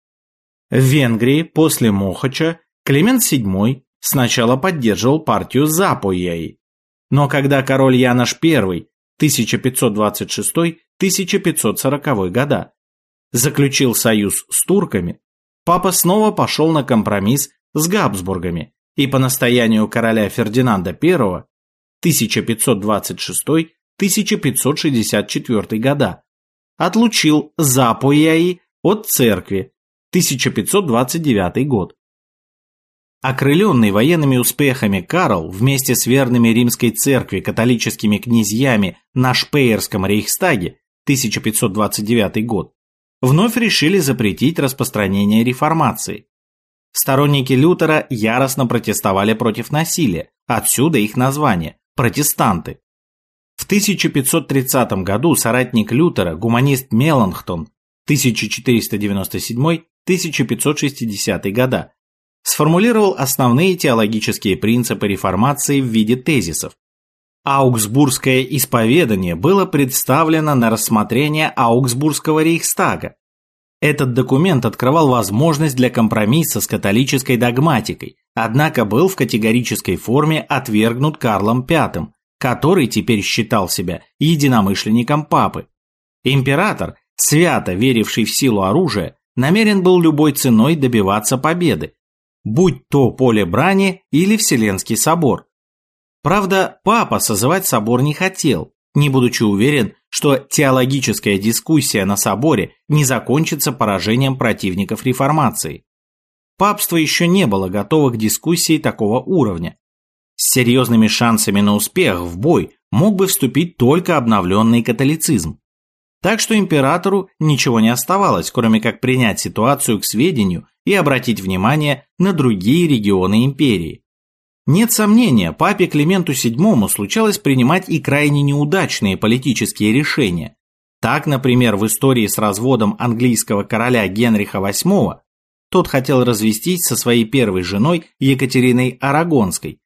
В Венгрии после Мохача Климент VII сначала поддерживал партию Запояи. Но когда король Янош I 1526-1540 года заключил союз с турками, папа снова пошел на компромисс с Габсбургами и по настоянию короля Фердинанда I 1526-1564 года отлучил Запояи от церкви 1529 год. Окрыленный военными успехами Карл вместе с верными римской церкви католическими князьями на Шпеерском рейхстаге 1529 год вновь решили запретить распространение реформации. Сторонники Лютера яростно протестовали против насилия, отсюда их название – протестанты. В 1530 году соратник Лютера, гуманист Меланхтон 1497-1560 года, сформулировал основные теологические принципы реформации в виде тезисов. Аугсбургское исповедание было представлено на рассмотрение Аугсбургского рейхстага. Этот документ открывал возможность для компромисса с католической догматикой, однако был в категорической форме отвергнут Карлом V, который теперь считал себя единомышленником папы. Император, свято веривший в силу оружия, намерен был любой ценой добиваться победы, будь то поле брани или Вселенский собор. Правда, папа созывать собор не хотел, не будучи уверен, что теологическая дискуссия на соборе не закончится поражением противников реформации. Папство еще не было готово к дискуссии такого уровня. С серьезными шансами на успех в бой мог бы вступить только обновленный католицизм. Так что императору ничего не оставалось, кроме как принять ситуацию к сведению и обратить внимание на другие регионы империи. Нет сомнения, папе Клименту VII случалось принимать и крайне неудачные политические решения. Так, например, в истории с разводом английского короля Генриха VIII тот хотел развестись со своей первой женой Екатериной Арагонской.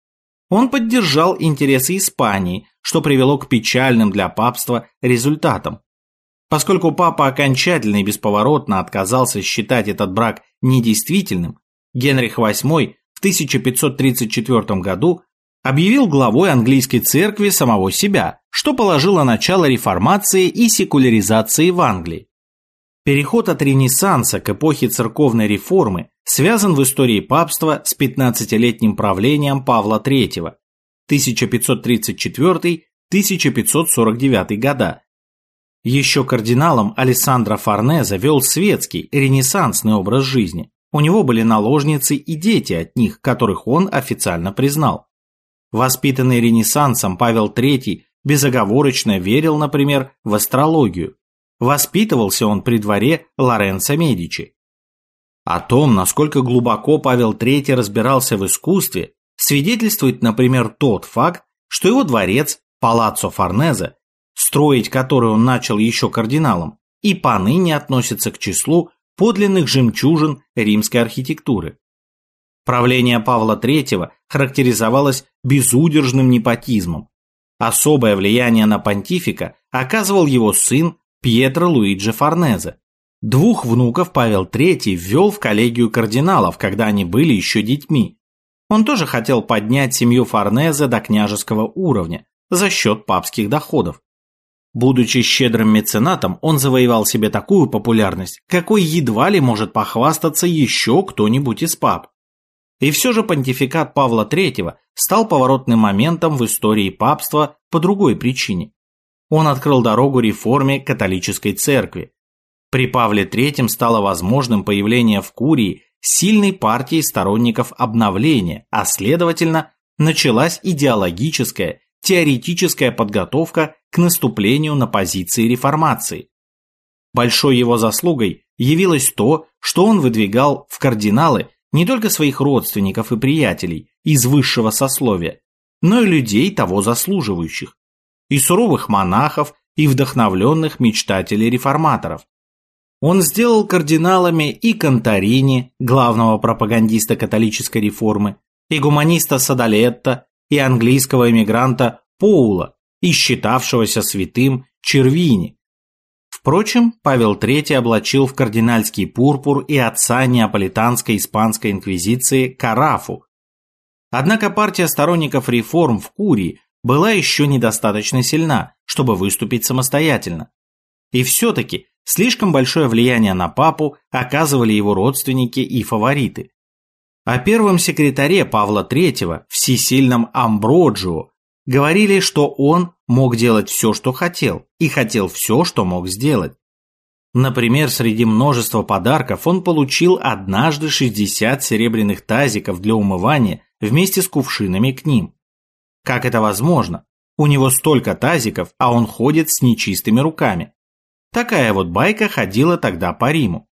Он поддержал интересы Испании, что привело к печальным для папства результатам. Поскольку папа окончательно и бесповоротно отказался считать этот брак недействительным, Генрих VIII 1534 году объявил главой английской церкви самого себя, что положило начало реформации и секуляризации в Англии. Переход от Ренессанса к эпохе церковной реформы связан в истории папства с 15-летним правлением Павла III 1534-1549 года. Еще кардиналом Алессандро Форнезе вел светский, ренессансный образ жизни. У него были наложницы и дети от них, которых он официально признал. Воспитанный Ренессансом Павел III безоговорочно верил, например, в астрологию. Воспитывался он при дворе Лоренцо Медичи. О том, насколько глубоко Павел III разбирался в искусстве, свидетельствует, например, тот факт, что его дворец, Палаццо Форнезе, строить который он начал еще кардиналом, и поныне относится к числу подлинных жемчужин римской архитектуры. Правление Павла III характеризовалось безудержным непотизмом. Особое влияние на понтифика оказывал его сын Пьетро Луиджи Форнезе. Двух внуков Павел III ввел в коллегию кардиналов, когда они были еще детьми. Он тоже хотел поднять семью Форнезе до княжеского уровня за счет папских доходов. Будучи щедрым меценатом, он завоевал себе такую популярность, какой едва ли может похвастаться еще кто-нибудь из пап. И все же понтификат Павла III стал поворотным моментом в истории папства по другой причине. Он открыл дорогу реформе католической церкви. При Павле III стало возможным появление в Курии сильной партии сторонников обновления, а следовательно, началась идеологическая теоретическая подготовка к наступлению на позиции реформации. Большой его заслугой явилось то, что он выдвигал в кардиналы не только своих родственников и приятелей из высшего сословия, но и людей того заслуживающих, и суровых монахов, и вдохновленных мечтателей-реформаторов. Он сделал кардиналами и Конторини, главного пропагандиста католической реформы, и гуманиста Садалетта, и английского эмигранта Поула и считавшегося святым Червини. Впрочем, Павел III облачил в кардинальский пурпур и отца неаполитанской испанской инквизиции Карафу. Однако партия сторонников реформ в Курии была еще недостаточно сильна, чтобы выступить самостоятельно. И все-таки слишком большое влияние на папу оказывали его родственники и фавориты. О первом секретаре Павла III, всесильном Амброджио, говорили, что он мог делать все, что хотел, и хотел все, что мог сделать. Например, среди множества подарков он получил однажды 60 серебряных тазиков для умывания вместе с кувшинами к ним. Как это возможно? У него столько тазиков, а он ходит с нечистыми руками. Такая вот байка ходила тогда по Риму.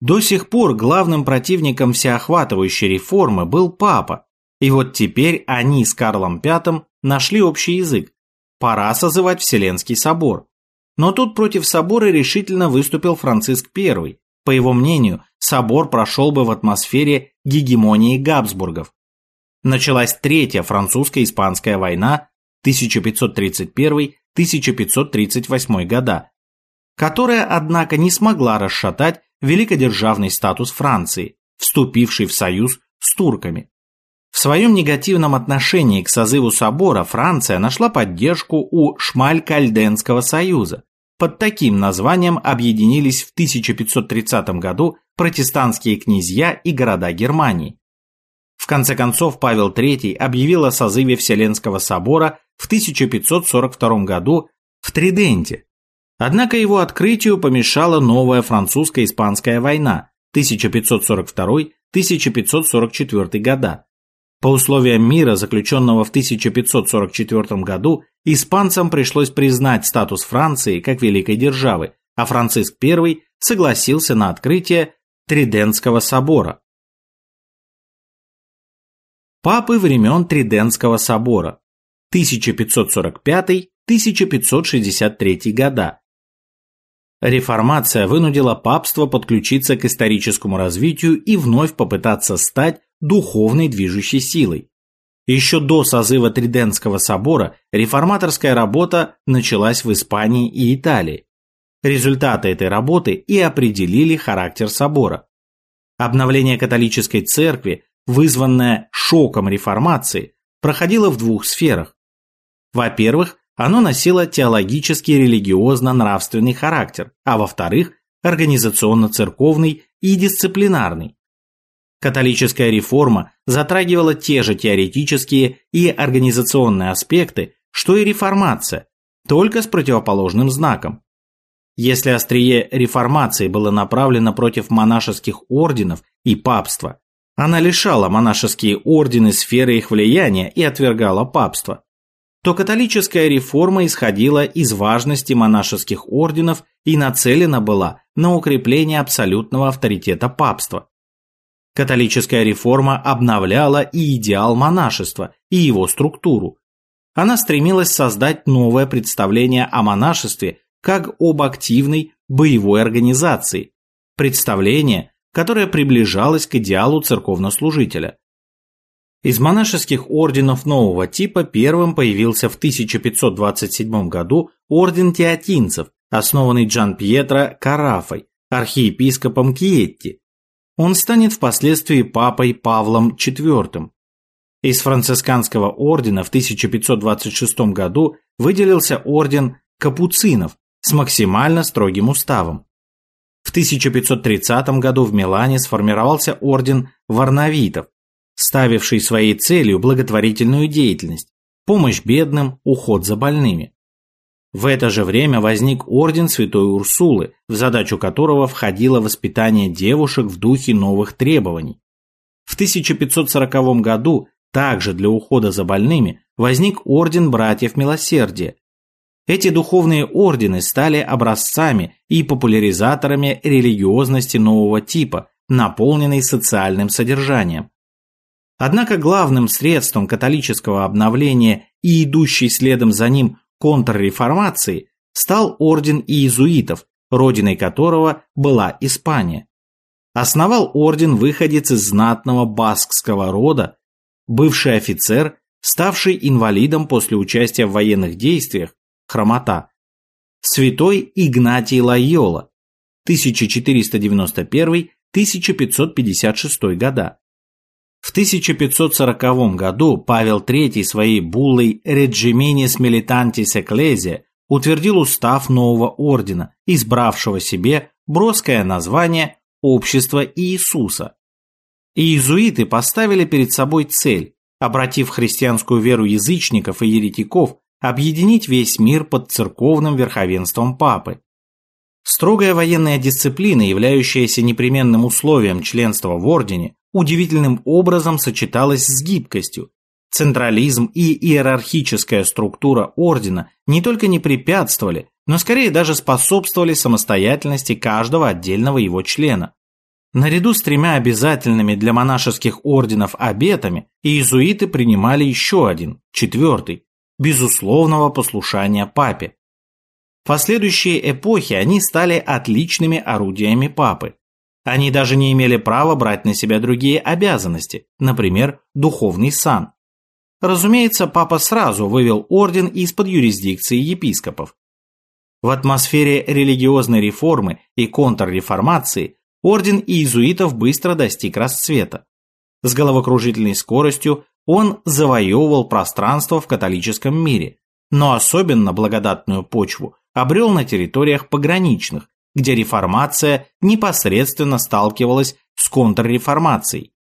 До сих пор главным противником всеохватывающей реформы был папа, и вот теперь они с Карлом V нашли общий язык. Пора созывать Вселенский собор. Но тут против собора решительно выступил Франциск I. По его мнению, собор прошел бы в атмосфере гегемонии Габсбургов. Началась Третья французско-испанская война 1531-1538 года, которая, однако, не смогла расшатать великодержавный статус Франции, вступившей в союз с турками. В своем негативном отношении к созыву собора Франция нашла поддержку у Шмаль-Кальденского союза. Под таким названием объединились в 1530 году протестантские князья и города Германии. В конце концов Павел III объявил о созыве Вселенского собора в 1542 году в Триденте. Однако его открытию помешала новая французско-испанская война 1542-1544 года, по условиям мира, заключенного в 1544 году, испанцам пришлось признать статус Франции как великой державы, а Франциск I согласился на открытие Тридентского собора. Папы времен Тридентского собора 1545-1563 года. Реформация вынудила папство подключиться к историческому развитию и вновь попытаться стать духовной движущей силой. Еще до созыва Тридентского собора реформаторская работа началась в Испании и Италии. Результаты этой работы и определили характер собора. Обновление католической церкви, вызванное шоком реформации, проходило в двух сферах. Во-первых, оно носило теологический религиозно-нравственный характер, а во-вторых, организационно-церковный и дисциплинарный. Католическая реформа затрагивала те же теоретические и организационные аспекты, что и реформация, только с противоположным знаком. Если острие реформации было направлено против монашеских орденов и папства, она лишала монашеские ордены сферы их влияния и отвергала папство, то католическая реформа исходила из важности монашеских орденов и нацелена была на укрепление абсолютного авторитета папства. Католическая реформа обновляла и идеал монашества, и его структуру. Она стремилась создать новое представление о монашестве как об активной боевой организации, представление, которое приближалось к идеалу церковнослужителя. Из монашеских орденов нового типа первым появился в 1527 году орден теотинцев, основанный Джан Пьетро Карафой, архиепископом Киетти, он станет впоследствии папой Павлом IV. Из францисканского ордена в 1526 году выделился орден капуцинов с максимально строгим уставом. В 1530 году в Милане сформировался орден варнавитов, ставивший своей целью благотворительную деятельность, помощь бедным, уход за больными. В это же время возник орден Святой Урсулы, в задачу которого входило воспитание девушек в духе новых требований. В 1540 году также для ухода за больными возник орден братьев милосердия. Эти духовные ордены стали образцами и популяризаторами религиозности нового типа, наполненной социальным содержанием. Однако главным средством католического обновления и идущей следом за ним контрреформации стал орден иезуитов, родиной которого была Испания. Основал орден выходец из знатного баскского рода, бывший офицер, ставший инвалидом после участия в военных действиях, хромота, святой Игнатий Лайола, 1491-1556 года. В 1540 году Павел III своей буллой «Regimenis Militantis Ecclesia» утвердил устав нового ордена, избравшего себе броское название «Общество Иисуса». Иезуиты поставили перед собой цель, обратив христианскую веру язычников и еретиков, объединить весь мир под церковным верховенством Папы. Строгая военная дисциплина, являющаяся непременным условием членства в ордене, удивительным образом сочеталась с гибкостью. Централизм и иерархическая структура ордена не только не препятствовали, но скорее даже способствовали самостоятельности каждого отдельного его члена. Наряду с тремя обязательными для монашеских орденов обетами, иезуиты принимали еще один, четвертый, безусловного послушания папе. В последующие эпохи они стали отличными орудиями папы. Они даже не имели права брать на себя другие обязанности, например, духовный сан. Разумеется, папа сразу вывел орден из-под юрисдикции епископов. В атмосфере религиозной реформы и контрреформации орден иезуитов быстро достиг расцвета. С головокружительной скоростью он завоевывал пространство в католическом мире, но особенно благодатную почву обрел на территориях пограничных, где реформация непосредственно сталкивалась с контрреформацией.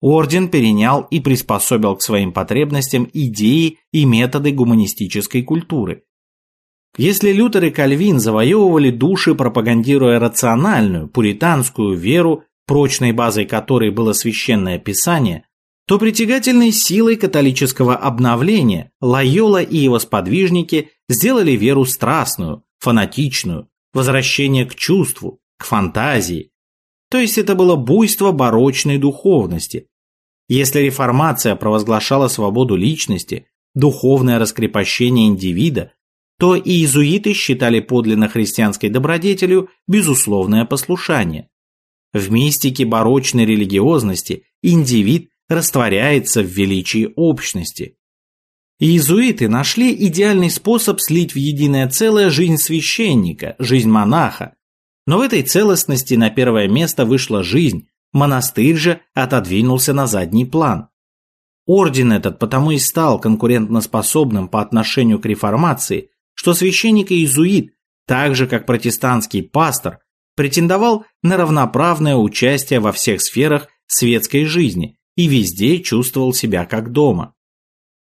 Орден перенял и приспособил к своим потребностям идеи и методы гуманистической культуры. Если Лютер и Кальвин завоевывали души, пропагандируя рациональную, пуританскую веру, прочной базой которой было священное писание, то притягательной силой католического обновления Лайола и его сподвижники сделали веру страстную, фанатичную, возвращение к чувству, к фантазии. То есть это было буйство барочной духовности. Если реформация провозглашала свободу личности, духовное раскрепощение индивида, то и иезуиты считали подлинно христианской добродетелью безусловное послушание. В мистике барочной религиозности индивид растворяется в величии общности. Иезуиты нашли идеальный способ слить в единое целое жизнь священника, жизнь монаха. Но в этой целостности на первое место вышла жизнь, монастырь же отодвинулся на задний план. Орден этот потому и стал конкурентноспособным по отношению к реформации, что священник иезуит, так же как протестантский пастор, претендовал на равноправное участие во всех сферах светской жизни и везде чувствовал себя как дома.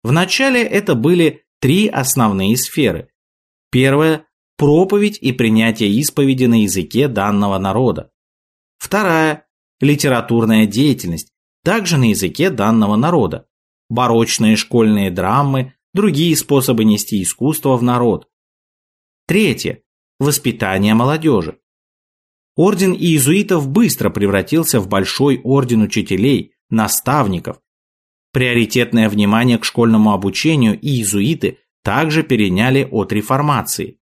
Вначале это были три основные сферы. Первая – проповедь и принятие исповеди на языке данного народа. Вторая – литературная деятельность, также на языке данного народа. Барочные школьные драмы, другие способы нести искусство в народ. Третье – воспитание молодежи. Орден иезуитов быстро превратился в большой орден учителей, наставников. Приоритетное внимание к школьному обучению иезуиты также переняли от реформации.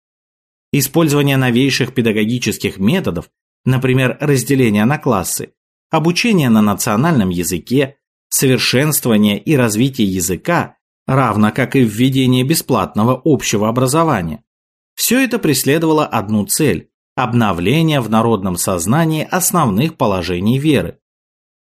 Использование новейших педагогических методов, например, разделение на классы, обучение на национальном языке, совершенствование и развитие языка, равно как и введение бесплатного общего образования. Все это преследовало одну цель – обновление в народном сознании основных положений веры.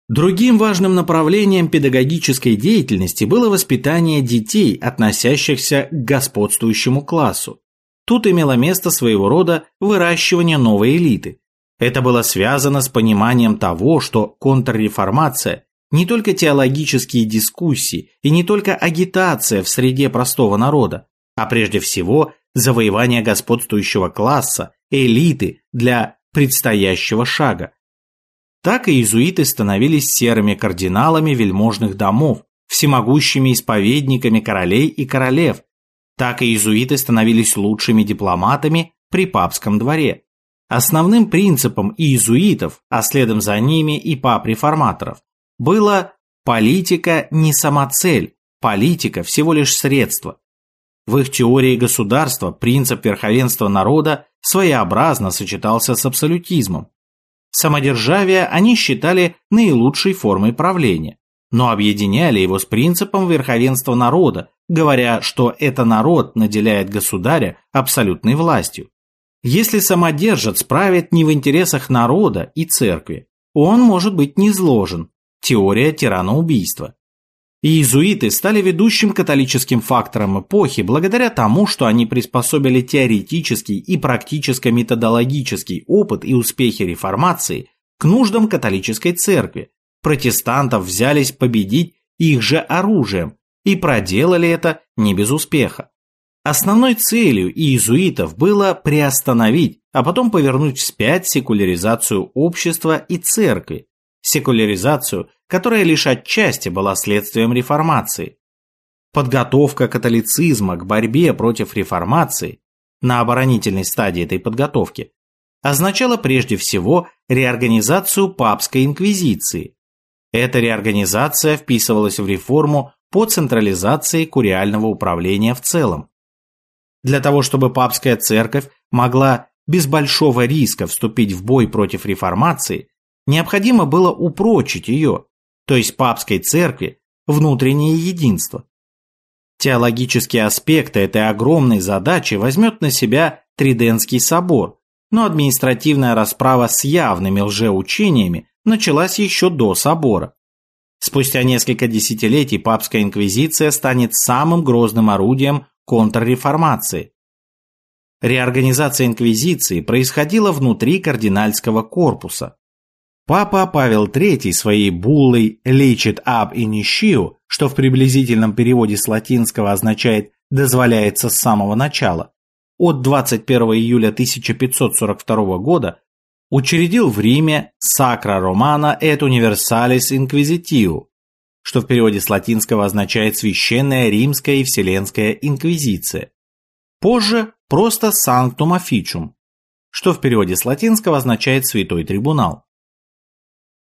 Другим важным направлением педагогической деятельности было воспитание детей, относящихся к господствующему классу. Тут имело место своего рода выращивание новой элиты. Это было связано с пониманием того, что контрреформация не только теологические дискуссии и не только агитация в среде простого народа, а прежде всего завоевание господствующего класса, элиты для предстоящего шага, так и иезуиты становились серыми кардиналами вельможных домов, всемогущими исповедниками королей и королев, так и иезуиты становились лучшими дипломатами при папском дворе. Основным принципом иезуитов, а следом за ними и пап-реформаторов, было «политика не самоцель, политика всего лишь средство». В их теории государства принцип верховенства народа своеобразно сочетался с абсолютизмом, Самодержавие они считали наилучшей формой правления, но объединяли его с принципом верховенства народа, говоря, что это народ наделяет государя абсолютной властью. Если самодержец правит не в интересах народа и церкви, он может быть низложен. Теория тираноубийства. Иезуиты стали ведущим католическим фактором эпохи благодаря тому, что они приспособили теоретический и практическо-методологический опыт и успехи реформации к нуждам католической церкви. Протестантов взялись победить их же оружием и проделали это не без успеха. Основной целью иезуитов было приостановить, а потом повернуть вспять секуляризацию общества и церкви, секуляризацию, которая лишь отчасти была следствием реформации. Подготовка католицизма к борьбе против реформации на оборонительной стадии этой подготовки означала прежде всего реорганизацию папской инквизиции. Эта реорганизация вписывалась в реформу по централизации куриального управления в целом. Для того, чтобы папская церковь могла без большого риска вступить в бой против реформации, необходимо было упрочить ее, то есть папской церкви, внутреннее единство. Теологические аспекты этой огромной задачи возьмет на себя Триденский собор, но административная расправа с явными лжеучениями началась еще до собора. Спустя несколько десятилетий папская инквизиция станет самым грозным орудием контрреформации. Реорганизация инквизиции происходила внутри кардинальского корпуса. Папа Павел III своей буллой «лечит аб инищио», что в приблизительном переводе с латинского означает «дозволяется с самого начала», от 21 июля 1542 года учредил в Риме Sacra Romana et Universalis Inquisitio, что в переводе с латинского означает «священная римская и вселенская инквизиция». Позже просто Sanctum Officium, что в переводе с латинского означает «святой трибунал».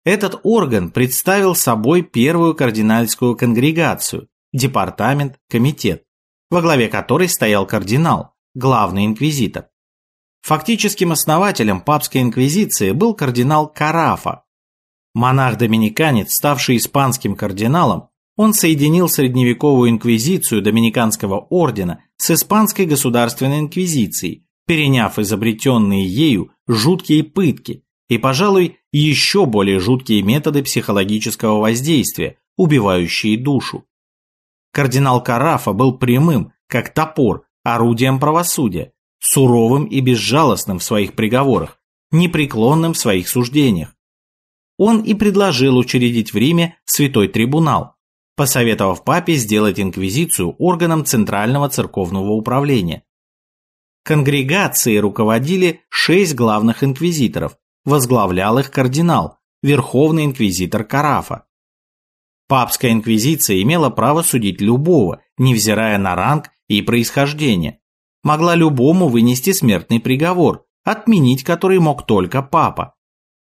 Этот орган представил собой первую кардинальскую конгрегацию, департамент, комитет, во главе которой стоял кардинал, главный инквизитор. Фактическим основателем папской инквизиции был кардинал Карафа. Монах-доминиканец, ставший испанским кардиналом, он соединил средневековую инквизицию доминиканского ордена с испанской государственной инквизицией, переняв изобретенные ею жуткие пытки и, пожалуй, еще более жуткие методы психологического воздействия, убивающие душу. Кардинал Карафа был прямым, как топор, орудием правосудия, суровым и безжалостным в своих приговорах, непреклонным в своих суждениях. Он и предложил учредить в Риме святой трибунал, посоветовав папе сделать инквизицию органом Центрального церковного управления. Конгрегации руководили шесть главных инквизиторов, возглавлял их кардинал, верховный инквизитор Карафа. Папская инквизиция имела право судить любого, невзирая на ранг и происхождение, могла любому вынести смертный приговор, отменить который мог только папа.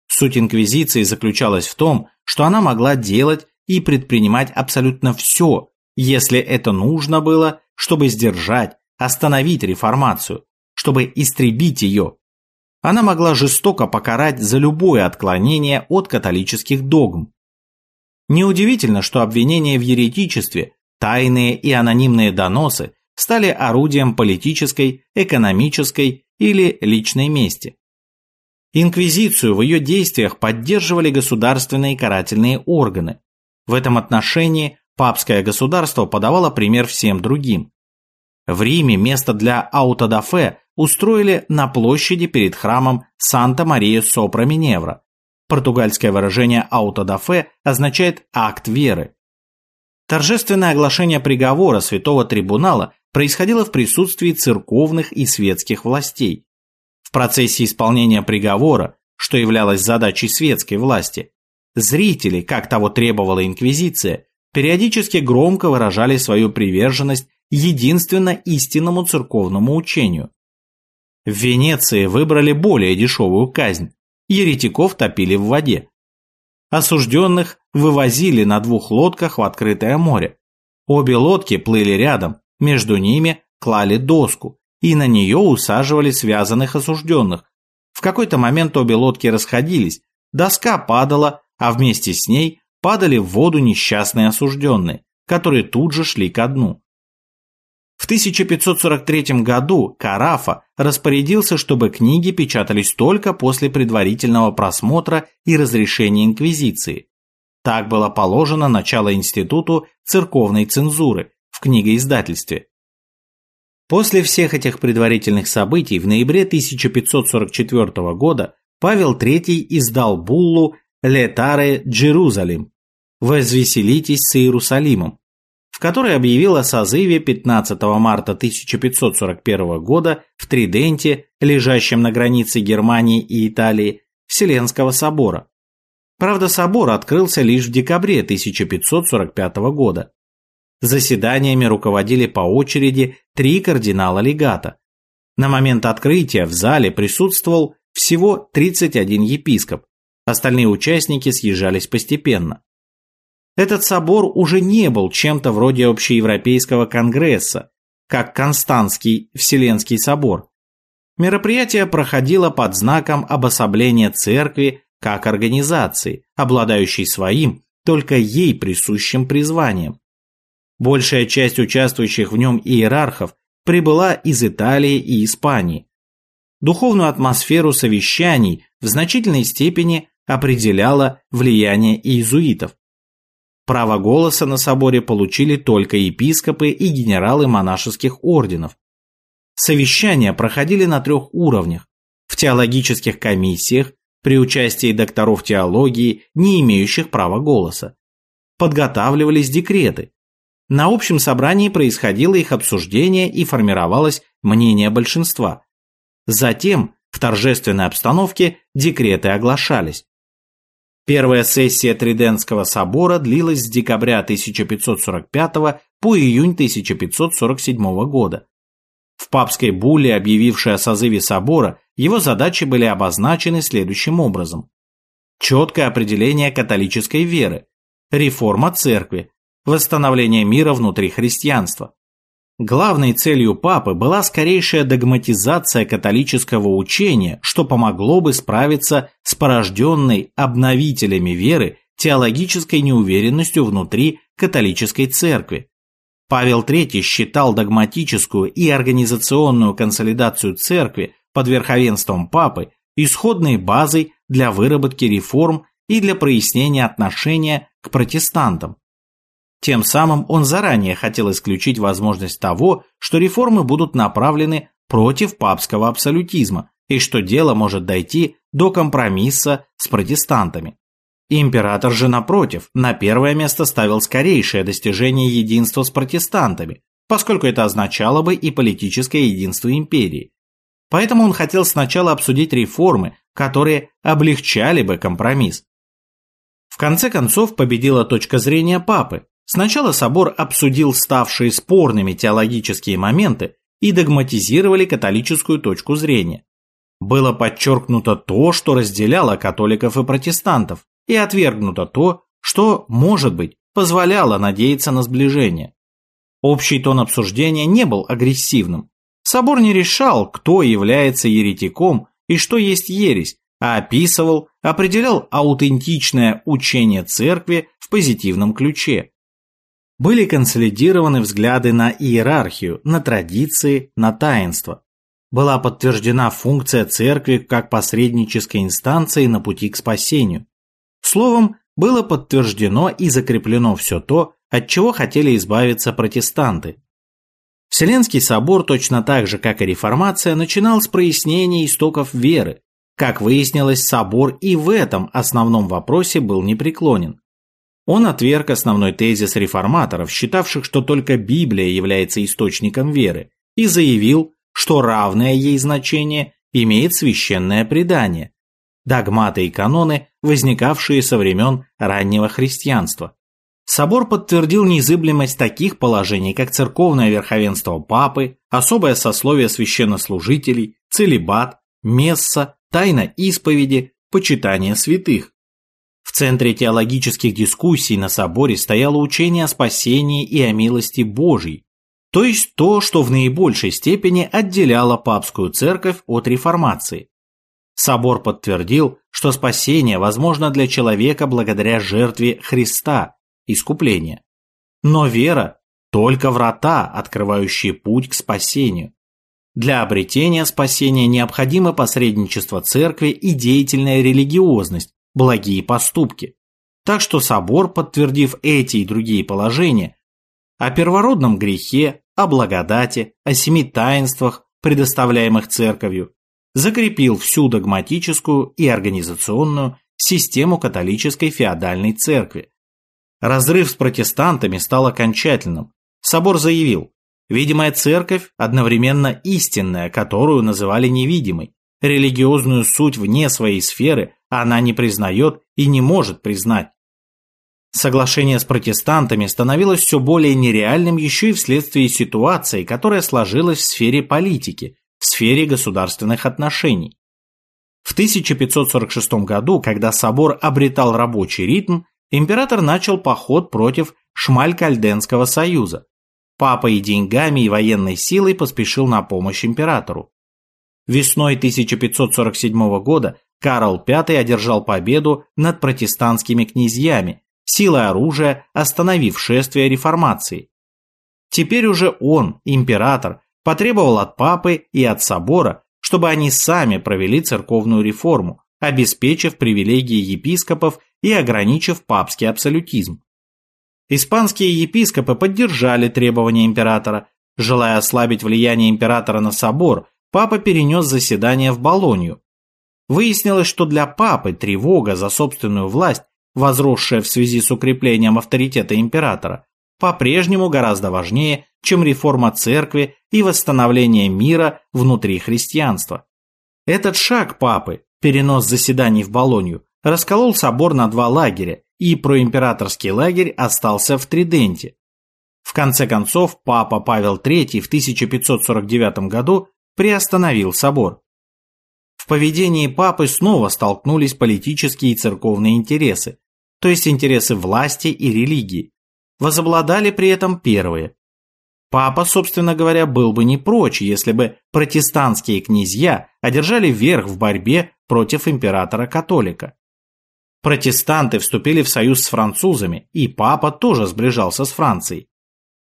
Суть инквизиции заключалась в том, что она могла делать и предпринимать абсолютно все, если это нужно было, чтобы сдержать, остановить реформацию, чтобы истребить ее. Она могла жестоко покарать за любое отклонение от католических догм. Неудивительно, что обвинения в еретичестве, тайные и анонимные доносы стали орудием политической, экономической или личной мести. Инквизицию в ее действиях поддерживали государственные карательные органы. В этом отношении папское государство подавало пример всем другим. В Риме место для аутодафе устроили на площади перед храмом Санта-Мария-Сопра-Миневра. Португальское выражение аутодафе означает «акт веры». Торжественное оглашение приговора святого трибунала происходило в присутствии церковных и светских властей. В процессе исполнения приговора, что являлось задачей светской власти, зрители, как того требовала инквизиция, периодически громко выражали свою приверженность единственно истинному церковному учению. В Венеции выбрали более дешевую казнь – еретиков топили в воде. Осужденных вывозили на двух лодках в открытое море. Обе лодки плыли рядом, между ними клали доску, и на нее усаживали связанных осужденных. В какой-то момент обе лодки расходились, доска падала, а вместе с ней падали в воду несчастные осужденные, которые тут же шли ко дну. В 1543 году Карафа распорядился, чтобы книги печатались только после предварительного просмотра и разрешения Инквизиции. Так было положено начало институту церковной цензуры, в книгоиздательстве. После всех этих предварительных событий в ноябре 1544 года Павел III издал буллу «Летаре Джерузалим» «Возвеселитесь с Иерусалимом», в которой объявил о созыве 15 марта 1541 года в Триденте, лежащем на границе Германии и Италии, Вселенского собора. Правда, собор открылся лишь в декабре 1545 года. Заседаниями руководили по очереди три кардинала-легата. На момент открытия в зале присутствовал всего 31 епископ, остальные участники съезжались постепенно. Этот собор уже не был чем-то вроде общеевропейского конгресса, как Константский Вселенский собор. Мероприятие проходило под знаком обособления церкви как организации, обладающей своим, только ей присущим призванием. Большая часть участвующих в нем иерархов прибыла из Италии и Испании. духовную атмосферу совещаний в значительной степени определяло влияние иезуитов. Право голоса на соборе получили только епископы и генералы монашеских орденов. Совещания проходили на трех уровнях. В теологических комиссиях, при участии докторов теологии, не имеющих права голоса. Подготавливались декреты. На общем собрании происходило их обсуждение и формировалось мнение большинства. Затем, в торжественной обстановке, декреты оглашались. Первая сессия Триденского собора длилась с декабря 1545 по июнь 1547 года. В папской булле, объявившей о созыве собора, его задачи были обозначены следующим образом. Четкое определение католической веры, реформа церкви, восстановление мира внутри христианства. Главной целью папы была скорейшая догматизация католического учения, что помогло бы справиться с порожденной обновителями веры теологической неуверенностью внутри католической церкви, Павел III считал догматическую и организационную консолидацию церкви под верховенством папы исходной базой для выработки реформ и для прояснения отношения к протестантам. Тем самым он заранее хотел исключить возможность того, что реформы будут направлены против папского абсолютизма и что дело может дойти до компромисса с протестантами. Император же, напротив, на первое место ставил скорейшее достижение единства с протестантами, поскольку это означало бы и политическое единство империи. Поэтому он хотел сначала обсудить реформы, которые облегчали бы компромисс. В конце концов победила точка зрения папы. Сначала собор обсудил ставшие спорными теологические моменты и догматизировали католическую точку зрения. Было подчеркнуто то, что разделяло католиков и протестантов, и отвергнуто то, что, может быть, позволяло надеяться на сближение. Общий тон обсуждения не был агрессивным. Собор не решал, кто является еретиком и что есть ересь, а описывал, определял аутентичное учение церкви в позитивном ключе. Были консолидированы взгляды на иерархию, на традиции, на таинство. Была подтверждена функция церкви как посреднической инстанции на пути к спасению. Словом, было подтверждено и закреплено все то, от чего хотели избавиться протестанты. Вселенский собор точно так же, как и реформация, начинал с прояснения истоков веры. Как выяснилось, собор и в этом основном вопросе был непреклонен. Он отверг основной тезис реформаторов, считавших, что только Библия является источником веры, и заявил, что равное ей значение имеет священное предание, догматы и каноны, возникавшие со времен раннего христианства. Собор подтвердил незыблемость таких положений, как церковное верховенство папы, особое сословие священнослужителей, целебат, месса, тайна исповеди, почитание святых. Центре теологических дискуссий на соборе стояло учение о спасении и о милости Божьей, то есть то, что в наибольшей степени отделяло папскую церковь от реформации. Собор подтвердил, что спасение возможно для человека благодаря жертве Христа, искупления. Но вера – только врата, открывающие путь к спасению. Для обретения спасения необходимо посредничество церкви и деятельная религиозность, благие поступки. Так что собор, подтвердив эти и другие положения, о первородном грехе, о благодати, о семи таинствах, предоставляемых церковью, закрепил всю догматическую и организационную систему католической феодальной церкви. Разрыв с протестантами стал окончательным. Собор заявил, видимая церковь одновременно истинная, которую называли невидимой. Религиозную суть вне своей сферы она не признает и не может признать. Соглашение с протестантами становилось все более нереальным еще и вследствие ситуации, которая сложилась в сфере политики, в сфере государственных отношений. В 1546 году, когда собор обретал рабочий ритм, император начал поход против Шмалькальденского союза. Папа и деньгами, и военной силой поспешил на помощь императору. Весной 1547 года Карл V одержал победу над протестантскими князьями, силой оружия остановив шествие реформации. Теперь уже он, император, потребовал от папы и от собора, чтобы они сами провели церковную реформу, обеспечив привилегии епископов и ограничив папский абсолютизм. Испанские епископы поддержали требования императора. Желая ослабить влияние императора на собор, папа перенес заседание в Болонью. Выяснилось, что для папы тревога за собственную власть, возросшая в связи с укреплением авторитета императора, по-прежнему гораздо важнее, чем реформа церкви и восстановление мира внутри христианства. Этот шаг папы, перенос заседаний в Болонью, расколол собор на два лагеря, и проимператорский лагерь остался в Триденте. В конце концов, папа Павел III в 1549 году приостановил собор. В поведении папы снова столкнулись политические и церковные интересы, то есть интересы власти и религии. Возобладали при этом первые. Папа, собственно говоря, был бы не прочь, если бы протестантские князья одержали верх в борьбе против императора-католика. Протестанты вступили в союз с французами, и папа тоже сближался с Францией.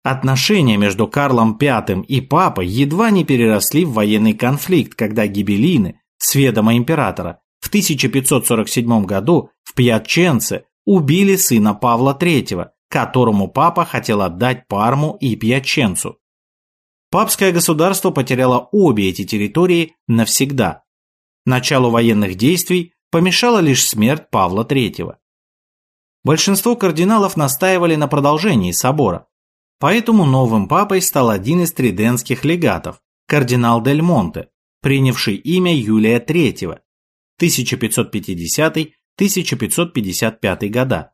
Отношения между Карлом V и папой едва не переросли в военный конфликт, когда гибелины, с ведома императора, в 1547 году в Пьяченце убили сына Павла III, которому папа хотел отдать Парму и Пьяченцу. Папское государство потеряло обе эти территории навсегда. Началу военных действий помешала лишь смерть Павла III. Большинство кардиналов настаивали на продолжении собора, поэтому новым папой стал один из триденских легатов, кардинал Дель Монте, принявший имя Юлия III, 1550-1555 года.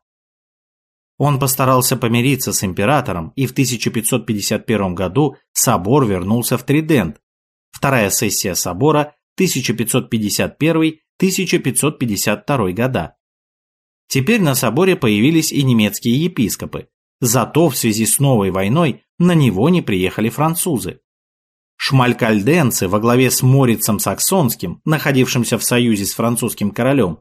Он постарался помириться с императором, и в 1551 году собор вернулся в Тридент. Вторая сессия собора 1551-1552 года. Теперь на соборе появились и немецкие епископы, зато в связи с новой войной на него не приехали французы. Шмалькальденцы во главе с Морицем Саксонским, находившимся в союзе с французским королем,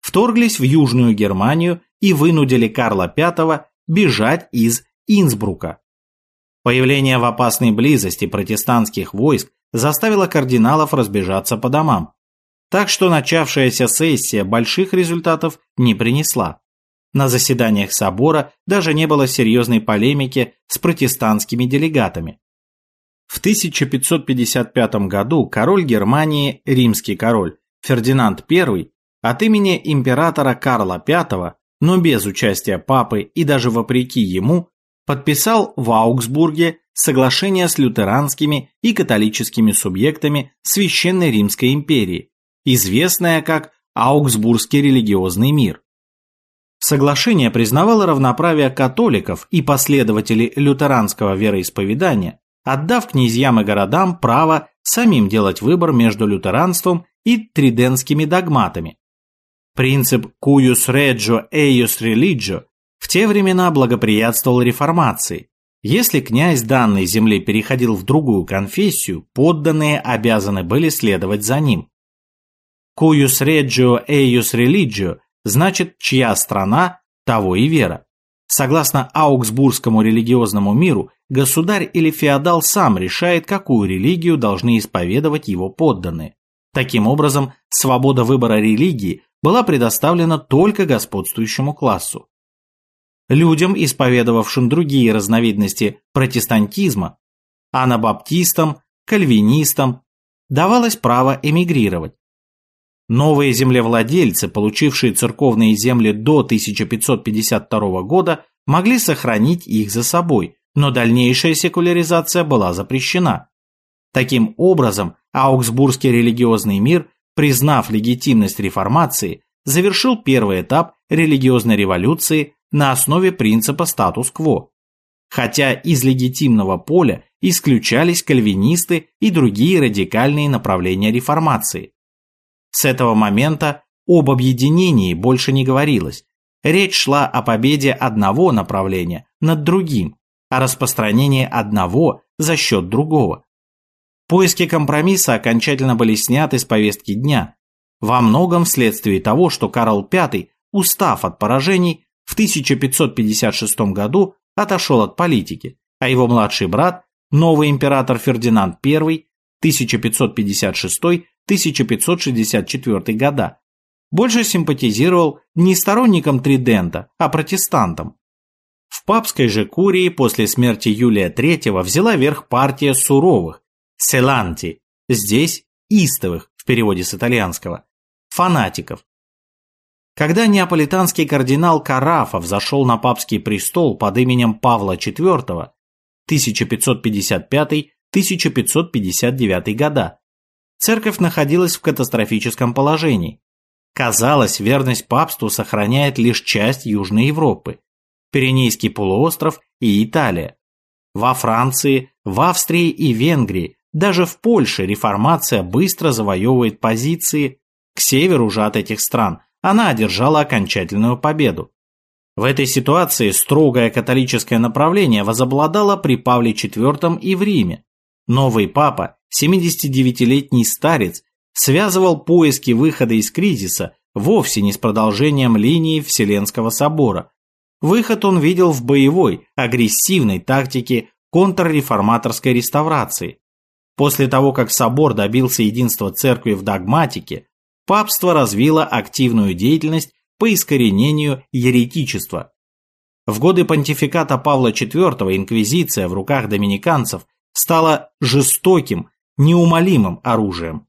вторглись в Южную Германию и вынудили Карла V бежать из Инсбрука. Появление в опасной близости протестантских войск заставило кардиналов разбежаться по домам. Так что начавшаяся сессия больших результатов не принесла. На заседаниях собора даже не было серьезной полемики с протестантскими делегатами. В 1555 году король Германии, римский король Фердинанд I, от имени императора Карла V, но без участия папы и даже вопреки ему, подписал в Аугсбурге соглашение с лютеранскими и католическими субъектами Священной Римской империи, известное как Аугсбургский религиозный мир. Соглашение признавало равноправие католиков и последователей лютеранского вероисповедания, отдав князьям и городам право самим делать выбор между лютеранством и триденскими догматами. Принцип «cuius regio eius religio» в те времена благоприятствовал реформации. Если князь данной земли переходил в другую конфессию, подданные обязаны были следовать за ним. «Cuius regio eius religio» значит «чья страна, того и вера». Согласно Аугсбургскому религиозному миру, государь или феодал сам решает, какую религию должны исповедовать его подданные. Таким образом, свобода выбора религии была предоставлена только господствующему классу. Людям, исповедовавшим другие разновидности протестантизма, анабаптистам, кальвинистам, давалось право эмигрировать. Новые землевладельцы, получившие церковные земли до 1552 года, могли сохранить их за собой, но дальнейшая секуляризация была запрещена. Таким образом, Аугсбургский религиозный мир, признав легитимность реформации, завершил первый этап религиозной революции на основе принципа статус-кво. Хотя из легитимного поля исключались кальвинисты и другие радикальные направления реформации. С этого момента об объединении больше не говорилось. Речь шла о победе одного направления над другим, о распространении одного за счет другого. Поиски компромисса окончательно были сняты с повестки дня, во многом вследствие того, что Карл V, устав от поражений, в 1556 году отошел от политики, а его младший брат, новый император Фердинанд I, 1556-1564 года, больше симпатизировал не сторонникам Тридента, а протестантам. В папской же курии после смерти Юлия III взяла верх партия суровых, селанти, здесь истовых в переводе с итальянского, фанатиков. Когда неаполитанский кардинал Карафов зашел на папский престол под именем Павла IV 1555-1559 года, церковь находилась в катастрофическом положении. Казалось, верность папству сохраняет лишь часть Южной Европы, Пиренейский полуостров и Италия. Во Франции, в Австрии и Венгрии, даже в Польше реформация быстро завоевывает позиции. К северу же от этих стран она одержала окончательную победу. В этой ситуации строгое католическое направление возобладало при Павле IV и в Риме. Новый папа, 79-летний старец, связывал поиски выхода из кризиса вовсе не с продолжением линии Вселенского собора. Выход он видел в боевой, агрессивной тактике контрреформаторской реставрации. После того, как собор добился единства церкви в догматике, папство развило активную деятельность по искоренению еретичества. В годы понтификата Павла IV инквизиция в руках доминиканцев стала жестоким, неумолимым оружием.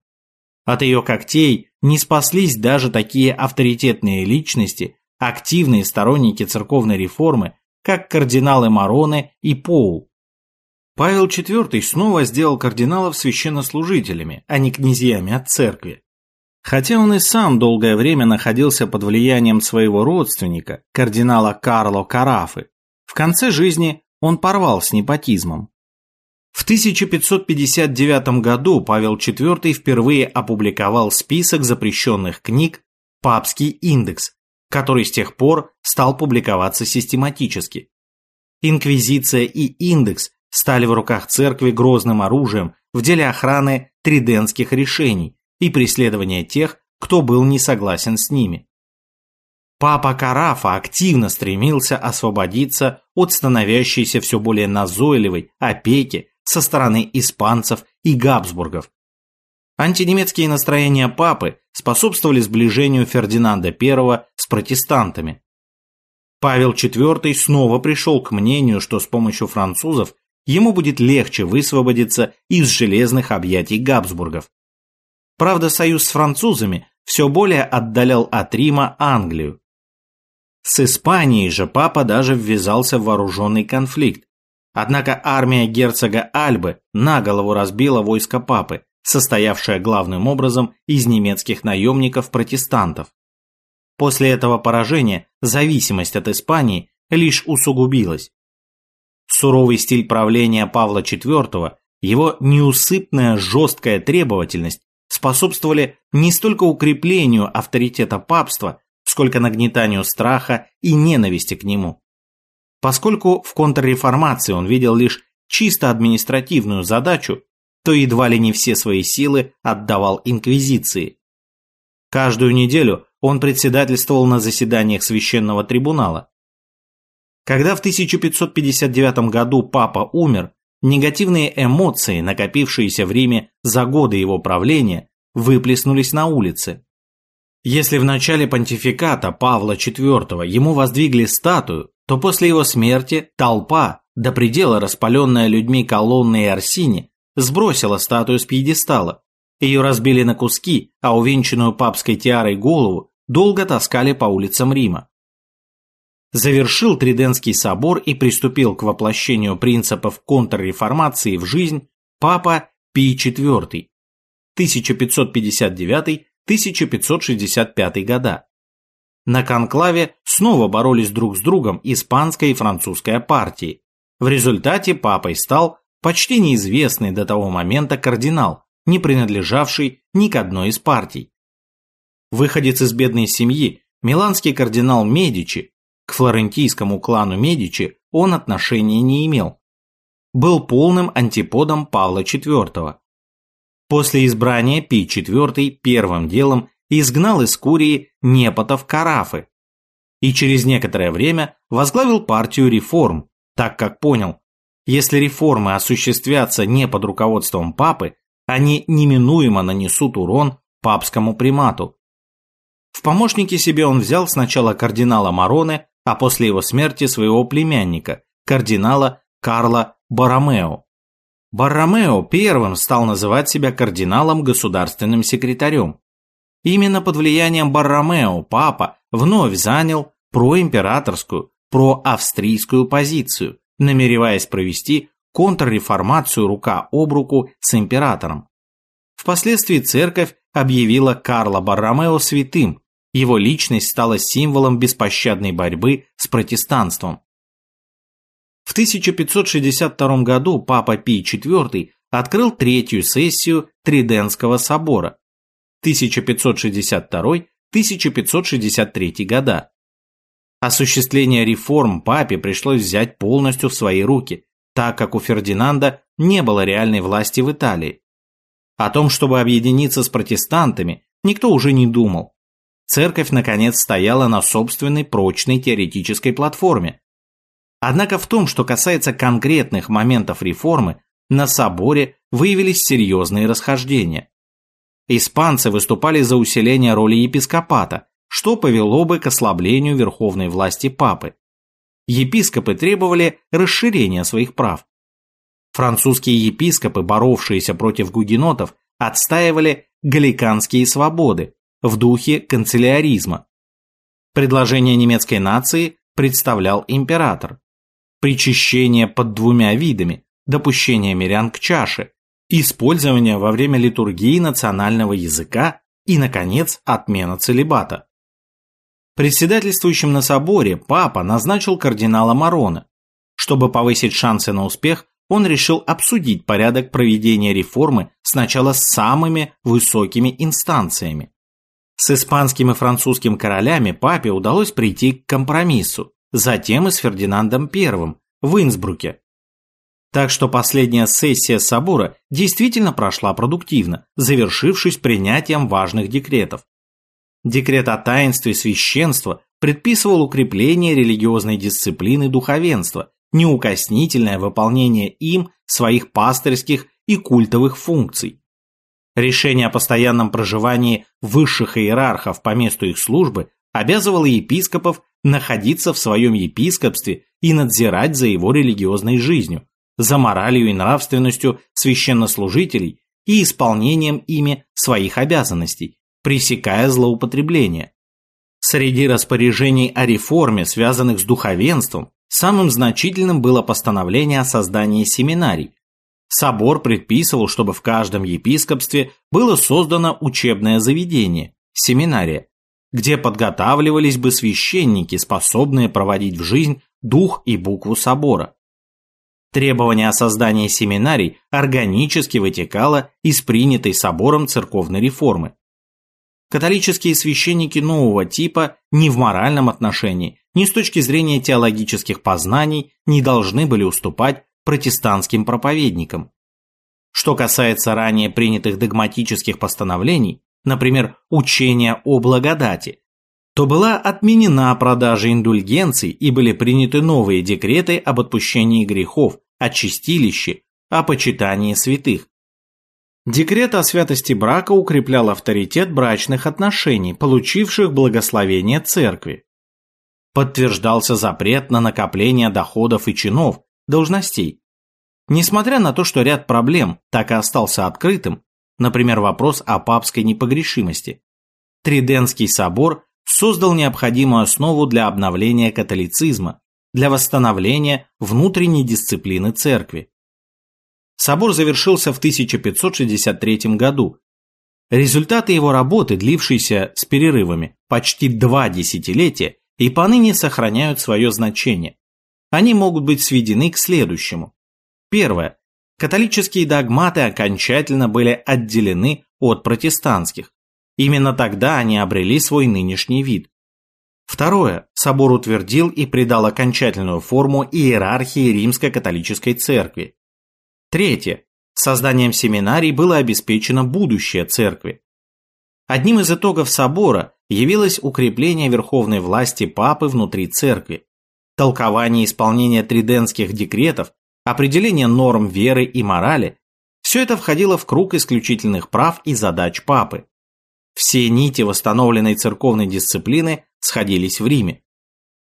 От ее когтей не спаслись даже такие авторитетные личности, активные сторонники церковной реформы, как кардиналы Мароне и Поул. Павел IV снова сделал кардиналов священнослужителями, а не князьями от церкви. Хотя он и сам долгое время находился под влиянием своего родственника, кардинала Карло Карафы, в конце жизни он порвал с непотизмом. В 1559 году Павел IV впервые опубликовал список запрещенных книг «Папский индекс», который с тех пор стал публиковаться систематически. Инквизиция и индекс стали в руках церкви грозным оружием в деле охраны триденских решений и преследования тех, кто был не согласен с ними. Папа Карафа активно стремился освободиться от становящейся все более назойливой опеки со стороны испанцев и Габсбургов. Антинемецкие настроения папы способствовали сближению Фердинанда I с протестантами. Павел IV снова пришел к мнению, что с помощью французов ему будет легче высвободиться из железных объятий Габсбургов. Правда, союз с французами все более отдалял от Рима Англию. С Испанией же папа даже ввязался в вооруженный конфликт, Однако армия герцога Альбы наголову разбила войско папы, состоявшее главным образом из немецких наемников-протестантов. После этого поражения зависимость от Испании лишь усугубилась. Суровый стиль правления Павла IV, его неусыпная жесткая требовательность способствовали не столько укреплению авторитета папства, сколько нагнетанию страха и ненависти к нему. Поскольку в контрреформации он видел лишь чисто административную задачу, то едва ли не все свои силы отдавал инквизиции. Каждую неделю он председательствовал на заседаниях священного трибунала. Когда в 1559 году папа умер, негативные эмоции, накопившиеся в Риме за годы его правления, выплеснулись на улице. Если в начале понтификата Павла IV ему воздвигли статую, то после его смерти толпа, до предела распаленная людьми колонны и Арсини, сбросила статую с пьедестала. Ее разбили на куски, а увенчанную папской тиарой голову долго таскали по улицам Рима. Завершил Триденский собор и приступил к воплощению принципов контрреформации в жизнь папа Пий IV 1559-1565 года. На конклаве снова боролись друг с другом испанская и французская партии. В результате папой стал почти неизвестный до того момента кардинал, не принадлежавший ни к одной из партий. Выходец из бедной семьи, миланский кардинал Медичи, к флорентийскому клану Медичи он отношения не имел. Был полным антиподом Павла IV. После избрания Пий IV первым делом изгнал из Курии непотов Карафы и через некоторое время возглавил партию реформ, так как понял, если реформы осуществятся не под руководством папы, они неминуемо нанесут урон папскому примату. В помощники себе он взял сначала кардинала Мароне, а после его смерти своего племянника, кардинала Карла Баромео. Барромео первым стал называть себя кардиналом-государственным секретарем. Именно под влиянием Барромео папа вновь занял проимператорскую, проавстрийскую позицию, намереваясь провести контрреформацию рука об руку с императором. Впоследствии церковь объявила Карла Барромео святым, его личность стала символом беспощадной борьбы с протестанством. В 1562 году Папа Пий IV открыл третью сессию Триденского собора 1562-1563 года. Осуществление реформ папе пришлось взять полностью в свои руки, так как у Фердинанда не было реальной власти в Италии. О том, чтобы объединиться с протестантами, никто уже не думал. Церковь, наконец, стояла на собственной прочной теоретической платформе, Однако в том, что касается конкретных моментов реформы, на соборе выявились серьезные расхождения. Испанцы выступали за усиление роли епископата, что повело бы к ослаблению верховной власти папы. Епископы требовали расширения своих прав. Французские епископы, боровшиеся против гугенотов, отстаивали галиканские свободы в духе канцеляризма. Предложение немецкой нации представлял император причащение под двумя видами, допущение мирян к чаше, использование во время литургии национального языка и, наконец, отмена целебата. Председательствующим на соборе папа назначил кардинала Марона. Чтобы повысить шансы на успех, он решил обсудить порядок проведения реформы сначала с самыми высокими инстанциями. С испанским и французским королями папе удалось прийти к компромиссу, затем и с Фердинандом I в Инсбруке. Так что последняя сессия собора действительно прошла продуктивно, завершившись принятием важных декретов. Декрет о таинстве священства предписывал укрепление религиозной дисциплины духовенства, неукоснительное выполнение им своих пастырских и культовых функций. Решение о постоянном проживании высших иерархов по месту их службы обязывало епископов находиться в своем епископстве и надзирать за его религиозной жизнью, за моралью и нравственностью священнослужителей и исполнением ими своих обязанностей, пресекая злоупотребление. Среди распоряжений о реформе, связанных с духовенством, самым значительным было постановление о создании семинарий. Собор предписывал, чтобы в каждом епископстве было создано учебное заведение – семинария, где подготавливались бы священники, способные проводить в жизнь дух и букву собора. Требование о создании семинарий органически вытекало из принятой собором церковной реформы. Католические священники нового типа ни в моральном отношении, ни с точки зрения теологических познаний не должны были уступать протестантским проповедникам. Что касается ранее принятых догматических постановлений, например, учение о благодати, то была отменена продажа индульгенций и были приняты новые декреты об отпущении грехов, о чистилище, о почитании святых. Декрет о святости брака укреплял авторитет брачных отношений, получивших благословение церкви. Подтверждался запрет на накопление доходов и чинов, должностей. Несмотря на то, что ряд проблем так и остался открытым, например, вопрос о папской непогрешимости, Триденский собор создал необходимую основу для обновления католицизма, для восстановления внутренней дисциплины церкви. Собор завершился в 1563 году. Результаты его работы, длившиеся с перерывами почти два десятилетия, и поныне сохраняют свое значение. Они могут быть сведены к следующему. Первое. Католические догматы окончательно были отделены от протестантских. Именно тогда они обрели свой нынешний вид. Второе. Собор утвердил и придал окончательную форму иерархии Римско-католической церкви. Третье. Созданием семинарий было обеспечено будущее церкви. Одним из итогов собора явилось укрепление верховной власти папы внутри церкви, толкование исполнения триденских декретов, определение норм веры и морали Все это входило в круг исключительных прав и задач папы. Все нити восстановленной церковной дисциплины сходились в Риме.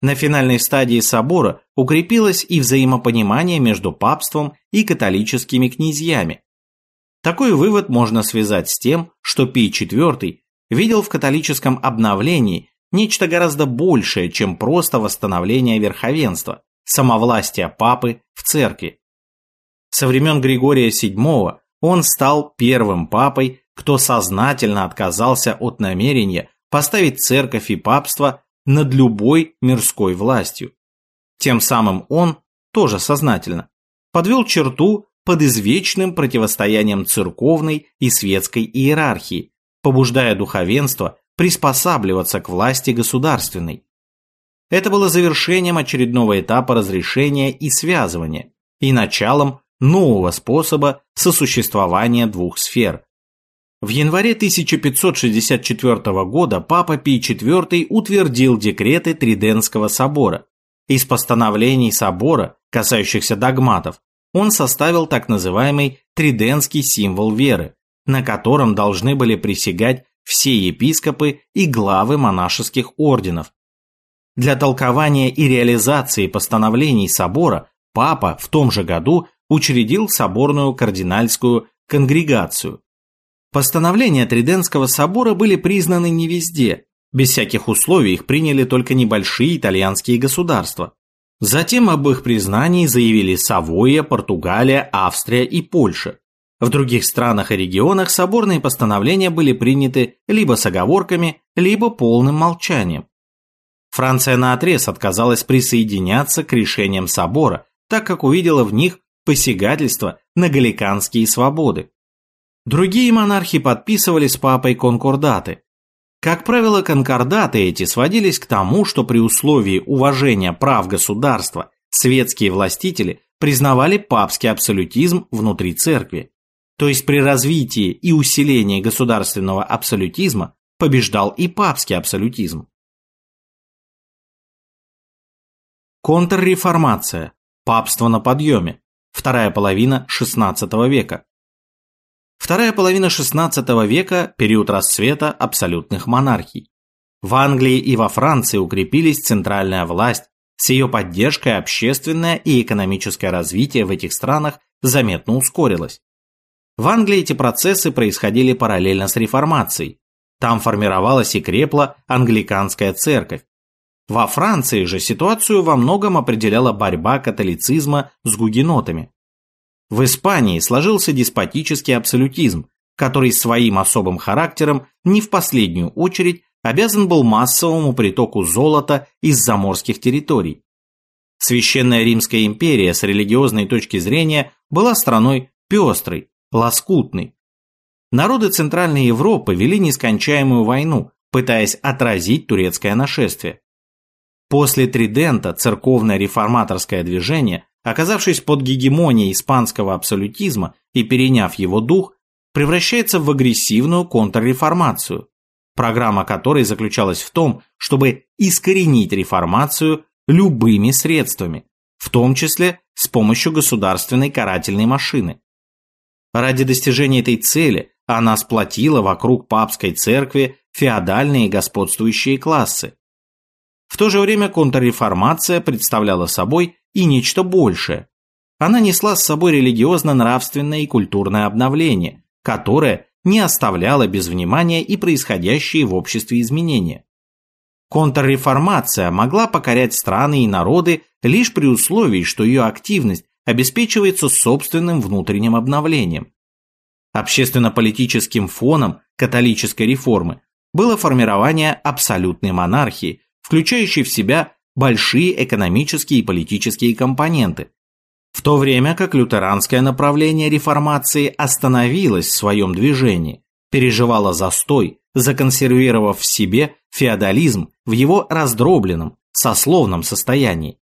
На финальной стадии собора укрепилось и взаимопонимание между папством и католическими князьями. Такой вывод можно связать с тем, что Пий IV видел в католическом обновлении нечто гораздо большее, чем просто восстановление верховенства, самовластия папы в церкви. Со времен Григория VII он стал первым папой, кто сознательно отказался от намерения поставить церковь и папство над любой мирской властью. Тем самым он, тоже сознательно, подвел черту под извечным противостоянием церковной и светской иерархии, побуждая духовенство приспосабливаться к власти государственной. Это было завершением очередного этапа разрешения и связывания и началом нового способа сосуществования двух сфер. В январе 1564 года Папа Пий IV утвердил декреты Триденского собора. Из постановлений собора, касающихся догматов, он составил так называемый Триденский символ веры, на котором должны были присягать все епископы и главы монашеских орденов. Для толкования и реализации постановлений собора папа в том же году учредил соборную кардинальскую конгрегацию. Постановления Триденского собора были признаны не везде, без всяких условий их приняли только небольшие итальянские государства. Затем об их признании заявили Савойя, Португалия, Австрия и Польша. В других странах и регионах соборные постановления были приняты либо с оговорками, либо полным молчанием. Франция наотрез отказалась присоединяться к решениям собора, так как увидела в них посягательство на галиканские свободы. Другие монархи подписывали с папой конкордаты. Как правило, конкордаты эти сводились к тому, что при условии уважения прав государства светские властители признавали папский абсолютизм внутри церкви. То есть при развитии и усилении государственного абсолютизма побеждал и папский абсолютизм. Контрреформация. Папство на подъеме вторая половина XVI века. Вторая половина XVI века – период расцвета абсолютных монархий. В Англии и во Франции укрепились центральная власть, с ее поддержкой общественное и экономическое развитие в этих странах заметно ускорилось. В Англии эти процессы происходили параллельно с реформацией. Там формировалась и крепла англиканская церковь, во Франции же ситуацию во многом определяла борьба католицизма с гугенотами. В Испании сложился деспотический абсолютизм, который своим особым характером не в последнюю очередь обязан был массовому притоку золота из заморских территорий. Священная Римская империя с религиозной точки зрения была страной пестрой, лоскутной. Народы Центральной Европы вели нескончаемую войну, пытаясь отразить турецкое нашествие. После Тридента церковное реформаторское движение, оказавшись под гегемонией испанского абсолютизма и переняв его дух, превращается в агрессивную контрреформацию, программа которой заключалась в том, чтобы искоренить реформацию любыми средствами, в том числе с помощью государственной карательной машины. Ради достижения этой цели она сплотила вокруг папской церкви феодальные господствующие классы, в то же время контрреформация представляла собой и нечто большее. Она несла с собой религиозно-нравственное и культурное обновление, которое не оставляло без внимания и происходящие в обществе изменения. Контрреформация могла покорять страны и народы лишь при условии, что ее активность обеспечивается собственным внутренним обновлением. Общественно-политическим фоном католической реформы было формирование абсолютной монархии, включающий в себя большие экономические и политические компоненты, в то время как лютеранское направление реформации остановилось в своем движении, переживало застой, законсервировав в себе феодализм в его раздробленном, сословном состоянии.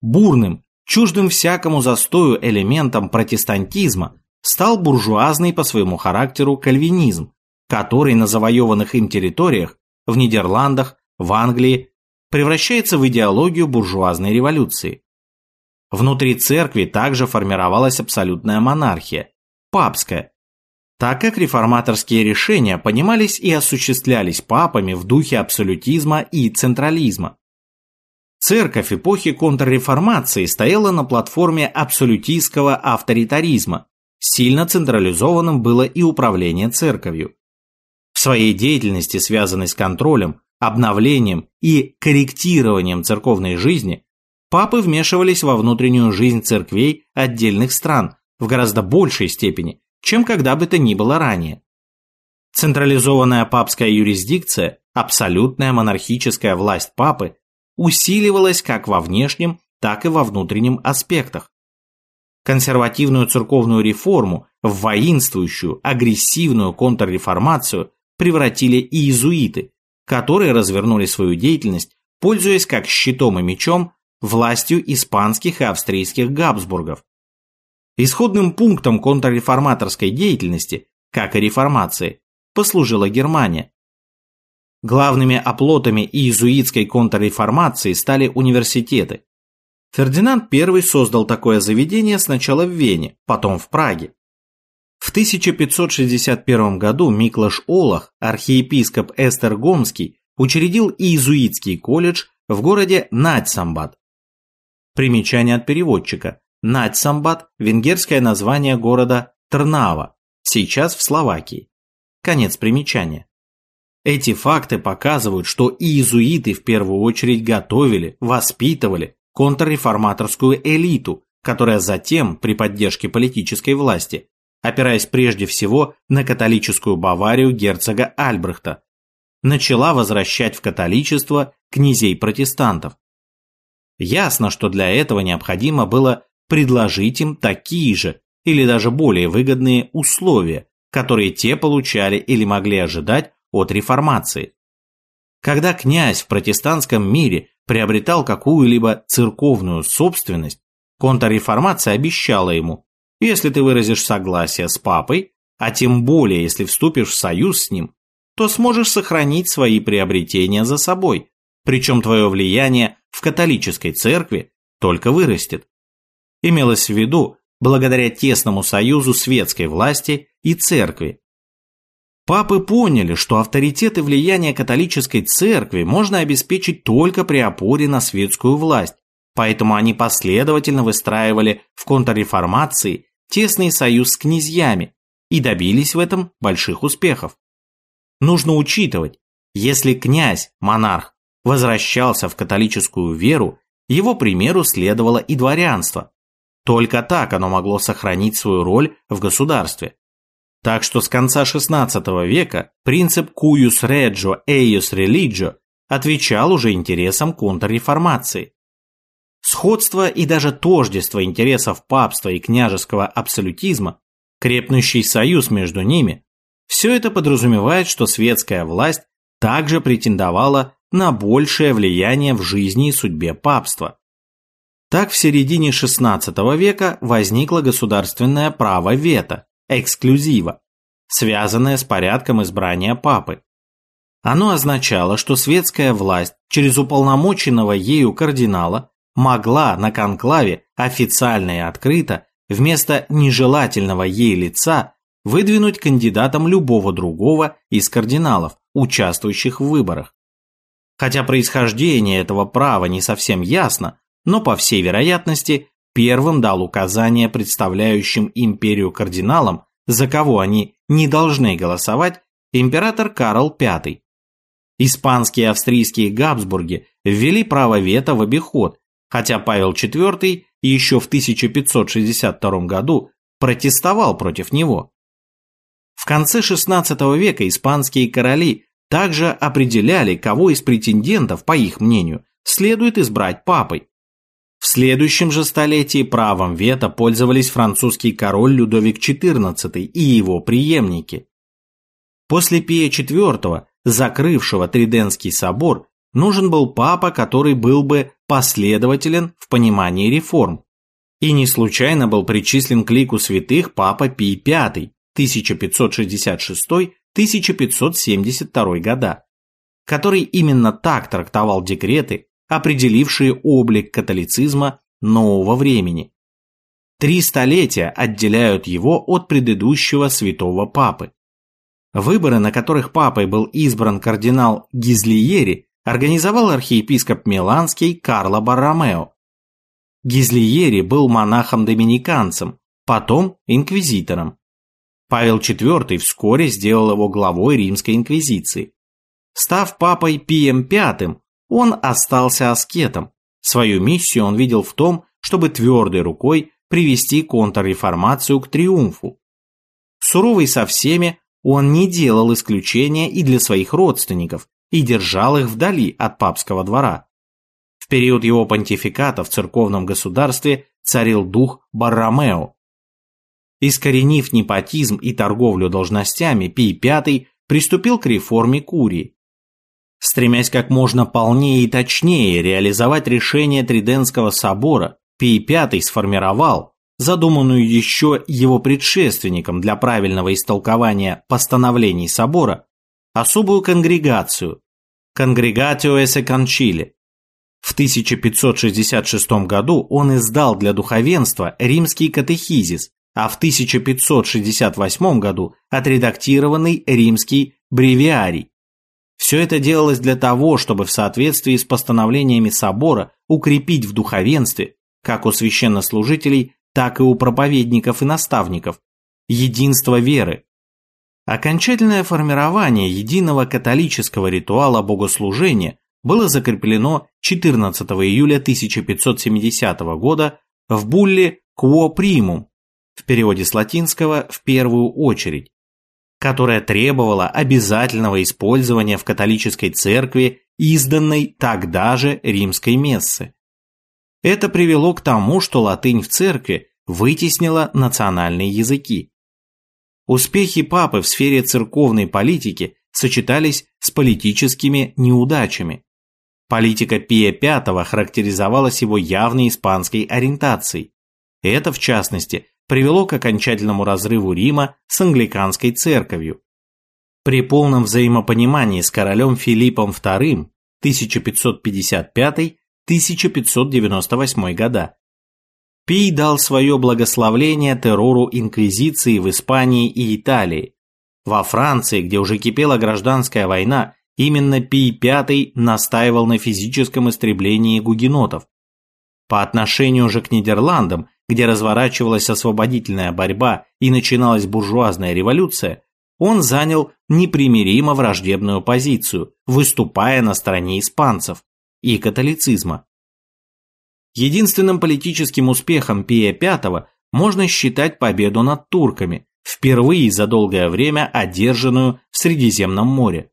Бурным, чуждым всякому застою элементом протестантизма стал буржуазный по своему характеру кальвинизм, который на завоеванных им территориях, в Нидерландах, в Англии превращается в идеологию буржуазной революции. Внутри церкви также формировалась абсолютная монархия. папское, так как реформаторские решения понимались и осуществлялись папами в духе абсолютизма и централизма. Церковь эпохи контрреформации стояла на платформе абсолютистского авторитаризма, сильно централизованным было и управление церковью. В своей деятельности, связанной с контролем, обновлением и корректированием церковной жизни, папы вмешивались во внутреннюю жизнь церквей отдельных стран в гораздо большей степени, чем когда бы то ни было ранее. Централизованная папская юрисдикция, абсолютная монархическая власть папы усиливалась как во внешнем, так и во внутреннем аспектах. Консервативную церковную реформу в воинствующую, агрессивную контрреформацию превратили и иезуиты, которые развернули свою деятельность, пользуясь как щитом и мечом властью испанских и австрийских Габсбургов. Исходным пунктом контрреформаторской деятельности, как и реформации, послужила Германия. Главными оплотами иезуитской контрреформации стали университеты. Фердинанд I создал такое заведение сначала в Вене, потом в Праге. В 1561 году Миклаш Олах, архиепископ Эстергомский, учредил иезуитский колледж в городе Надьсамбат. Примечание от переводчика. Надьсамбат – венгерское название города Трнава, сейчас в Словакии. Конец примечания. Эти факты показывают, что иезуиты в первую очередь готовили, воспитывали контрреформаторскую элиту, которая затем, при поддержке политической власти, опираясь прежде всего на католическую Баварию герцога Альбрехта, начала возвращать в католичество князей-протестантов. Ясно, что для этого необходимо было предложить им такие же или даже более выгодные условия, которые те получали или могли ожидать от реформации. Когда князь в протестантском мире приобретал какую-либо церковную собственность, контрреформация обещала ему, если ты выразишь согласие с папой, а тем более если вступишь в союз с ним, то сможешь сохранить свои приобретения за собой, причем твое влияние в католической церкви только вырастет. Имелось в виду благодаря тесному союзу светской власти и церкви, Папы поняли, что авторитет и влияние католической церкви можно обеспечить только при опоре на светскую власть, поэтому они последовательно выстраивали в контрреформации тесный союз с князьями и добились в этом больших успехов. Нужно учитывать, если князь, монарх, возвращался в католическую веру, его примеру следовало и дворянство. Только так оно могло сохранить свою роль в государстве. Так что с конца XVI века принцип «cuius regio eius religio» отвечал уже интересам контрреформации. Сходство и даже тождество интересов папства и княжеского абсолютизма, крепнущий союз между ними, все это подразумевает, что светская власть также претендовала на большее влияние в жизни и судьбе папства. Так в середине XVI века возникло государственное право вето, эксклюзива, связанное с порядком избрания папы. Оно означало, что светская власть через уполномоченного ею кардинала могла на конклаве официально и открыто вместо нежелательного ей лица выдвинуть кандидатом любого другого из кардиналов, участвующих в выборах. Хотя происхождение этого права не совсем ясно, но по всей вероятности первым дал указание представляющим империю кардиналам, за кого они не должны голосовать, император Карл V. Испанские и австрийские Габсбурги ввели право вето в обиход, хотя Павел IV еще в 1562 году протестовал против него. В конце XVI века испанские короли также определяли, кого из претендентов, по их мнению, следует избрать папой. В следующем же столетии правом вето пользовались французский король Людовик XIV и его преемники. После Пия IV, закрывшего Триденский собор, нужен был папа, который был бы последователен в понимании реформ. И не случайно был причислен к лику святых папа Пий V 1566-1572 года, который именно так трактовал декреты определившие облик католицизма нового времени. Три столетия отделяют его от предыдущего святого папы. Выборы, на которых папой был избран кардинал Гизлиери, организовал архиепископ Миланский Карло Барромео. Гизлиери был монахом-доминиканцем, потом инквизитором. Павел IV вскоре сделал его главой Римской инквизиции. Став папой Пием V, он остался аскетом. Свою миссию он видел в том, чтобы твердой рукой привести контрреформацию к триумфу. Суровый со всеми, он не делал исключения и для своих родственников и держал их вдали от папского двора. В период его понтификата в церковном государстве царил дух Барромео. Искоренив непотизм и торговлю должностями, Пий V приступил к реформе Курии. Стремясь как можно полнее и точнее реализовать решение Триденского собора, Пий V сформировал, задуманную еще его предшественником для правильного истолкования постановлений собора, особую конгрегацию – Конгрегатио эсе Кончили. В 1566 году он издал для духовенства римский катехизис, а в 1568 году отредактированный римский бревиарий. Все это делалось для того, чтобы в соответствии с постановлениями собора укрепить в духовенстве, как у священнослужителей, так и у проповедников и наставников, единство веры. Окончательное формирование единого католического ритуала богослужения было закреплено 14 июля 1570 года в булле «Quo primum», в переводе с латинского «в первую очередь», которая требовала обязательного использования в католической церкви изданной тогда же римской мессы. Это привело к тому, что латынь в церкви вытеснила национальные языки. Успехи папы в сфере церковной политики сочетались с политическими неудачами. Политика Пия V характеризовалась его явной испанской ориентацией. Это, в частности, привело к окончательному разрыву Рима с англиканской церковью. При полном взаимопонимании с королем Филиппом II 1555-1598 года Пий дал свое благословление террору инквизиции в Испании и Италии. Во Франции, где уже кипела гражданская война, именно Пий V настаивал на физическом истреблении гугенотов. По отношению же к Нидерландам где разворачивалась освободительная борьба и начиналась буржуазная революция, он занял непримиримо враждебную позицию, выступая на стороне испанцев и католицизма. Единственным политическим успехом Пия V можно считать победу над турками, впервые за долгое время одержанную в Средиземном море.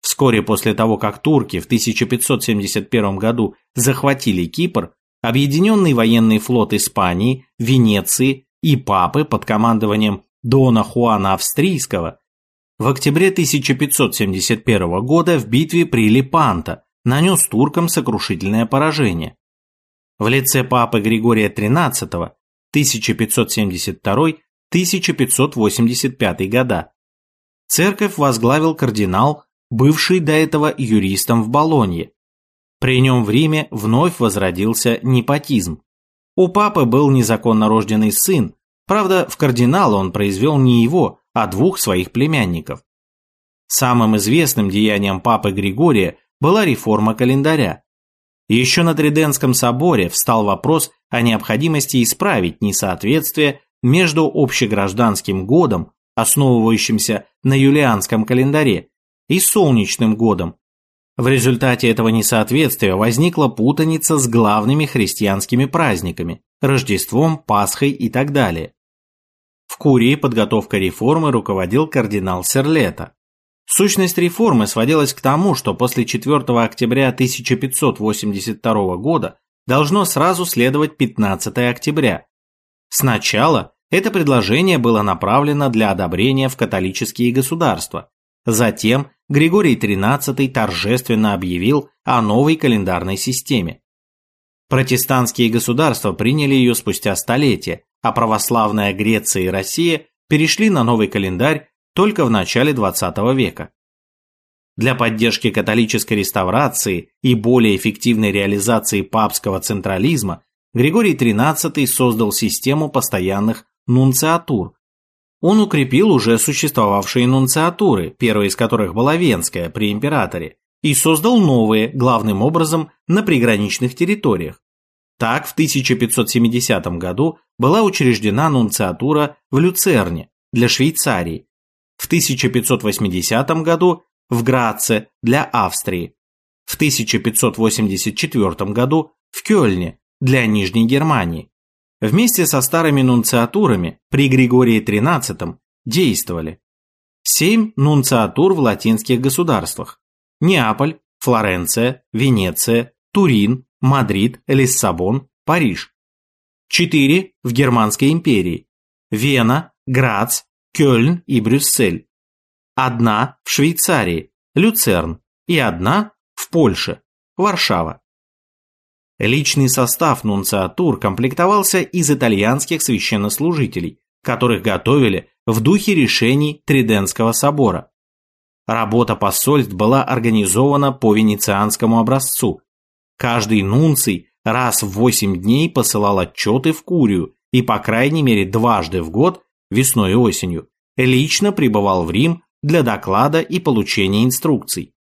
Вскоре после того, как турки в 1571 году захватили Кипр, Объединенный военный флот Испании, Венеции и Папы под командованием Дона Хуана Австрийского в октябре 1571 года в битве при Лепанто нанес туркам сокрушительное поражение. В лице папы Григория XIII 1572-1585 года церковь возглавил кардинал, бывший до этого юристом в Болонье, при нем в Риме вновь возродился непотизм. У папы был незаконно рожденный сын, правда, в кардинала он произвел не его, а двух своих племянников. Самым известным деянием папы Григория была реформа календаря. Еще на Триденском соборе встал вопрос о необходимости исправить несоответствие между общегражданским годом, основывающимся на юлианском календаре, и солнечным годом, в результате этого несоответствия возникла путаница с главными христианскими праздниками – Рождеством, Пасхой и так далее. В Курии подготовкой реформы руководил кардинал Серлета. Сущность реформы сводилась к тому, что после 4 октября 1582 года должно сразу следовать 15 октября. Сначала это предложение было направлено для одобрения в католические государства, затем Григорий XIII торжественно объявил о новой календарной системе. Протестантские государства приняли ее спустя столетия, а православная Греция и Россия перешли на новый календарь только в начале XX века. Для поддержки католической реставрации и более эффективной реализации папского централизма Григорий XIII создал систему постоянных нунциатур. Он укрепил уже существовавшие нунциатуры, первая из которых была Венская при императоре, и создал новые, главным образом, на приграничных территориях. Так, в 1570 году была учреждена нунциатура в Люцерне для Швейцарии, в 1580 году в Граце для Австрии, в 1584 году в Кёльне для Нижней Германии. Вместе со старыми нунциатурами при Григории XIII действовали семь нунциатур в латинских государствах – Неаполь, Флоренция, Венеция, Турин, Мадрид, Лиссабон, Париж. Четыре в Германской империи – Вена, Грац, Кёльн и Брюссель. Одна в Швейцарии – Люцерн и одна в Польше – Варшава. Личный состав нунциатур комплектовался из итальянских священнослужителей, которых готовили в духе решений Тридентского собора. Работа посольств была организована по венецианскому образцу. Каждый нунций раз в 8 дней посылал отчеты в Курию и по крайней мере дважды в год, весной и осенью, лично прибывал в Рим для доклада и получения инструкций.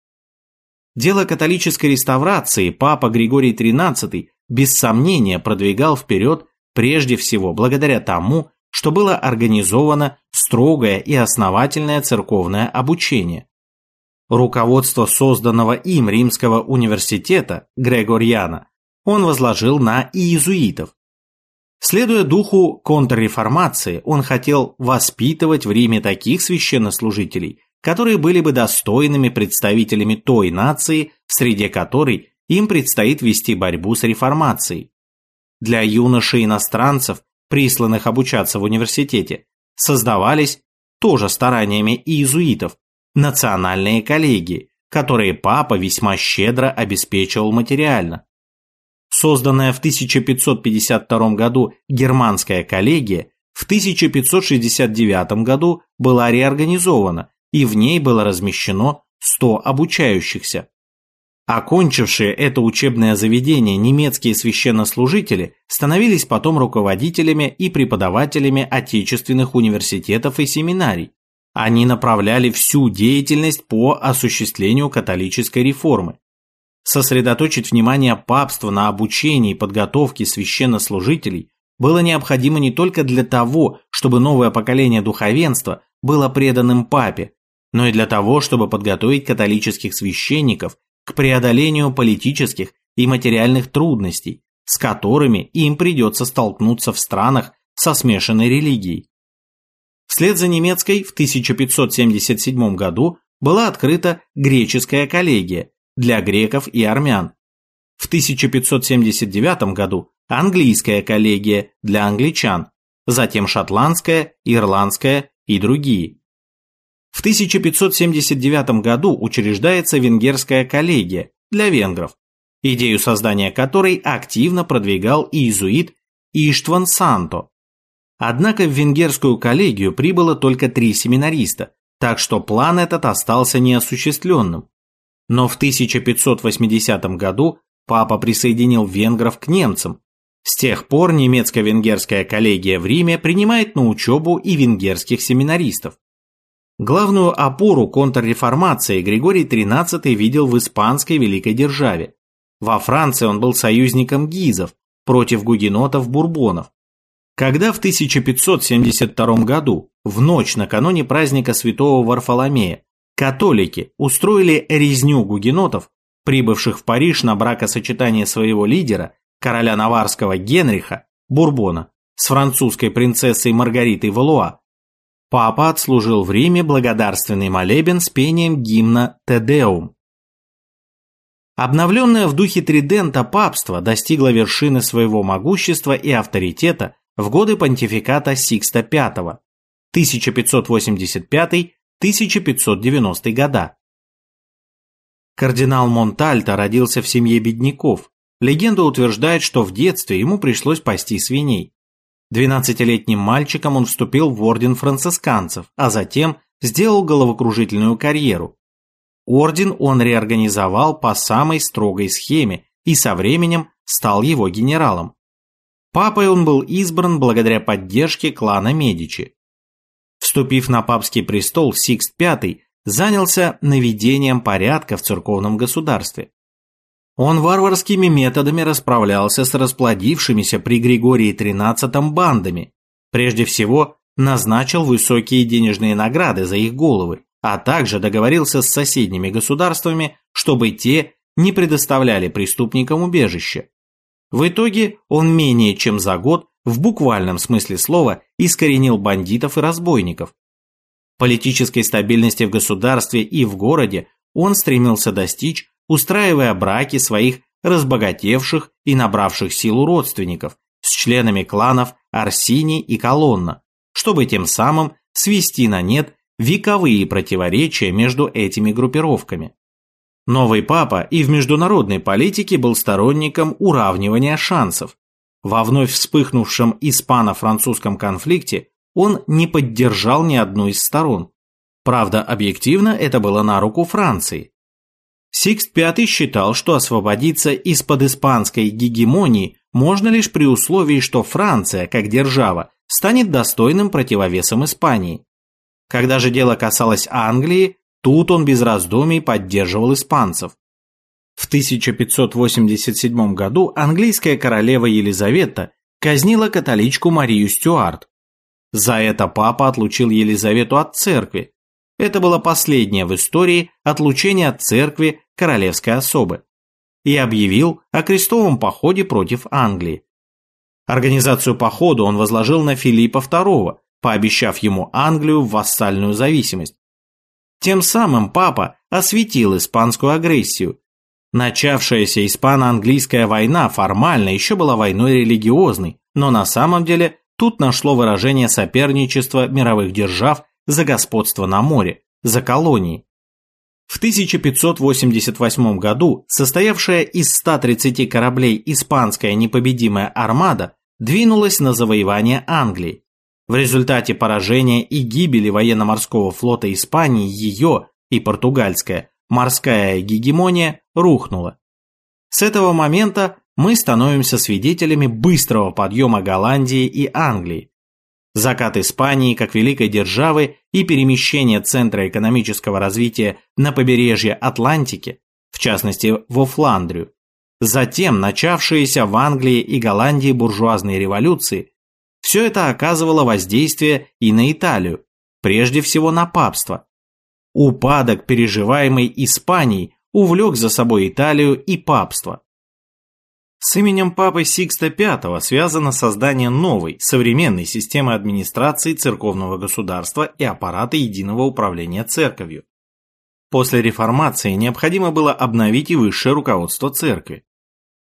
Дело католической реставрации папа Григорий XIII без сомнения продвигал вперед прежде всего благодаря тому, что было организовано строгое и основательное церковное обучение. Руководство созданного им Римского университета Грегориана он возложил на иезуитов. Следуя духу контрреформации, он хотел воспитывать в Риме таких священнослужителей, которые были бы достойными представителями той нации, в среде которой им предстоит вести борьбу с реформацией. Для юношей-иностранцев, присланных обучаться в университете, создавались, тоже стараниями иезуитов, национальные коллегии, которые папа весьма щедро обеспечивал материально. Созданная в 1552 году германская коллегия в 1569 году была реорганизована и в ней было размещено 100 обучающихся. Окончившие это учебное заведение немецкие священнослужители становились потом руководителями и преподавателями отечественных университетов и семинарий. Они направляли всю деятельность по осуществлению католической реформы. Сосредоточить внимание папства на обучении и подготовке священнослужителей было необходимо не только для того, чтобы новое поколение духовенства было преданным папе, но и для того, чтобы подготовить католических священников к преодолению политических и материальных трудностей, с которыми им придется столкнуться в странах со смешанной религией. Вслед за немецкой в 1577 году была открыта греческая коллегия для греков и армян. В 1579 году английская коллегия для англичан, затем шотландская, ирландская и другие. В 1579 году учреждается венгерская коллегия для венгров, идею создания которой активно продвигал иезуит Иштван Санто. Однако в венгерскую коллегию прибыло только три семинариста, так что план этот остался неосуществленным. Но в 1580 году папа присоединил венгров к немцам. С тех пор немецко-венгерская коллегия в Риме принимает на учебу и венгерских семинаристов. Главную опору контрреформации Григорий XIII видел в испанской великой державе. Во Франции он был союзником гизов против гугенотов-бурбонов. Когда в 1572 году, в ночь накануне праздника святого Варфоломея, католики устроили резню гугенотов, прибывших в Париж на бракосочетание своего лидера, короля Наварского Генриха, Бурбона, с французской принцессой Маргаритой Валуа, Папа отслужил в Риме благодарственный молебен с пением гимна «Тедеум». Обновленное в духе Тридента папство достигло вершины своего могущества и авторитета в годы понтификата Сикста V 1585-1590 года. Кардинал Монтальто родился в семье бедняков. Легенда утверждает, что в детстве ему пришлось пасти свиней. Двенадцатилетним мальчиком он вступил в орден францисканцев, а затем сделал головокружительную карьеру. Орден он реорганизовал по самой строгой схеме и со временем стал его генералом. Папой он был избран благодаря поддержке клана Медичи. Вступив на папский престол, Сикст V занялся наведением порядка в церковном государстве. Он варварскими методами расправлялся с расплодившимися при Григории XIII бандами. Прежде всего, назначил высокие денежные награды за их головы, а также договорился с соседними государствами, чтобы те не предоставляли преступникам убежище. В итоге он менее чем за год в буквальном смысле слова искоренил бандитов и разбойников. Политической стабильности в государстве и в городе он стремился достичь, устраивая браки своих разбогатевших и набравших силу родственников с членами кланов Арсини и Колонна, чтобы тем самым свести на нет вековые противоречия между этими группировками. Новый папа и в международной политике был сторонником уравнивания шансов. Во вновь вспыхнувшем испано-французском конфликте он не поддержал ни одну из сторон. Правда, объективно это было на руку Франции. Сикст V считал, что освободиться из-под испанской гегемонии можно лишь при условии, что Франция, как держава, станет достойным противовесом Испании. Когда же дело касалось Англии, Тут он без раздумий поддерживал испанцев. В 1587 году английская королева Елизавета казнила католичку Марию Стюарт. За это папа отлучил Елизавету от церкви. Это было последнее в истории отлучение от церкви королевской особы. И объявил о крестовом походе против Англии. Организацию похода он возложил на Филиппа II, пообещав ему Англию в вассальную зависимость. Тем самым папа осветил испанскую агрессию. Начавшаяся испано-английская война формально еще была войной религиозной, но на самом деле тут нашло выражение соперничество мировых держав за господство на море, за колонии. В 1588 году состоявшая из 130 кораблей испанская непобедимая армада двинулась на завоевание Англии. В результате поражения и гибели военно-морского флота Испании ее и португальская морская гегемония рухнула. С этого момента мы становимся свидетелями быстрого подъема Голландии и Англии. Закат Испании как великой державы и перемещение центра экономического развития на побережье Атлантики, в частности во Фландрию. Затем начавшиеся в Англии и Голландии буржуазные революции – все это оказывало воздействие и на Италию, прежде всего на папство. Упадок, переживаемый Испанией, увлек за собой Италию и папство. С именем папы Сикста V связано создание новой, современной системы администрации церковного государства и аппарата единого управления церковью. После реформации необходимо было обновить и высшее руководство церкви.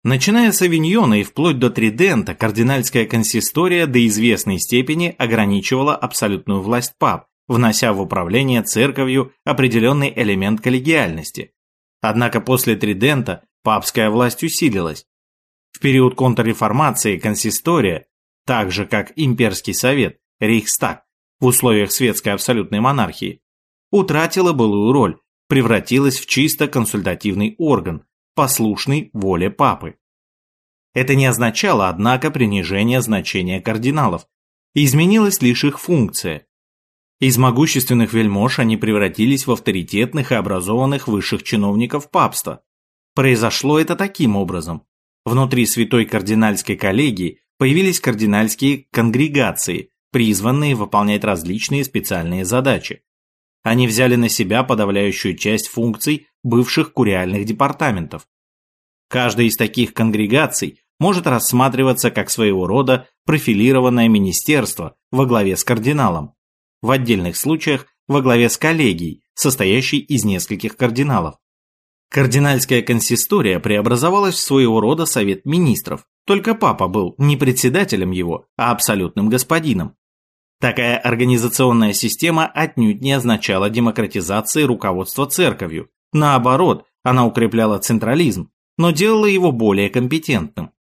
Начиная с Авиньона и вплоть до Тридента, кардинальская консистория до известной степени ограничивала абсолютную власть пап, внося в управление церковью определенный элемент коллегиальности. Однако после Тридента папская власть усилилась. В период контрреформации консистория, так же как имперский совет, Рейхстаг, в условиях светской абсолютной монархии, утратила былую роль, превратилась в чисто консультативный орган, послушный воле папы. Это не означало, однако, принижение значения кардиналов. Изменилась лишь их функция. Из могущественных вельмож они превратились в авторитетных и образованных высших чиновников папства. Произошло это таким образом. Внутри святой кардинальской коллегии появились кардинальские конгрегации, призванные выполнять различные специальные задачи. Они взяли на себя подавляющую часть функций бывших куриальных департаментов. Каждая из таких конгрегаций может рассматриваться как своего рода профилированное министерство во главе с кардиналом, в отдельных случаях во главе с коллегией, состоящей из нескольких кардиналов. Кардинальская консистория преобразовалась в своего рода совет министров, только папа был не председателем его, а абсолютным господином. Такая организационная система отнюдь не означала демократизации руководства церковью. Наоборот, она укрепляла централизм, но делала его более компетентным.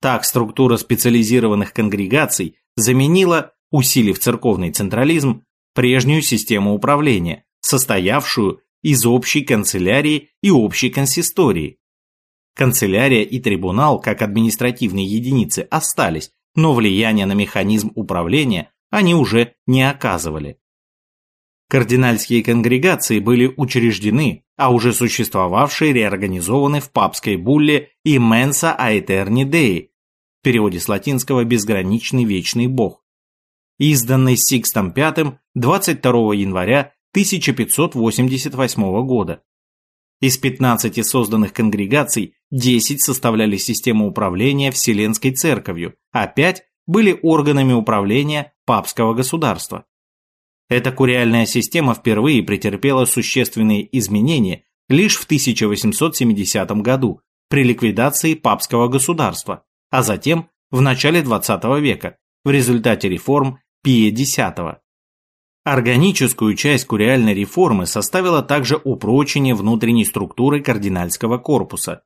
Так структура специализированных конгрегаций заменила, усилив церковный централизм, прежнюю систему управления, состоявшую из общей канцелярии и общей консистории. Канцелярия и трибунал, как административные единицы, остались, но влияние на механизм управления они уже не оказывали. Кардинальские конгрегации были учреждены, а уже существовавшие реорганизованы в папской булле и Mensa Aeterni Dei, в переводе с латинского «безграничный вечный бог», изданной Сикстом V 22 января 1588 года. Из 15 созданных конгрегаций 10 составляли систему управления Вселенской Церковью, а 5 были органами управления папского государства. Эта куриальная система впервые претерпела существенные изменения лишь в 1870 году при ликвидации папского государства, а затем в начале XX века в результате реформ Пия X. Органическую часть куриальной реформы составило также упрочение внутренней структуры кардинальского корпуса.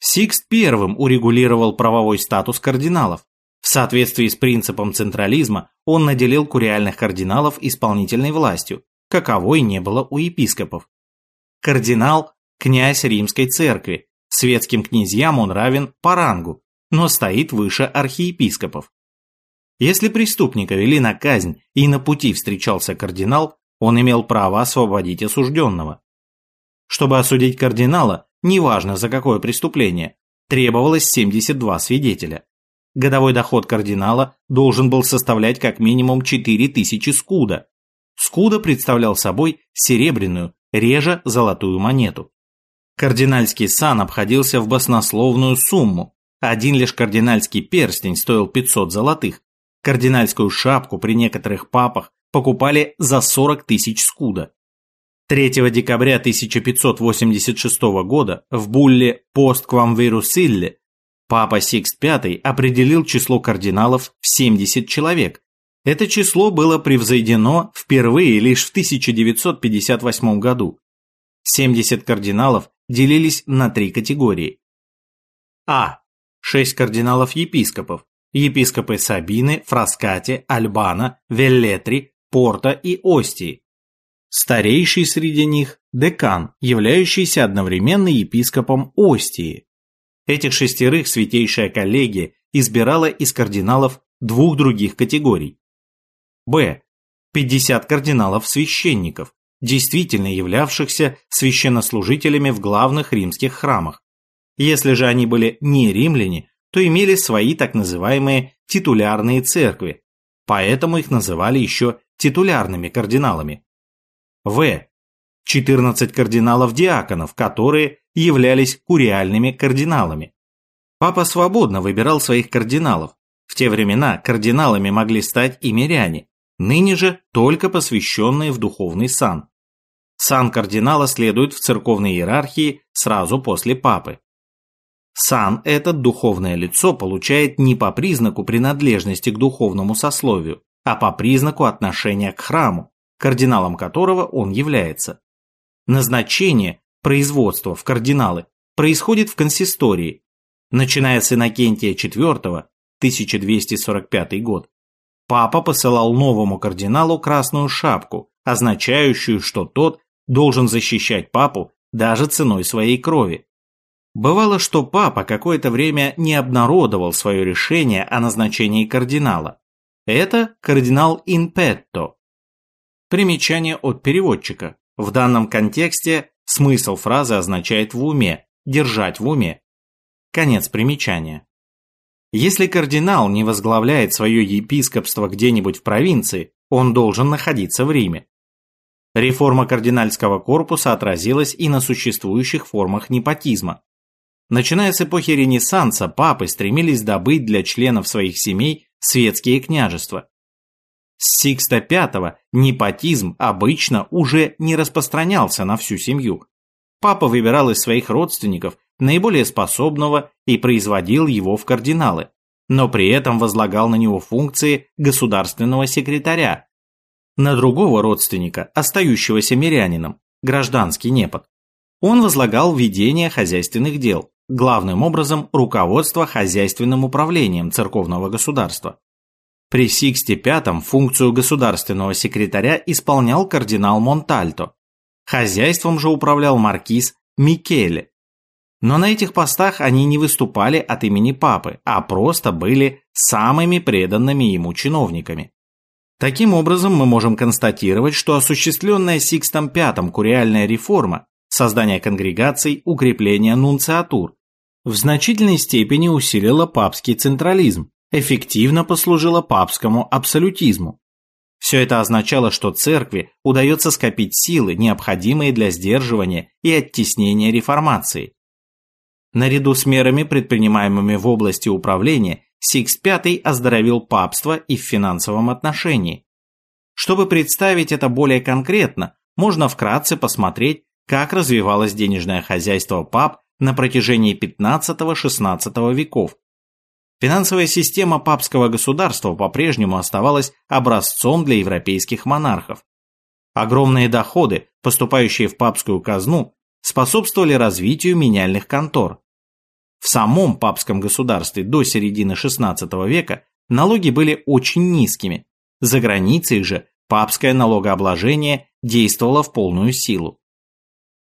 Сикст I урегулировал правовой статус кардиналов. В соответствии с принципом централизма он наделил куриальных кардиналов исполнительной властью, каковой не было у епископов. Кардинал – князь римской церкви, светским князьям он равен по рангу, но стоит выше архиепископов. Если преступника вели на казнь и на пути встречался кардинал, он имел право освободить осужденного. Чтобы осудить кардинала, неважно за какое преступление, требовалось 72 свидетеля. Годовой доход кардинала должен был составлять как минимум 4000 скуда. Скуда представлял собой серебряную, реже золотую монету. Кардинальский сан обходился в баснословную сумму. Один лишь кардинальский перстень стоил 500 золотых, Кардинальскую шапку при некоторых папах покупали за 40 тысяч скуда. 3 декабря 1586 года в булле «Пост квам вирусилле» папа Сикст V определил число кардиналов в 70 человек. Это число было превзойдено впервые лишь в 1958 году. 70 кардиналов делились на три категории. А. 6 кардиналов-епископов, епископы Сабины, Фраскати, Альбана, Веллетри, Порта и Остии. Старейший среди них – декан, являющийся одновременно епископом Остии. Этих шестерых святейшая коллегия избирала из кардиналов двух других категорий. Б. 50 кардиналов-священников, действительно являвшихся священнослужителями в главных римских храмах. Если же они были не римляне, то имели свои так называемые титулярные церкви, поэтому их называли еще титулярными кардиналами. В. 14 кардиналов-диаконов, которые являлись куриальными кардиналами. Папа свободно выбирал своих кардиналов. В те времена кардиналами могли стать и миряне, ныне же только посвященные в духовный сан. Сан кардинала следует в церковной иерархии сразу после папы. Сан этот духовное лицо получает не по признаку принадлежности к духовному сословию, а по признаку отношения к храму, кардиналом которого он является. Назначение производства в кардиналы происходит в консистории. Начиная с Иннокентия IV, 1245 год, папа посылал новому кардиналу красную шапку, означающую, что тот должен защищать папу даже ценой своей крови. Бывало, что папа какое-то время не обнародовал свое решение о назначении кардинала. Это кардинал Инпетто. Примечание от переводчика. В данном контексте смысл фразы означает в уме, держать в уме. Конец примечания. Если кардинал не возглавляет свое епископство где-нибудь в провинции, он должен находиться в Риме. Реформа кардинальского корпуса отразилась и на существующих формах непотизма. Начиная с эпохи Ренессанса, папы стремились добыть для членов своих семей светские княжества. С Сикста V непотизм обычно уже не распространялся на всю семью. Папа выбирал из своих родственников наиболее способного и производил его в кардиналы, но при этом возлагал на него функции государственного секретаря. На другого родственника, остающегося мирянином, гражданский непод, он возлагал ведение хозяйственных дел, главным образом руководство хозяйственным управлением церковного государства. При Сиксте V функцию государственного секретаря исполнял кардинал Монтальто. Хозяйством же управлял маркиз Микеле. Но на этих постах они не выступали от имени папы, а просто были самыми преданными ему чиновниками. Таким образом, мы можем констатировать, что осуществленная Сикстом V куриальная реформа, создание конгрегаций, укрепление нунциатур, в значительной степени усилила папский централизм, эффективно послужила папскому абсолютизму. Все это означало, что церкви удается скопить силы, необходимые для сдерживания и оттеснения реформации. Наряду с мерами, предпринимаемыми в области управления, Сикс V оздоровил папство и в финансовом отношении. Чтобы представить это более конкретно, можно вкратце посмотреть, как развивалось денежное хозяйство пап на протяжении 15-16 веков. Финансовая система папского государства по-прежнему оставалась образцом для европейских монархов. Огромные доходы, поступающие в папскую казну, способствовали развитию меняльных контор. В самом папском государстве до середины XVI века налоги были очень низкими, за границей же папское налогообложение действовало в полную силу.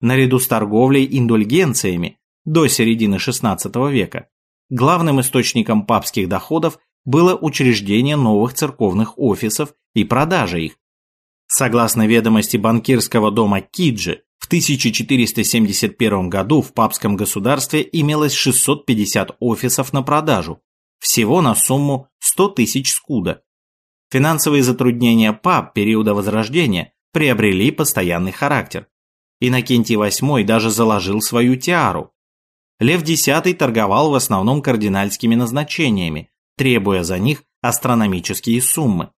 Наряду с торговлей индульгенциями до середины XVI века главным источником папских доходов было учреждение новых церковных офисов и продажа их. Согласно ведомости банкирского дома Киджи, в 1471 году в папском государстве имелось 650 офисов на продажу, всего на сумму 100 тысяч скуда. Финансовые затруднения пап периода Возрождения приобрели постоянный характер. Иннокентий VIII даже заложил свою тиару. Лев X торговал в основном кардинальскими назначениями, требуя за них астрономические суммы.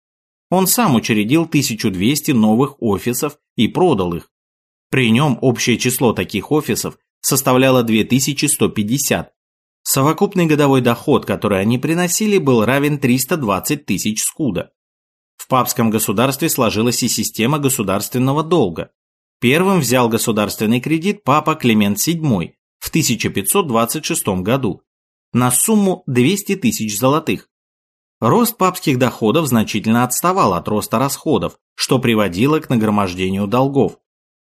Он сам учредил 1200 новых офисов и продал их. При нем общее число таких офисов составляло 2150. Совокупный годовой доход, который они приносили, был равен 320 тысяч скуда. В папском государстве сложилась и система государственного долга. Первым взял государственный кредит папа Климент VII в 1526 году на сумму 200 тысяч золотых. Рост папских доходов значительно отставал от роста расходов, что приводило к нагромождению долгов.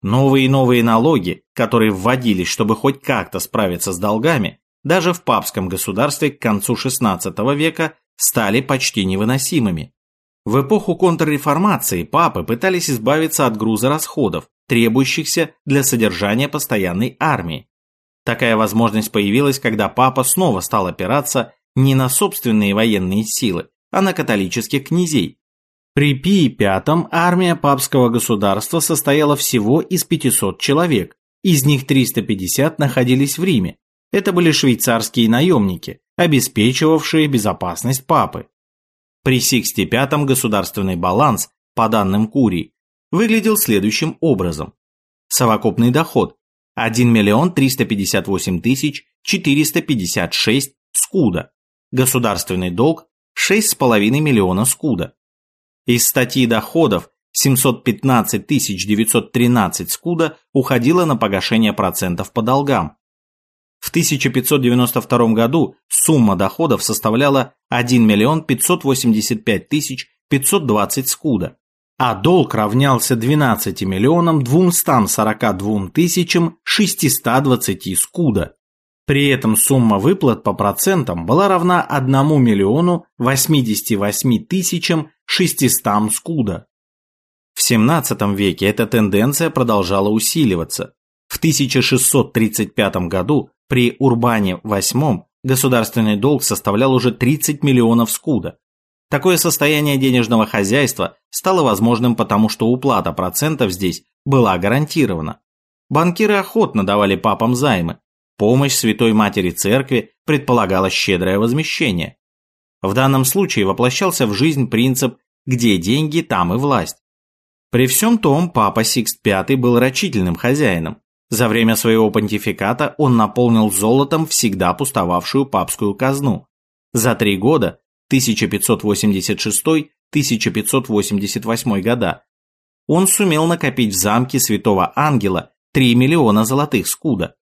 Новые и новые налоги, которые вводились, чтобы хоть как-то справиться с долгами, даже в папском государстве к концу XVI века стали почти невыносимыми. В эпоху контрреформации папы пытались избавиться от груза расходов, требующихся для содержания постоянной армии. Такая возможность появилась, когда папа снова стал опираться не на собственные военные силы, а на католических князей, при Пии V армия папского государства состояла всего из 500 человек, из них 350 находились в Риме. Это были швейцарские наемники, обеспечивавшие безопасность папы. При Сиксте V государственный баланс, по данным Курии, выглядел следующим образом. Совокупный доход 1 миллион 358 тысяч 456 скуда. Государственный долг 6,5 миллиона скуда. Из статьи доходов 715 913 скуда уходило на погашение процентов по долгам. В 1592 году сумма доходов составляла 1 миллион 585 тысяч 520 скуда, а долг равнялся 12 миллионам 242 тысячам 620 скуда. При этом сумма выплат по процентам была равна 1 миллиону 88 тысячам 600 скуда. В 17 веке эта тенденция продолжала усиливаться. В 1635 году при Урбане VIII государственный долг составлял уже 30 миллионов скуда. Такое состояние денежного хозяйства стало возможным потому, что уплата процентов здесь была гарантирована. Банкиры охотно давали папам займы, Помощь Святой Матери Церкви предполагала щедрое возмещение. В данном случае воплощался в жизнь принцип «где деньги, там и власть». При всем том, папа Сикст V был рачительным хозяином. За время своего понтификата он наполнил золотом всегда пустовавшую папскую казну. За три года, 1586-1588 года, он сумел накопить в замке Святого Ангела 3 миллиона золотых скуда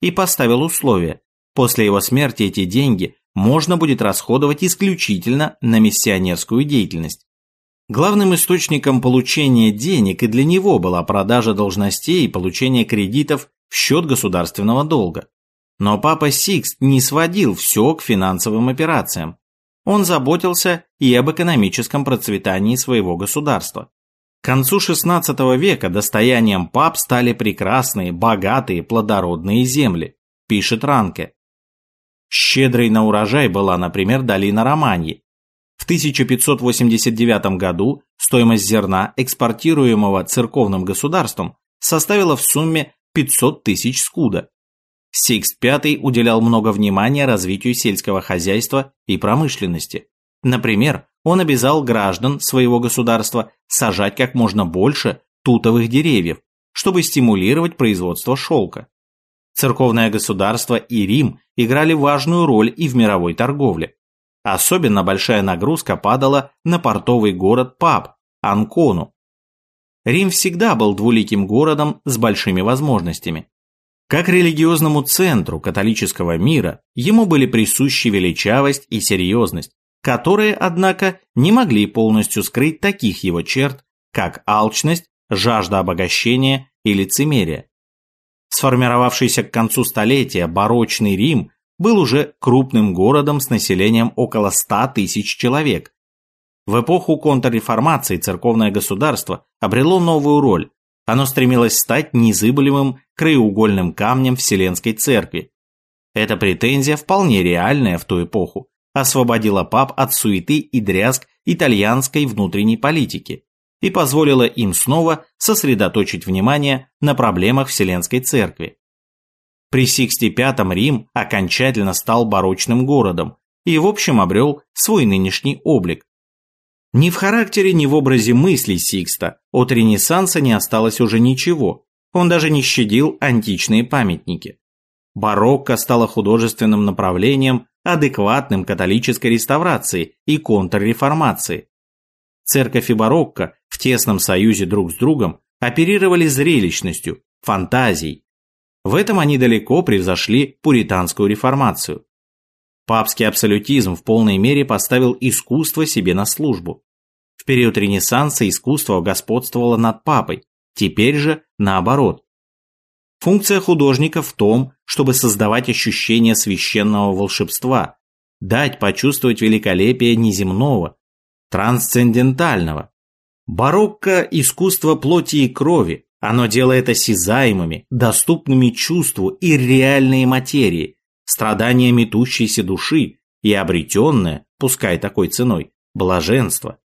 и поставил условие. После его смерти эти деньги можно будет расходовать исключительно на миссионерскую деятельность. Главным источником получения денег и для него была продажа должностей и получение кредитов в счет государственного долга. Но папа Сикст не сводил все к финансовым операциям. Он заботился и об экономическом процветании своего государства. К концу XVI века достоянием пап стали прекрасные, богатые, плодородные земли, пишет Ранке. Щедрой на урожай была, например, долина Романьи. В 1589 году стоимость зерна, экспортируемого церковным государством, составила в сумме 500 тысяч скуда. Сикс V уделял много внимания развитию сельского хозяйства и промышленности. Например, он обязал граждан своего государства сажать как можно больше тутовых деревьев, чтобы стимулировать производство шелка. Церковное государство и Рим играли важную роль и в мировой торговле. Особенно большая нагрузка падала на портовый город Пап, Анкону. Рим всегда был двуликим городом с большими возможностями. Как религиозному центру католического мира ему были присущи величавость и серьезность, которые, однако, не могли полностью скрыть таких его черт, как алчность, жажда обогащения и лицемерие. Сформировавшийся к концу столетия барочный Рим был уже крупным городом с населением около 100 тысяч человек. В эпоху контрреформации церковное государство обрело новую роль, оно стремилось стать незыблемым краеугольным камнем Вселенской Церкви. Эта претензия, вполне реальная в ту эпоху, освободила пап от суеты и дрязг итальянской внутренней политики и позволила им снова сосредоточить внимание на проблемах Вселенской Церкви. При Сиксте V Рим окончательно стал барочным городом и в общем обрел свой нынешний облик, ни в характере, ни в образе мыслей Сикста от Ренессанса не осталось уже ничего, он даже не щадил античные памятники. Барокко стало художественным направлением, адекватным католической реставрации и контрреформации. Церковь и барокко в тесном союзе друг с другом оперировали зрелищностью, фантазией. В этом они далеко превзошли пуританскую реформацию. Папский абсолютизм в полной мере поставил искусство себе на службу. Период Ренессанса искусство господствовало над папой, теперь же наоборот. Функция художника в том, чтобы создавать ощущение священного волшебства, дать почувствовать великолепие неземного, трансцендентального. Барокко – искусство плоти и крови, оно делает осязаемыми, доступными чувству и реальные материи, страдания метущейся души и обретенное, пускай такой ценой, блаженство.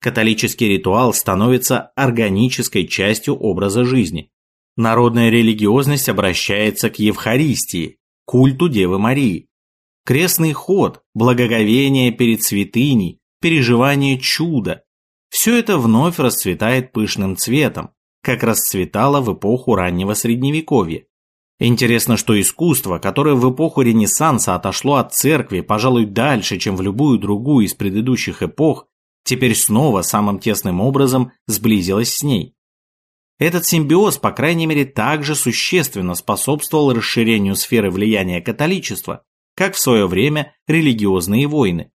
Католический ритуал становится органической частью образа жизни. Народная религиозность обращается к Евхаристии, культу Девы Марии. Крестный ход, благоговение перед святыней, переживание чуда – все это вновь расцветает пышным цветом, как расцветало в эпоху раннего Средневековья. Интересно, что искусство, которое в эпоху Ренессанса отошло от церкви, пожалуй, дальше, чем в любую другую из предыдущих эпох, теперь снова самым тесным образом сблизилось с ней. Этот симбиоз, по крайней мере, также существенно способствовал расширению сферы влияния католичества, как в свое время религиозные войны.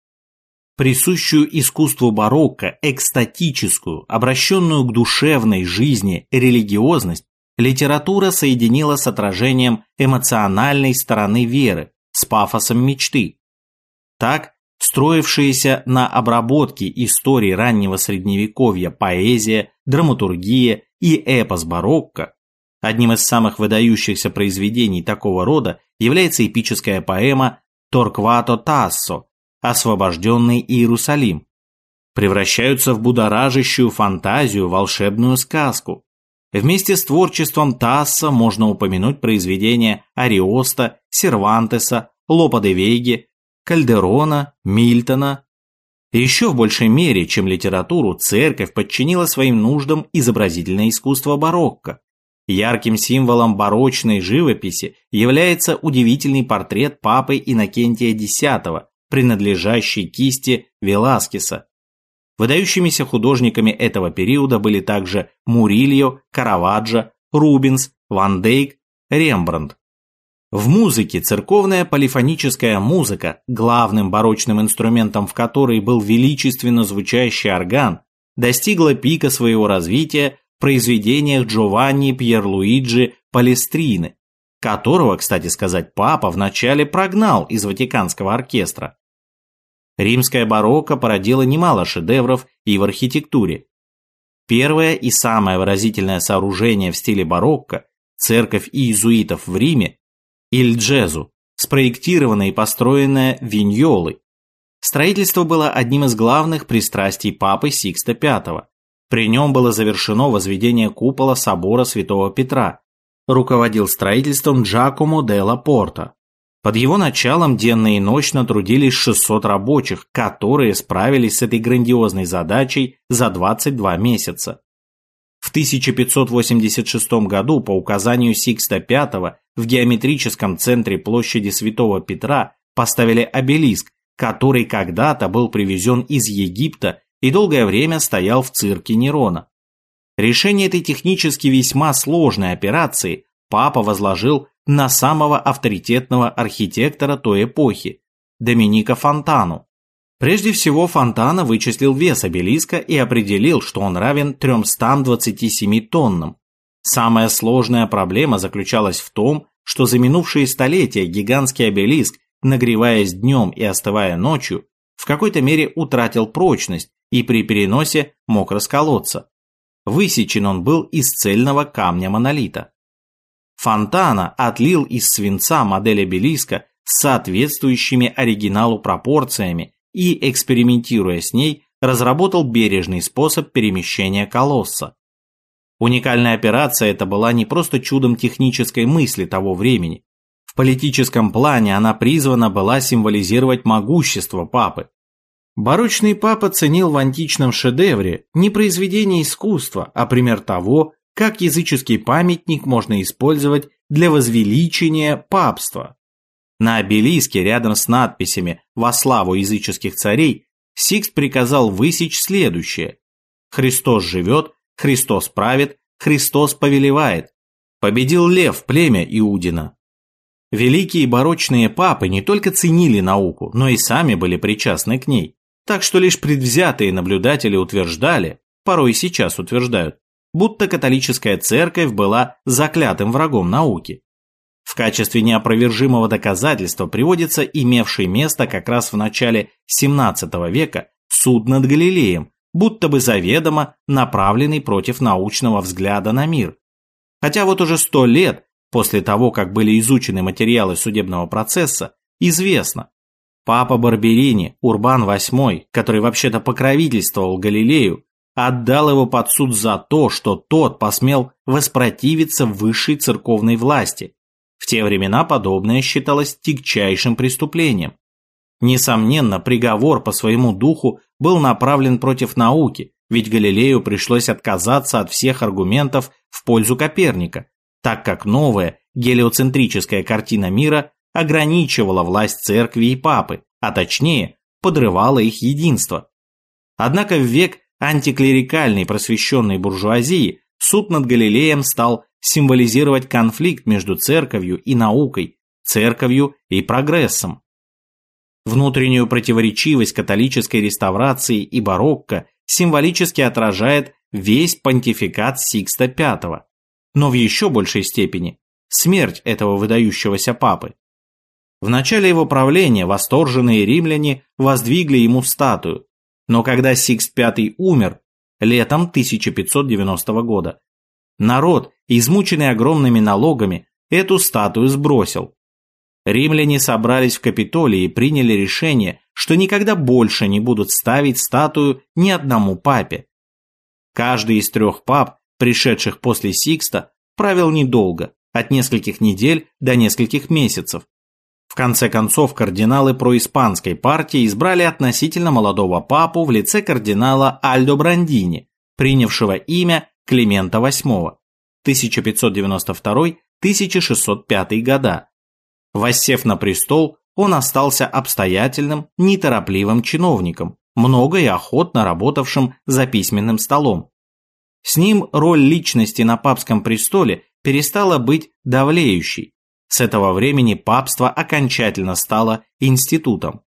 Присущую искусству барокко, экстатическую, обращенную к душевной жизни религиозность литература соединила с отражением эмоциональной стороны веры, с пафосом мечты. Так, строившиеся на обработке истории раннего средневековья поэзия, драматургия и эпос барокко, одним из самых выдающихся произведений такого рода является эпическая поэма «Торквато Тассо» «Освобожденный Иерусалим», превращаются в будоражащую фантазию волшебную сказку, Вместе с творчеством Тасса можно упомянуть произведения Ариоста, Сервантеса, Лопа де Вейги, Кальдерона, Мильтона. еще в большей мере, чем литературу, церковь подчинила своим нуждам изобразительное искусство барокко. Ярким символом барочной живописи является удивительный портрет папы Иннокентия X, принадлежащий кисти Веласкеса, Выдающимися художниками этого периода были также Мурильо, Караваджо, Рубинс, Ван Дейк, Рембрандт. В музыке церковная полифоническая музыка, главным барочным инструментом в которой был величественно звучащий орган, достигла пика своего развития в произведениях Джованни Пьерлуиджи Палестрины. которого, кстати сказать, папа вначале прогнал из Ватиканского оркестра. Римская барокко породила немало шедевров и в архитектуре. Первое и самое выразительное сооружение в стиле барокко – церковь иезуитов в Риме – Иль-Джезу, спроектированная и построенная Виньолой. Строительство было одним из главных пристрастий папы Сикста V. При нем было завершено возведение купола собора Святого Петра. Руководил строительством Джакомо де ла Порта. Под его началом денно и ночно трудились 600 рабочих, которые справились с этой грандиозной задачей за 22 месяца. В 1586 году по указанию Сикста V в геометрическом центре площади Святого Петра поставили обелиск, который когда-то был привезен из Египта и долгое время стоял в цирке Нерона. Решение этой технически весьма сложной операции папа возложил на самого авторитетного архитектора той эпохи – Доминика Фонтану. Прежде всего Фонтана вычислил вес обелиска и определил, что он равен 327 тоннам. Самая сложная проблема заключалась в том, что за минувшие столетия гигантский обелиск, нагреваясь днем и остывая ночью, в какой-то мере утратил прочность и при переносе мог расколоться. Высечен он был из цельного камня монолита. Фонтана отлил из свинца модель обелиска с соответствующими оригиналу пропорциями и, экспериментируя с ней, разработал бережный способ перемещения колосса. Уникальная операция эта была не просто чудом технической мысли того времени. В политическом плане она призвана была символизировать могущество папы. Барочный папа ценил в античном шедевре не произведение искусства, а пример того, как языческий памятник можно использовать для возвеличения папства. На обелиске рядом с надписями «Во славу языческих царей» Сикс приказал высечь следующее. «Христос живет, Христос правит, Христос повелевает. Победил лев племя Иудина». Великие барочные папы не только ценили науку, но и сами были причастны к ней. Так что лишь предвзятые наблюдатели утверждали, порой и сейчас утверждают, будто католическая церковь была заклятым врагом науки. В качестве неопровержимого доказательства приводится имевший место как раз в начале XVII века суд над Галилеем, будто бы заведомо направленный против научного взгляда на мир. Хотя вот уже сто лет после того, как были изучены материалы судебного процесса, известно, папа Барберини, Урбан VIII, который вообще-то покровительствовал Галилею, отдал его под суд за то, что тот посмел воспротивиться высшей церковной власти. В те времена подобное считалось тягчайшим преступлением. Несомненно, приговор по своему духу был направлен против науки, ведь Галилею пришлось отказаться от всех аргументов в пользу Коперника, так как новая гелиоцентрическая картина мира ограничивала власть церкви и папы, а точнее, подрывала их единство. Однако в век антиклерикальной просвещенной буржуазии суд над Галилеем стал символизировать конфликт между церковью и наукой, церковью и прогрессом. Внутреннюю противоречивость католической реставрации и барокко символически отражает весь понтификат Сикста V, но в еще большей степени смерть этого выдающегося папы. В начале его правления восторженные римляне воздвигли ему статую, но когда Сикст V умер, летом 1590 года, народ, измученный огромными налогами, эту статую сбросил. Римляне собрались в Капитолии и приняли решение, что никогда больше не будут ставить статую ни одному папе. Каждый из трех пап, пришедших после Сикста, правил недолго, от нескольких недель до нескольких месяцев, в конце концов, кардиналы происпанской партии избрали относительно молодого папу в лице кардинала Альдо Брандини, принявшего имя Климента VIII 1592-1605 года. Воссев на престол, он остался обстоятельным, неторопливым чиновником, много и охотно работавшим за письменным столом. С ним роль личности на папском престоле перестала быть давлеющей, с этого времени папство окончательно стало институтом.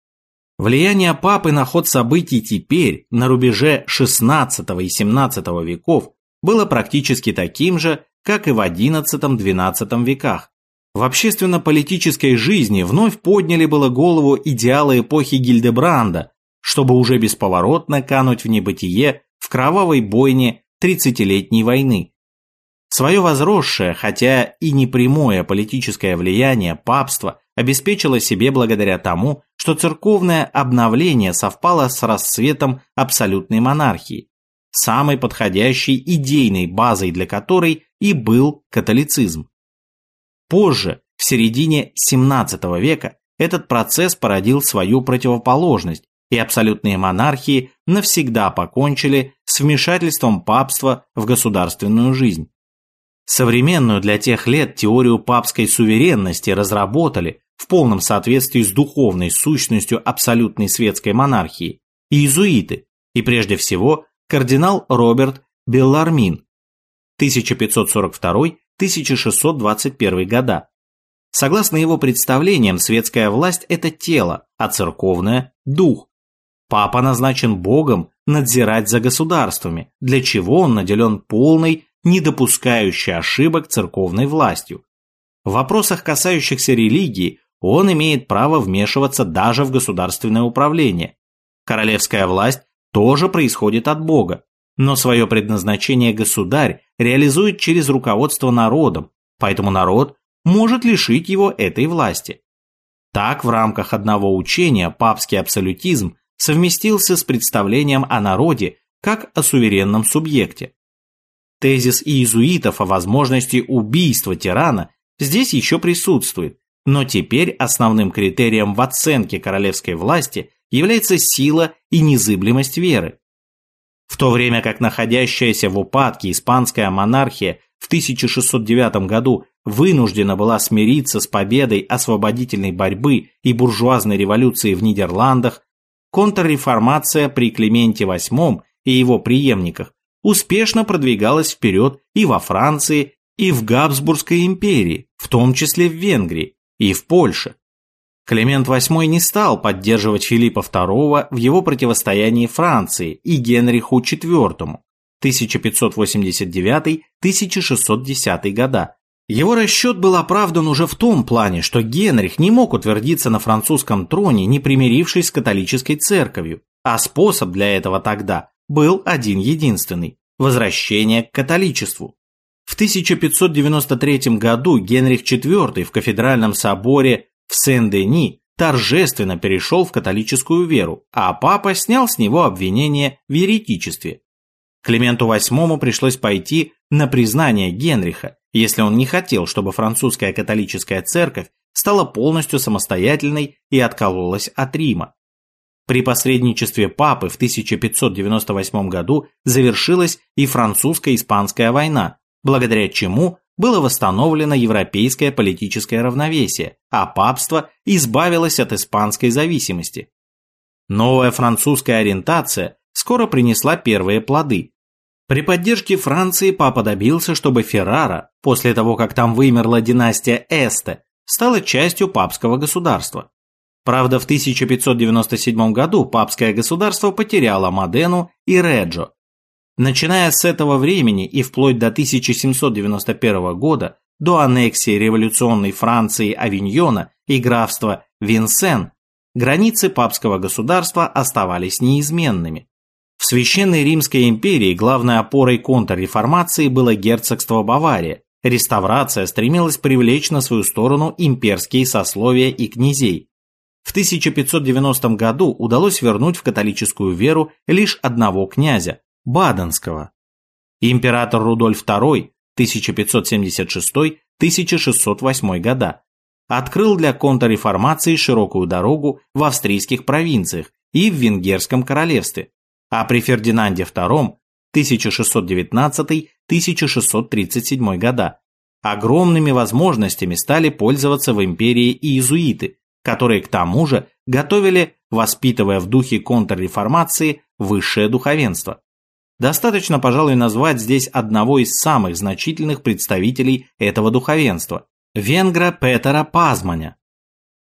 Влияние папы на ход событий теперь, на рубеже XVI и XVII веков, было практически таким же, как и в XI-XII веках. В общественно-политической жизни вновь подняли было голову идеалы эпохи Гильдебранда, чтобы уже бесповоротно кануть в небытие в кровавой бойне тридцатилетней войны. Свое возросшее, хотя и непрямое политическое влияние папства обеспечило себе благодаря тому, что церковное обновление совпало с расцветом абсолютной монархии, самой подходящей идейной базой для которой и был католицизм. Позже, в середине XVII века, этот процесс породил свою противоположность, и абсолютные монархии навсегда покончили с вмешательством папства в государственную жизнь. Современную для тех лет теорию папской суверенности разработали в полном соответствии с духовной сущностью абсолютной светской монархии иезуиты, и прежде всего кардинал Роберт Беллармин 1542-1621 года. Согласно его представлениям, светская власть – это тело, а церковная – дух. Папа назначен Богом надзирать за государствами, для чего он наделен полной, не допускающей ошибок церковной властью. В вопросах, касающихся религии, он имеет право вмешиваться даже в государственное управление. Королевская власть тоже происходит от Бога, но свое предназначение государь реализует через руководство народом, поэтому народ может лишить его этой власти. Так, в рамках одного учения папский абсолютизм совместился с представлением о народе как о суверенном субъекте. Тезис иезуитов о возможности убийства тирана здесь еще присутствует, но теперь основным критерием в оценке королевской власти является сила и незыблемость веры. В то время как находящаяся в упадке испанская монархия в 1609 году вынуждена была смириться с победой освободительной борьбы и буржуазной революции в Нидерландах, контрреформация при Клименте VIII и его преемниках успешно продвигалась вперед и во Франции, и в Габсбургской империи, в том числе в Венгрии и в Польше. Климент VIII не стал поддерживать Филиппа II в его противостоянии Франции и Генриху IV 1589-1610 года. Его расчет был оправдан уже в том плане, что Генрих не мог утвердиться на французском троне, не примирившись с католической церковью, а способ для этого тогда был один единственный – возвращение к католичеству. В 1593 году Генрих IV в кафедральном соборе в Сен-Дени торжественно перешел в католическую веру, а папа снял с него обвинение в еретичестве. Клименту VIII пришлось пойти на признание Генриха, если он не хотел, чтобы французская католическая церковь стала полностью самостоятельной и откололась от Рима. При посредничестве папы в 1598 году завершилась и французско-испанская война, благодаря чему было восстановлено европейское политическое равновесие, а папство избавилось от испанской зависимости. Новая французская ориентация скоро принесла первые плоды. При поддержке Франции папа добился, чтобы Феррара, после того, как там вымерла династия Эсте, стала частью папского государства. Правда, в 1597 году папское государство потеряло Модену и Реджо, Начиная с этого времени и вплоть до 1791 года, до аннексии революционной Франции Авиньона и графства Винсен, границы папского государства оставались неизменными. В Священной Римской империи главной опорой контрреформации было герцогство Бавария. Реставрация стремилась привлечь на свою сторону имперские сословия и князей. В 1590 году удалось вернуть в католическую веру лишь одного князя, Баденского. Император Рудольф II 1576-1608 года открыл для контрреформации широкую дорогу в австрийских провинциях и в Венгерском королевстве, а при Фердинанде II 1619-1637 года огромными возможностями стали пользоваться в империи иезуиты, которые к тому же готовили, воспитывая в духе контрреформации, высшее духовенство. Достаточно, пожалуй, назвать здесь одного из самых значительных представителей этого духовенства – венгра Петера Пазманя.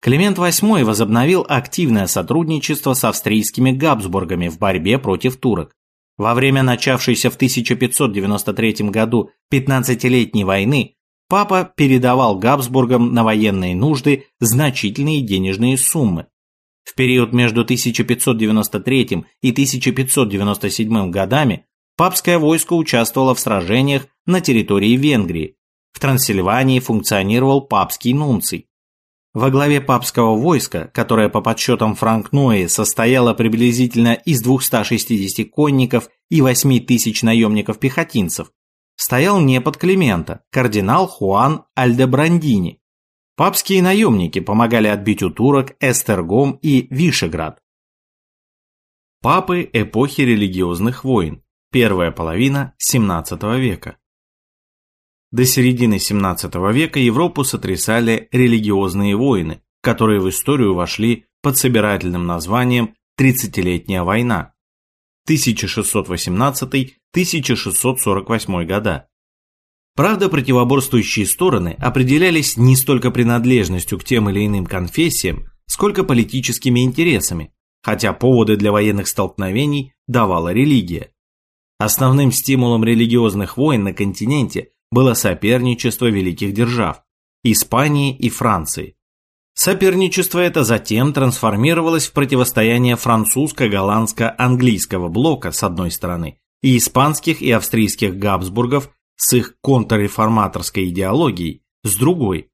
Климент VIII возобновил активное сотрудничество с австрийскими Габсбургами в борьбе против турок. Во время начавшейся в 1593 году 15-летней войны папа передавал Габсбургам на военные нужды значительные денежные суммы. В период между 1593 и 1597 годами папское войско участвовало в сражениях на территории Венгрии. В Трансильвании функционировал папский нунций. Во главе папского войска, которое по подсчетам Франк Нои состояло приблизительно из 260 конников и 8 тысяч наемников-пехотинцев, стоял непод Климента, кардинал Хуан Альдебрандини. Папские наемники помогали отбить у турок Эстергом и Вишеград. Папы эпохи религиозных войн. Первая половина XVII века. До середины XVII века Европу сотрясали религиозные войны, которые в историю вошли под собирательным названием «Тридцатилетняя война» 1618-1648 года. Правда, противоборствующие стороны определялись не столько принадлежностью к тем или иным конфессиям, сколько политическими интересами, хотя поводы для военных столкновений давала религия. Основным стимулом религиозных войн на континенте было соперничество великих держав – Испании и Франции. Соперничество это затем трансформировалось в противостояние французско-голландско-английского блока с одной стороны и испанских и австрийских Габсбургов с их контрреформаторской идеологией с другой.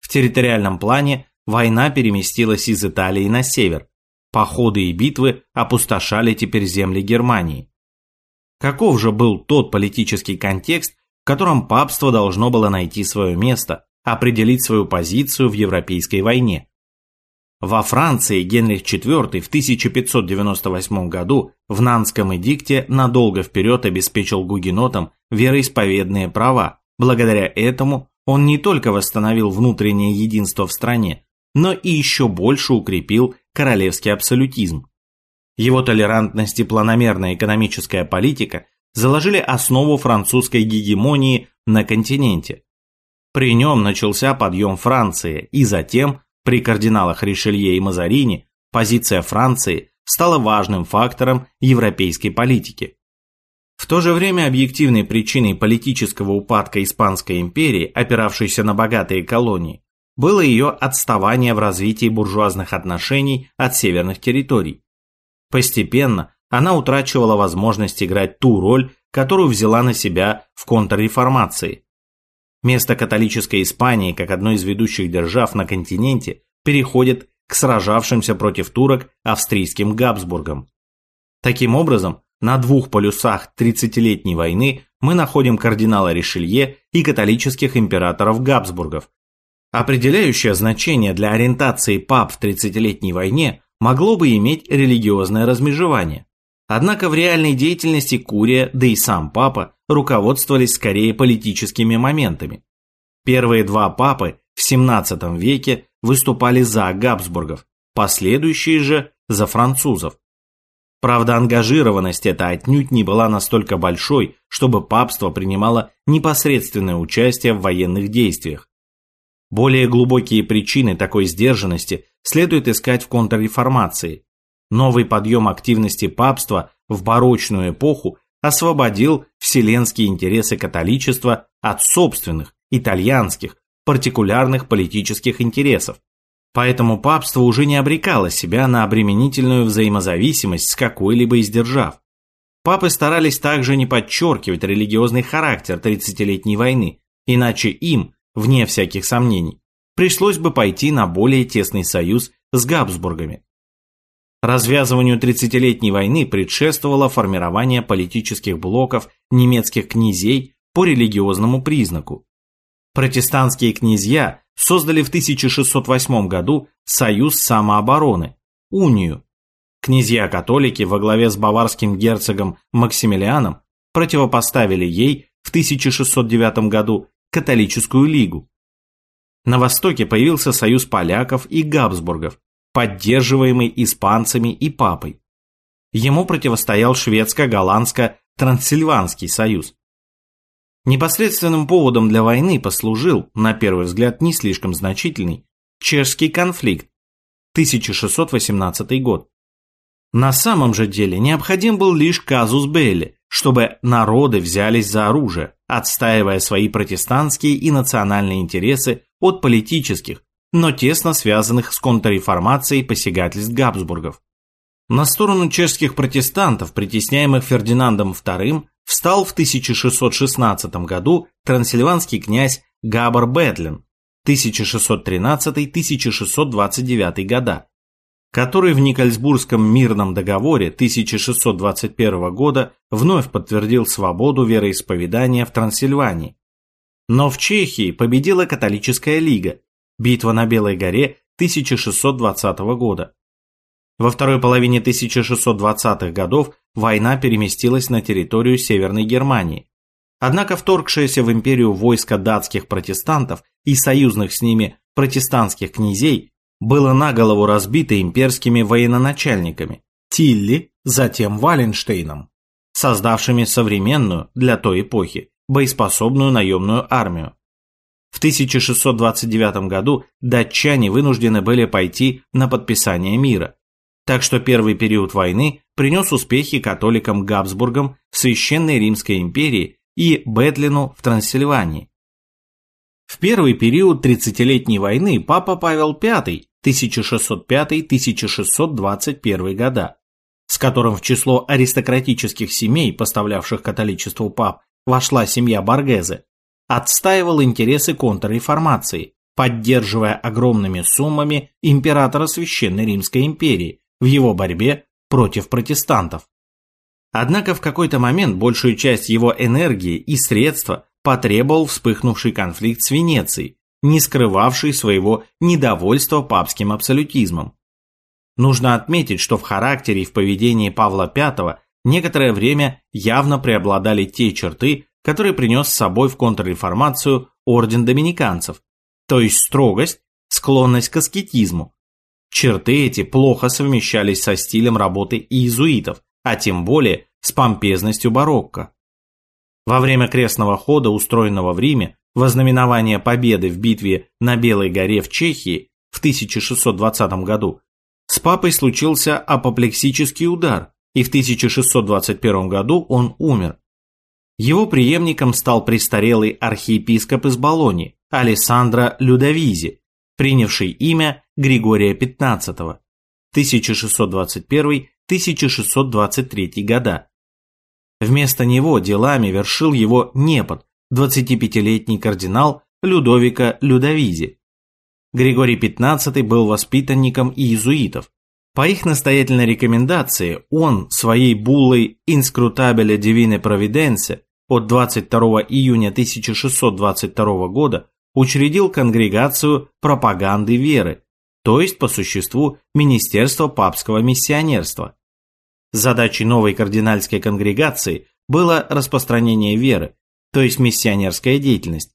В территориальном плане война переместилась из Италии на север. Походы и битвы опустошали теперь земли Германии. Каков же был тот политический контекст, в котором папство должно было найти свое место, определить свою позицию в Европейской войне? Во Франции Генрих IV в 1598 году в Нанском эдикте надолго вперед обеспечил гугенотам вероисповедные права. Благодаря этому он не только восстановил внутреннее единство в стране, но и еще больше укрепил королевский абсолютизм. Его толерантность и планомерная экономическая политика заложили основу французской гегемонии на континенте. При нем начался подъем Франции, и затем при кардиналах Ришелье и Мазарини позиция Франции стала важным фактором европейской политики. В то же время объективной причиной политического упадка Испанской империи, опиравшейся на богатые колонии, было ее отставание в развитии буржуазных отношений от северных территорий. Постепенно она утрачивала возможность играть ту роль, которую взяла на себя в контрреформации. Место католической Испании как одной из ведущих держав на континенте переходит к сражавшимся против турок австрийским Габсбургам. Таким образом, на двух полюсах 30-летней войны мы находим кардинала Ришелье и католических императоров Габсбургов. Определяющее значение для ориентации пап в 30-летней войне могло бы иметь религиозное размежевание. Однако в реальной деятельности Курия, да и сам папа, руководствовались скорее политическими моментами. Первые два папы в XVII веке выступали за Габсбургов, последующие же за французов. Правда, ангажированность эта отнюдь не была настолько большой, чтобы папство принимало непосредственное участие в военных действиях. Более глубокие причины такой сдержанности следует искать в контрреформации. Новый подъем активности папства в барочную эпоху освободил вселенские интересы католичества от собственных, итальянских, партикулярных политических интересов. Поэтому папство уже не обрекало себя на обременительную взаимозависимость с какой-либо из держав. Папы старались также не подчеркивать религиозный характер 30-летней войны, иначе им, вне всяких сомнений, пришлось бы пойти на более тесный союз с Габсбургами. Развязыванию 30-летней войны предшествовало формирование политических блоков немецких князей по религиозному признаку. Протестантские князья создали в 1608 году Союз самообороны, Унию. Князья-католики во главе с баварским герцогом Максимилианом противопоставили ей в 1609 году католическую лигу. На востоке появился союз поляков и Габсбургов, поддерживаемый испанцами и папой. Ему противостоял шведско-голландско-трансильванский союз. Непосредственным поводом для войны послужил, на первый взгляд не слишком значительный, чешский конфликт 1618 год. На самом же деле необходим был лишь казус белли, чтобы народы взялись за оружие. отстаивая свои протестантские и национальные интересы от политических, но тесно связанных с контрреформацией посягательств Габсбургов. На сторону чешских протестантов, притесняемых Фердинандом II, встал в 1616 году трансильванский князь Габар Бедлин 1613-1629 года, который в Никольсбургском мирном договоре 1621 года вновь подтвердил свободу вероисповедания в Трансильвании. Но в Чехии победила католическая лига, битва на Белой горе 1620 года. Во второй половине 1620-х годов война переместилась на территорию Северной Германии. Однако вторгшееся в империю войско датских протестантов и союзных с ними протестантских князей было на голову разбито имперскими военачальниками Тилли, затем Валенштейном, создавшими современную для той эпохи боеспособную наемную армию. В 1629 году датчане вынуждены были пойти на подписание мира, так что первый период войны принес успехи католикам Габсбургам в Священной Римской империи и Бетлину в Трансильвании. В первый период 30-летней войны папа Павел V 1605-1621 года, с которым в число аристократических семей, поставлявших католичеству пап, вошла семья Боргезе, отстаивал интересы контрреформации, поддерживая огромными суммами императора Священной Римской империи, в его борьбе против протестантов. Однако в какой-то момент большую часть его энергии и средства потребовал вспыхнувший конфликт с Венецией, не скрывавший своего недовольства папским абсолютизмом. Нужно отметить, что в характере и в поведении Павла V некоторое время явно преобладали те черты, которые принес с собой в контрреформацию орден доминиканцев, то есть строгость, склонность к аскетизму, Черты эти плохо совмещались со стилем работы иезуитов, а тем более с помпезностью барокко. Во время крестного хода, устроенного в Риме, во знаменование победы в битве на Белой горе в Чехии в 1620 году, с папой случился апоплексический удар, и в 1621 году он умер. Его преемником стал престарелый архиепископ из Болони Алессандро Людовизи, принявший имя Григория XV 1621-1623 года. Вместо него делами вершил его непод, 25-летний кардинал Людовика Людовизи. Григорий XV был воспитанником иезуитов. По их настоятельной рекомендации он своей буллой «Inscrutabile Divine Providence» от 22 июня 1622 года учредил конгрегацию пропаганды веры, то есть по существу Министерство папского миссионерства. Задачей новой кардинальской конгрегации было распространение веры, то есть миссионерская деятельность,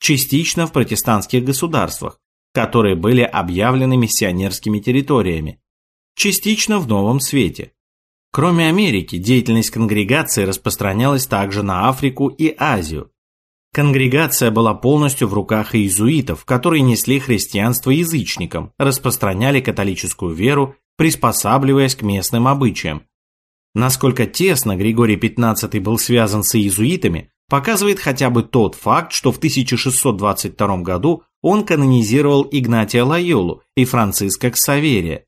частично в протестантских государствах, которые были объявлены миссионерскими территориями, частично в Новом Свете. Кроме Америки, деятельность конгрегации распространялась также на Африку и Азию, Конгрегация была полностью в руках иезуитов, которые несли христианство язычникам, распространяли католическую веру, приспосабливаясь к местным обычаям. Насколько тесно Григорий XV был связан с иезуитами, показывает хотя бы тот факт, что в 1622 году он канонизировал Игнатия Лайолу и Франциска Ксаверия,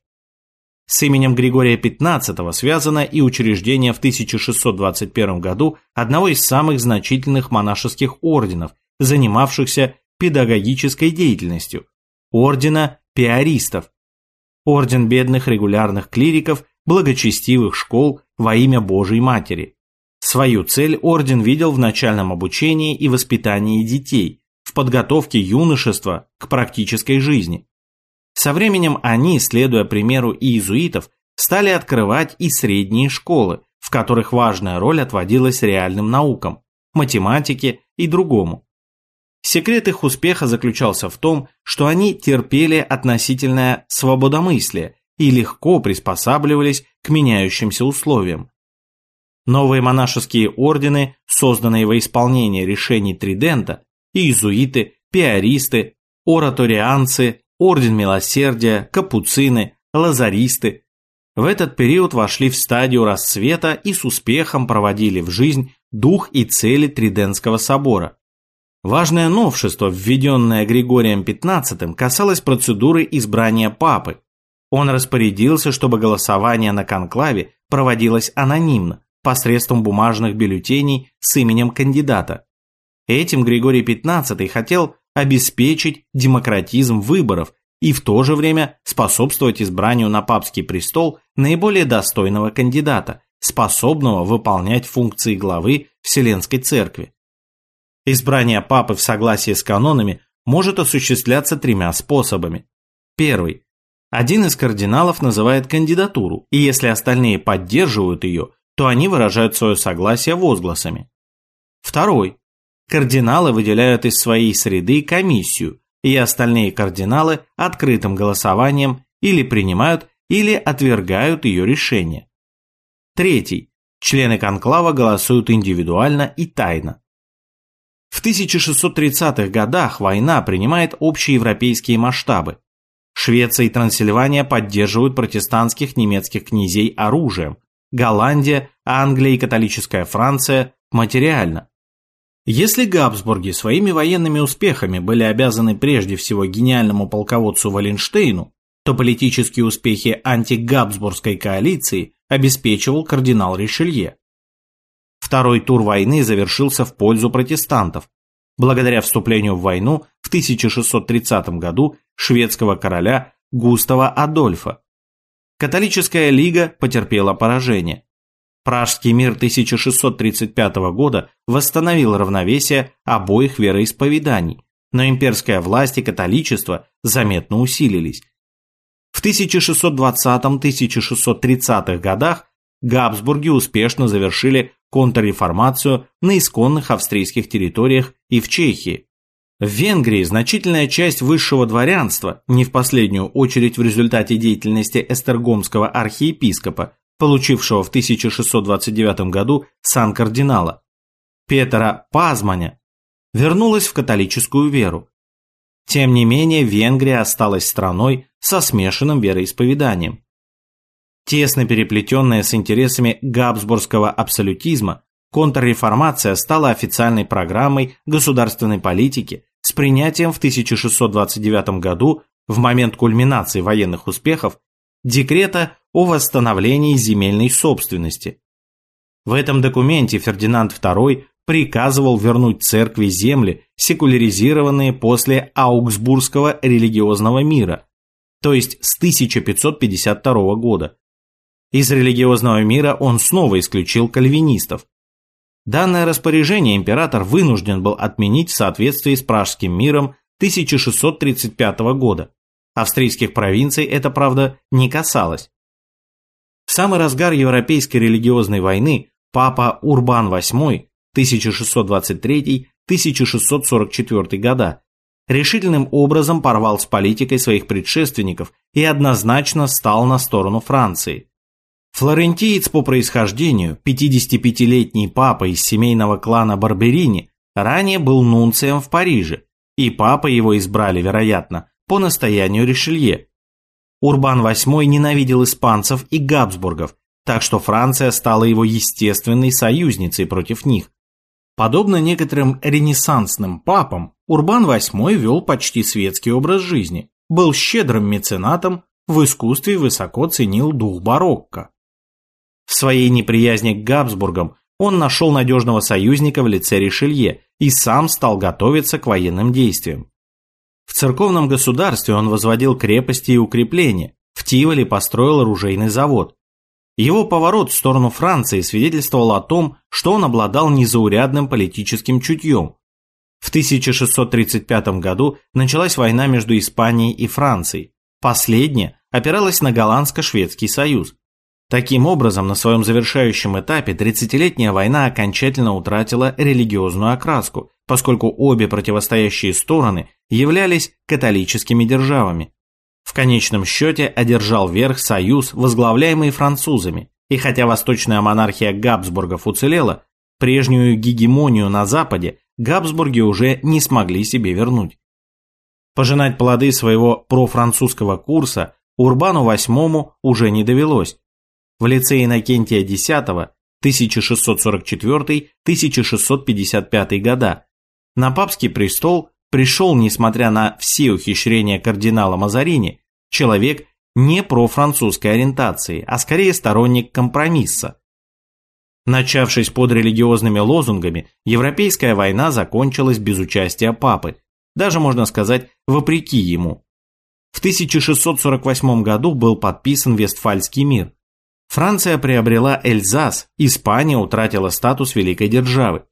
с именем Григория XV связано и учреждение в 1621 году одного из самых значительных монашеских орденов, занимавшихся педагогической деятельностью – ордена пиаристов. Орден бедных регулярных клириков, благочестивых школ во имя Божьей Матери. Свою цель орден видел в начальном обучении и воспитании детей, в подготовке юношества к практической жизни – со временем они, следуя примеру иезуитов, стали открывать и средние школы, в которых важная роль отводилась реальным наукам, математике и другому. Секрет их успеха заключался в том, что они терпели относительное свободомыслие и легко приспосабливались к меняющимся условиям. Новые монашеские ордены, созданные во исполнение решений Тридента, иезуиты, пиаристы, ораторианцы, Орден Милосердия, капуцины, лазаристы. В этот период вошли в стадию расцвета и с успехом проводили в жизнь дух и цели Триденского собора. Важное новшество, введенное Григорием XV, касалось процедуры избрания папы. Он распорядился, чтобы голосование на конклаве проводилось анонимно, посредством бумажных бюллетеней с именем кандидата. Этим Григорий XV хотел обеспечить демократизм выборов и в то же время способствовать избранию на папский престол наиболее достойного кандидата, способного выполнять функции главы Вселенской Церкви. Избрание папы в согласии с канонами может осуществляться тремя способами. Первый. Один из кардиналов называет кандидатуру, и если остальные поддерживают ее, то они выражают свое согласие возгласами. Второй. Кардиналы выделяют из своей среды комиссию, и остальные кардиналы открытым голосованием или принимают, или отвергают ее решение. Третий. Члены конклава голосуют индивидуально и тайно. В 1630-х годах война принимает общеевропейские масштабы. Швеция и Трансильвания поддерживают протестантских немецких князей оружием, Голландия, Англия и католическая Франция материально. Если Габсбурги своими военными успехами были обязаны прежде всего гениальному полководцу Валенштейну, то политические успехи антигабсбургской коалиции обеспечивал кардинал Ришелье. Второй тур войны завершился в пользу протестантов. Благодаря вступлению в войну в 1630 году шведского короля Густава Адольфа. Католическая лига потерпела поражение. Пражский мир 1635 года восстановил равновесие обоих вероисповеданий, но имперская власть и католичество заметно усилились. В 1620-1630 годах Габсбурги успешно завершили контрреформацию на исконных австрийских территориях и в Чехии. В Венгрии значительная часть высшего дворянства, не в последнюю очередь в результате деятельности эстергомского архиепископа, получившего в 1629 году сан кардинала, Петра Пазманя, вернулась в католическую веру. Тем не менее, Венгрия осталась страной со смешанным вероисповеданием. Тесно переплетенная с интересами габсбургского абсолютизма, контрреформация стала официальной программой государственной политики с принятием в 1629 году, в момент кульминации военных успехов, декрета о восстановлении земельной собственности. В этом документе Фердинанд II приказывал вернуть церкви земли, секуляризированные после Аугсбургского религиозного мира, то есть с 1552 года, из религиозного мира он снова исключил кальвинистов. Данное распоряжение император вынужден был отменить в соответствии с Пражским миром 1635 года. Австрийских провинций это, правда, не касалось. В самый разгар Европейской религиозной войны папа Урбан VIII 1623-1644 года решительным образом порвал с политикой своих предшественников и однозначно стал на сторону Франции. Флорентиец по происхождению, 55-летний папа из семейного клана Барберини, ранее был нунцием в Париже, и папа его избрали, вероятно, по настоянию Ришелье. Урбан VIII ненавидел испанцев и Габсбургов, так что Франция стала его естественной союзницей против них. Подобно некоторым ренессансным папам, Урбан VIII вел почти светский образ жизни, был щедрым меценатом, в искусстве высоко ценил дух барокко. В своей неприязни к Габсбургам он нашел надежного союзника в лице Ришелье и сам стал готовиться к военным действиям. В церковном государстве он возводил крепости и укрепления, в Тиволе построил оружейный завод. Его поворот в сторону Франции свидетельствовал о том, что он обладал незаурядным политическим чутьем. В 1635 году началась война между Испанией и Францией. Последняя опиралась на голландско-шведский союз. Таким образом, на своем завершающем этапе 30-летняя война окончательно утратила религиозную окраску, поскольку обе противостоящие стороны являлись католическими державами. В конечном счете одержал верх союз, возглавляемый французами, и хотя восточная монархия Габсбургов уцелела, прежнюю гегемонию на Западе Габсбурги уже не смогли себе вернуть. Пожинать плоды своего профранцузского курса Урбану VIII уже не довелось, в лице Иннокентия X 1644-1655 года, на папский престол пришел, несмотря на все ухищрения кардинала Мазарини, человек не профранцузской ориентации, а скорее сторонник компромисса. Начавшись под религиозными лозунгами, Европейская война закончилась без участия папы, даже можно сказать, вопреки ему. В 1648 году был подписан Вестфальский мир. Франция приобрела Эльзас, Испания утратила статус великой державы.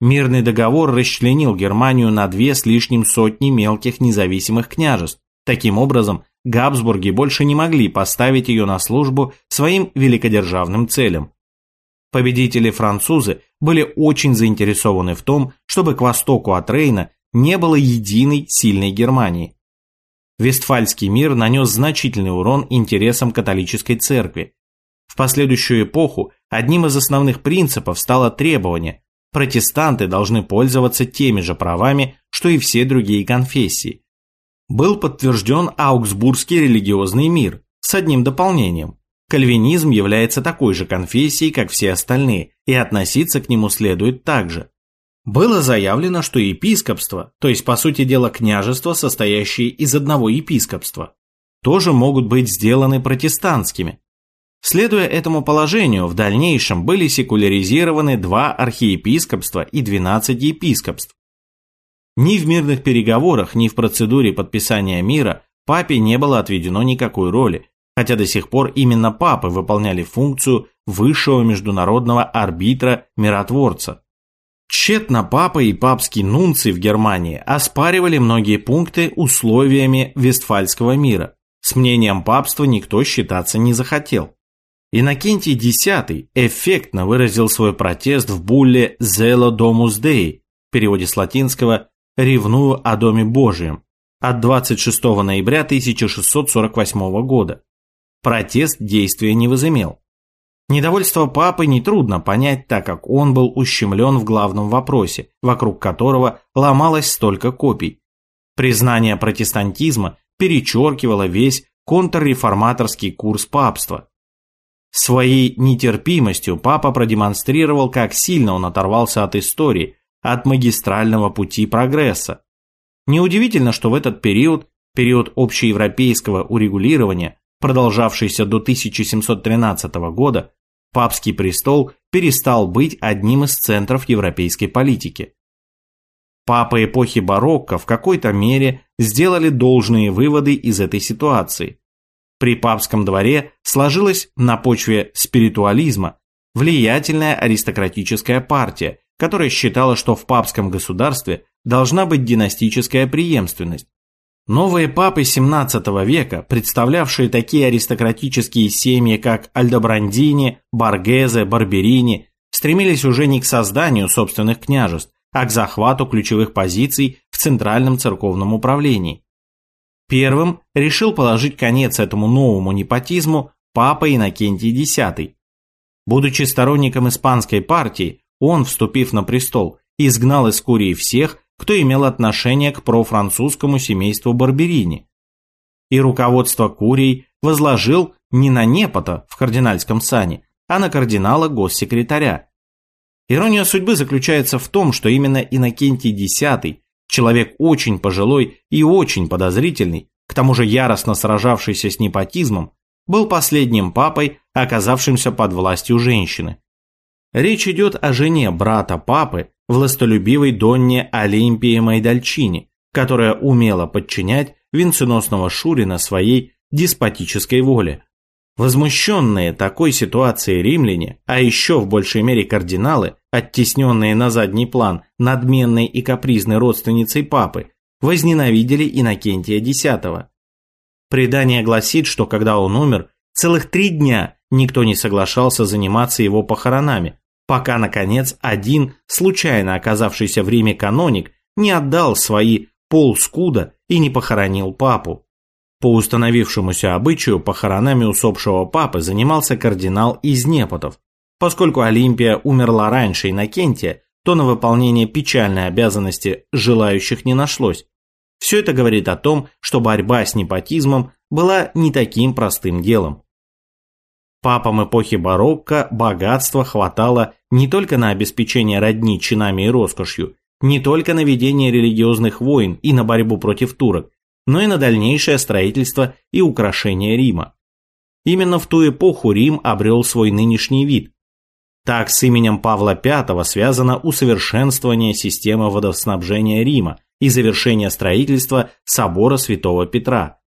Мирный договор расчленил Германию на две с лишним сотни мелких независимых княжеств. Таким образом, Габсбурги больше не могли поставить ее на службу своим великодержавным целям. Победители-французы были очень заинтересованы в том, чтобы к востоку от Рейна не было единой сильной Германии. Вестфальский мир нанес значительный урон интересам католической церкви. В последующую эпоху одним из основных принципов стало требование протестанты должны пользоваться теми же правами, что и все другие конфессии. Был подтвержден Аугсбургский религиозный мир с одним дополнением. Кальвинизм является такой же конфессией, как все остальные, и относиться к нему следует так же. Было заявлено, что епископство, то есть по сути дела княжество, состоящее из одного епископства, тоже могут быть сделаны протестантскими. Следуя этому положению, в дальнейшем были секуляризированы два архиепископства и 12 епископств. Ни в мирных переговорах, ни в процедуре подписания мира папе не было отведено никакой роли, хотя до сих пор именно папы выполняли функцию высшего международного арбитра-миротворца. Тщетно папа и папский нунций в Германии оспаривали многие пункты условиями Вестфальского мира. С мнением папства никто считаться не захотел. Иннокентий X эффектно выразил свой протест в булле «Zelo Domus Dei» в переводе с латинского «Ревную о Доме Божьем» от 26 ноября 1648 года. Протест действия не возымел. Недовольство папы нетрудно понять, так как он был ущемлен в главном вопросе, вокруг которого ломалось столько копий. Признание протестантизма перечеркивало весь контрреформаторский курс папства. Своей нетерпимостью папа продемонстрировал, как сильно он оторвался от истории, от магистрального пути прогресса. Неудивительно, что в этот период, период общеевропейского урегулирования, продолжавшийся до 1713 года, папский престол перестал быть одним из центров европейской политики. Папы эпохи барокко в какой-то мере сделали должные выводы из этой ситуации. При папском дворе сложилась на почве спиритуализма влиятельная аристократическая партия, которая считала, что в папском государстве должна быть династическая преемственность, Новые папы XVII века, представлявшие такие аристократические семьи, как Альдобрандини, Баргезе, Барберини, стремились уже не к созданию собственных княжеств, а к захвату ключевых позиций в центральном церковном управлении. Первым решил положить конец этому новому непотизму папа Иннокентий X. Будучи сторонником испанской партии, он, вступив на престол, изгнал из Курии всех, кто имел отношение к профранцузскому семейству Барберини. И руководство Курией возложил не на Непота в кардинальском сане, а на кардинала-госсекретаря. Ирония судьбы заключается в том, что именно Иннокентий X, человек очень пожилой и очень подозрительный, к тому же яростно сражавшийся с непотизмом, был последним папой, оказавшимся под властью женщины. Речь идет о жене брата папы, властолюбивой Донне Олимпии Майдальчини, которая умела подчинять венценосного Шурина своей деспотической воле. Возмущенные такой ситуацией римляне, а еще в большей мере кардиналы, оттесненные на задний план надменной и капризной родственницей папы, возненавидели Иннокентия X. Предание гласит, что когда он умер, целых три дня никто не соглашался заниматься его похоронами, пока, наконец, один, случайно оказавшийся в Риме каноник, не отдал свои полскуда и не похоронил папу. По установившемуся обычаю похоронами усопшего папы занимался кардинал из Непотов. Поскольку Олимпия умерла раньше Иннокентия, то на выполнение печальной обязанности желающих не нашлось. Все это говорит о том, что борьба с непотизмом была не таким простым делом. Папам эпохи барокко богатства хватало не только на обеспечение родни чинами и роскошью, не только на ведение религиозных войн и на борьбу против турок, но и на дальнейшее строительство и украшение Рима. Именно в ту эпоху Рим обрел свой нынешний вид. Так с именем Павла V связано усовершенствование системы водоснабжения Рима и завершение строительства собора Святого Петра.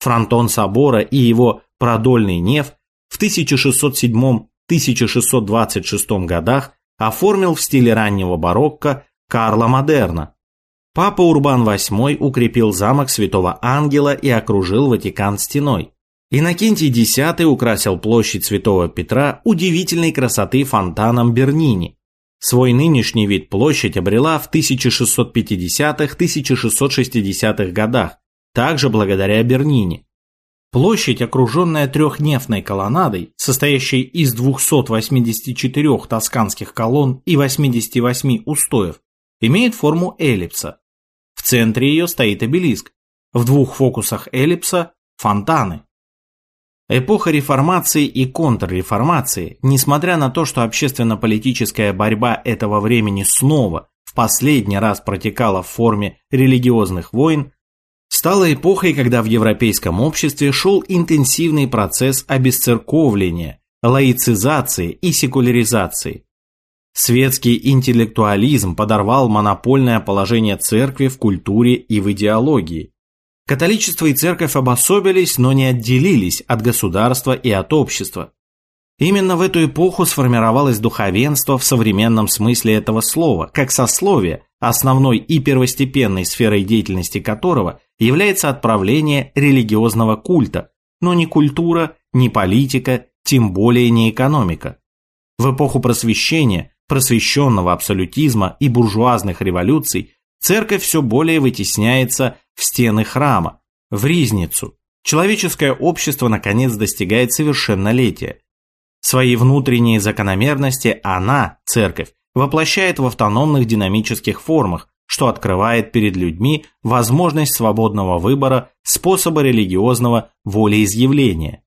Фронтон собора и его продольный неф в 1607-1626 годах оформил в стиле раннего барокко Карла Модерна. Папа Урбан VIII укрепил замок Святого Ангела и окружил Ватикан стеной. Иннокентий X украсил площадь Святого Петра удивительной красоты фонтаном Бернини. Свой нынешний вид площадь обрела в 1650-1660-х годах, также благодаря Бернини. Площадь, окруженная трехнефной колоннадой, состоящей из 284 тосканских колонн и 88 устоев, имеет форму эллипса. В центре ее стоит обелиск. В двух фокусах эллипса – фонтаны. Эпоха реформации и контрреформации, несмотря на то, что общественно-политическая борьба этого времени снова в последний раз протекала в форме религиозных войн, стала эпохой, когда в европейском обществе шел интенсивный процесс обесцерковления, лаицизации и секуляризации. Светский интеллектуализм подорвал монопольное положение церкви в культуре и в идеологии. Католичество и церковь обособились, но не отделились от государства и от общества. Именно в эту эпоху сформировалось духовенство в современном смысле этого слова, как сословие, основной и первостепенной сферой деятельности которого является отправление религиозного культа, но не культура, не политика, тем более не экономика. В эпоху просвещения, просвещенного абсолютизма и буржуазных революций церковь все более вытесняется в стены храма, в ризницу. Человеческое общество наконец достигает совершеннолетия. Свои внутренние закономерности она, церковь, воплощает в автономных динамических формах, что открывает перед людьми возможность свободного выбора способа религиозного волеизъявления.